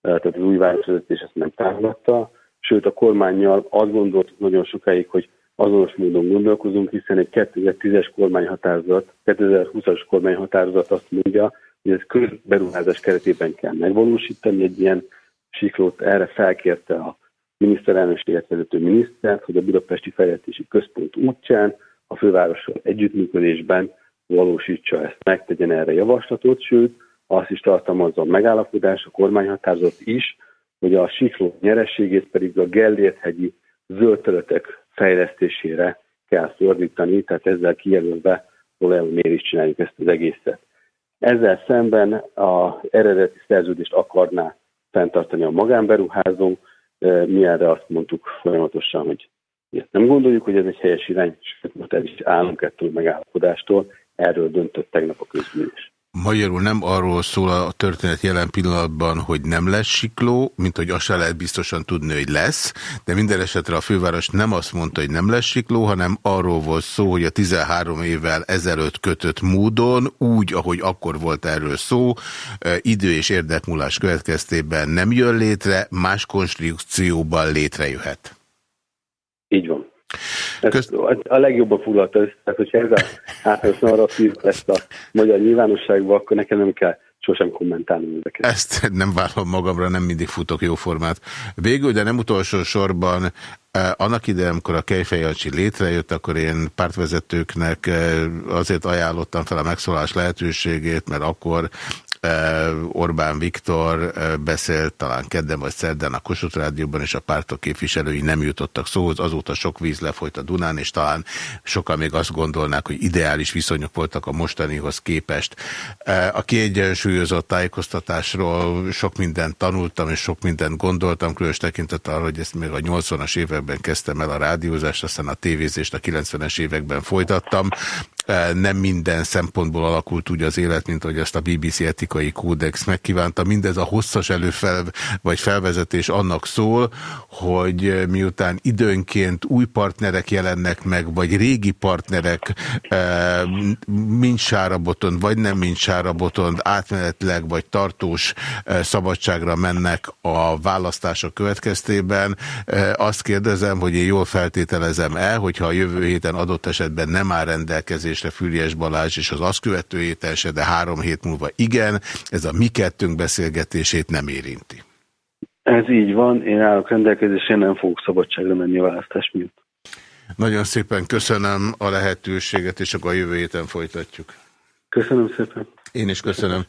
tehát az új városvezetés ezt nem támogatta, sőt a kormányjal azt gondoltuk nagyon sokáig, hogy azonos módon gondolkozunk, hiszen egy 2010-es kormányhatározat, 2020-as kormányhatározat azt mondja, hogy ez közberuházás keretében kell megvalósítani egy ilyen siklót. Erre felkérte a miniszterelnökséget vezető minisztert, hogy a Budapesti Fejlesztési Központ útján a fővárossal együttműködésben valósítsa ezt, megtegyen erre javaslatot, sőt, azt is tartalmazza a megállapodás, a kormányhatározat is, hogy a sikló nyerességét pedig a Gellért-hegyi zöld fejlesztésére kell fordítani, tehát ezzel kijelölve olajul miért is csináljuk ezt az egészet. Ezzel szemben az eredeti szerződést akarná fenntartani a magánberuházó, mi erre azt mondtuk folyamatosan, hogy nem gondoljuk, hogy ez egy helyes irány, sőt, most el is állunk ettől megállapodástól, erről döntött tegnap a közgyűlés. Magyarul nem arról szól a történet jelen pillanatban, hogy nem lesz sikló, mint hogy azt se lehet biztosan tudni, hogy lesz, de minden esetre a főváros nem azt mondta, hogy nem lesz sikló, hanem arról volt szó, hogy a 13 évvel ezelőtt kötött módon, úgy, ahogy akkor volt erről szó, idő és érdekmúlás következtében nem jön létre, más konstrukcióban létrejöhet. Így van. Ez a legjobban foglalta össze, tehát hogyha ez a hátrányos narratív lesz a magyar nyilvánosságban, akkor nekem nem kell sosem kommentálni ezeket. Ezt nem vállalom magamra, nem mindig futok jó formát. Végül, de nem utolsó sorban, eh, annak ide, amikor a Kejfejancsi létrejött, akkor én pártvezetőknek eh, azért ajánlottam fel a megszólás lehetőségét, mert akkor Orbán Viktor beszélt talán kedden vagy szerdán a Kossuth Rádióban, és a pártok képviselői nem jutottak szóhoz. Azóta sok víz lefolyt a Dunán, és talán sokan még azt gondolnák, hogy ideális viszonyok voltak a mostanihoz képest. A kiegyensúlyozott tájékoztatásról sok mindent tanultam, és sok mindent gondoltam, különös tekintet arra, hogy ezt még a 80-as években kezdtem el a rádiózást, aztán a tévézést a 90-es években folytattam. Nem minden szempontból alakult úgy az élet, mint hogy ezt a BBC etikai kódex megkívánta. Mindez a hosszas előfel, vagy felvezetés annak szól, hogy miután időnként új partnerek jelennek meg, vagy régi partnerek mind sáraboton, vagy nem mind sáraboton, átmenetleg, vagy tartós szabadságra mennek a választások következtében. Azt kérdezem, hogy én jól feltételezem el, hogyha a jövő héten adott esetben nem áll rendelkezés rendelkezésre Füriás Balázs, és az azt követő héten se, de három hét múlva igen, ez a mi kettőnk beszélgetését nem érinti. Ez így van, én állok rendelkezésre, nem fogok szabadságra menni a választás miatt. Nagyon szépen köszönöm a lehetőséget, és akkor a jövő héten folytatjuk. Köszönöm szépen. Én is köszönöm.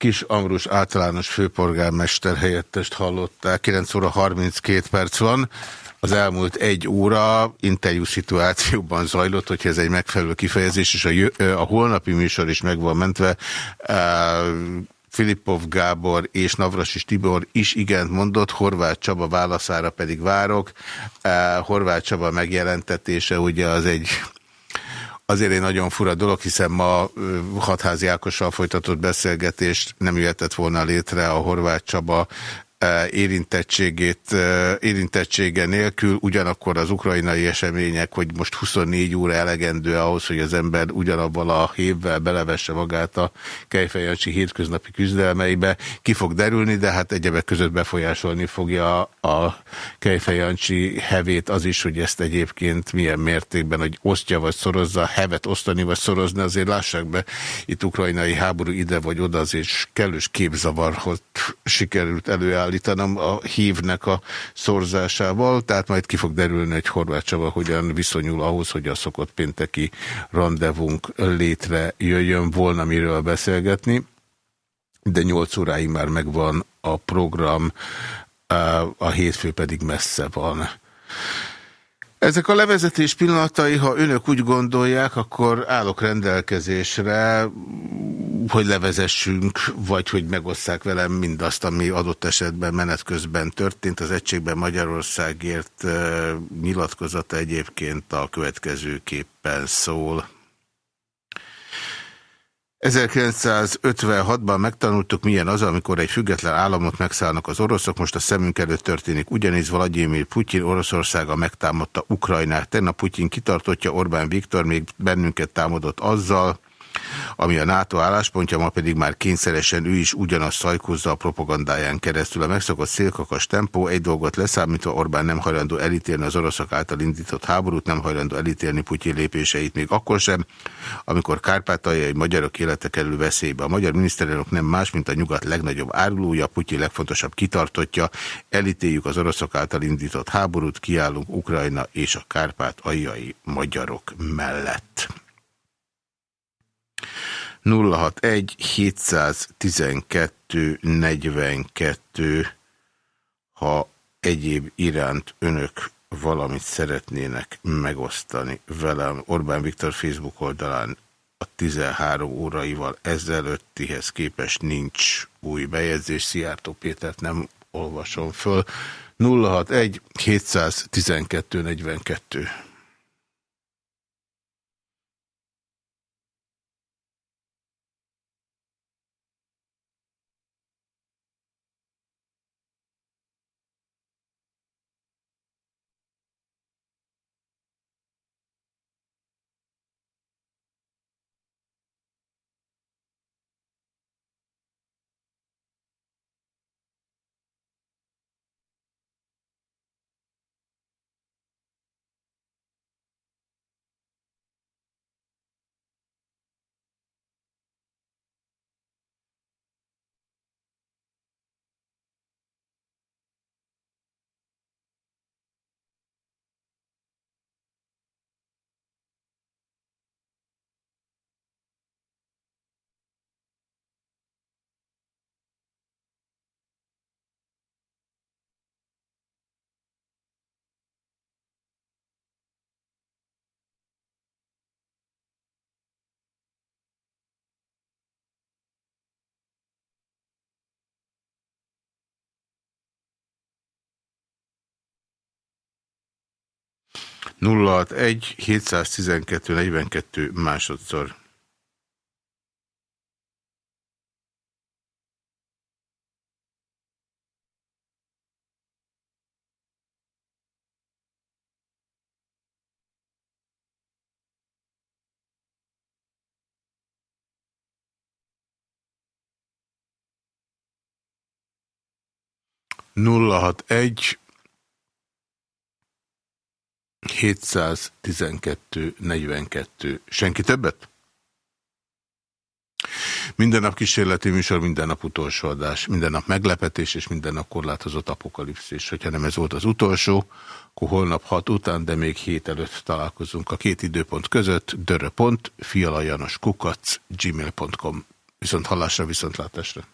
Kis Amrus általános főpolgármester helyettest hallották. 9 óra 32 perc van az elmúlt egy óra interjú szituációban zajlott, hogyha ez egy megfelelő kifejezés, és a, a holnapi műsor is meg van mentve. Filipov Gábor és Navrasis Tibor is igent mondott, Horváth Csaba válaszára pedig várok. Horváth Csaba megjelentetése ugye az egy azért egy nagyon fura dolog, hiszen ma hatházi Ákossal folytatott beszélgetést nem jöhetett volna létre a Horváth Csaba érintettségét, érintettsége nélkül, ugyanakkor az ukrajnai események, hogy most 24 óra elegendő ahhoz, hogy az ember ugyanabban a hévvel belevesse magát a Kejfejancsi hétköznapi küzdelmeibe, ki fog derülni, de hát egyebek között befolyásolni fogja a Kejfejancsi hevét az is, hogy ezt egyébként milyen mértékben, hogy osztja vagy szorozza, hevet osztani vagy szorozni, azért lássák be, itt ukrajnai háború ide vagy oda, azért kellős képzavarhoz sikerült előállni állítanom a hívnek a szorzásával, tehát majd ki fog derülni, hogy Horváth Csaba hogyan viszonyul ahhoz, hogy a szokott pénteki rendezvunk létre jöjjön volna miről beszélgetni, de 8 óráig már megvan a program, a hétfő pedig messze van. Ezek a levezetés pillanatai, ha önök úgy gondolják, akkor állok rendelkezésre, hogy levezessünk, vagy hogy megosszák velem mindazt, ami adott esetben menet közben történt. Az Egységben Magyarországért nyilatkozata egyébként a következőképpen szól. 1956-ban megtanultuk, milyen az, amikor egy független államot megszállnak az oroszok, most a szemünk előtt történik. Ugyanígy Vladimir Putyin Oroszországa megtámadta Ukrajnát. Tegnap Putyin kitartottja, Orbán Viktor még bennünket támadott azzal, ami a NATO álláspontja, ma pedig már kényszeresen ő is ugyanazt szajkozza a propagandáján keresztül. A megszokott szélkakas tempó egy dolgot leszámítva Orbán nem hajlandó elítélni az oroszok által indított háborút, nem hajlandó elítélni Putyin lépéseit még akkor sem, amikor kárpátaljai magyarok élete kerül veszélybe. A magyar miniszterelnök nem más, mint a nyugat legnagyobb árulója, Putyin legfontosabb kitartotja, elítéljük az oroszok által indított háborút, kiállunk Ukrajna és a kárpát aljai magyarok mellett. 061 712 42 ha egyéb iránt önök valamit szeretnének megosztani velem. Orbán Viktor Facebook oldalán a 13 óraival ezelőttihez képest nincs új bejegyzés. Szijjártó Pétert nem olvasom föl. 061 712 42 061 712 42 másodszor. nulla hat egy 712 42. Senki többet? Minden nap kísérleti műsor, minden nap utolsó adás, minden nap meglepetés és minden nap korlátozott apokalipszis. Hogyha nem ez volt az utolsó, akkor holnap hat után, de még hét előtt találkozunk a két időpont között. Dörö.fialajanoskukac gmail.com Viszont hallásra, viszontlátásra.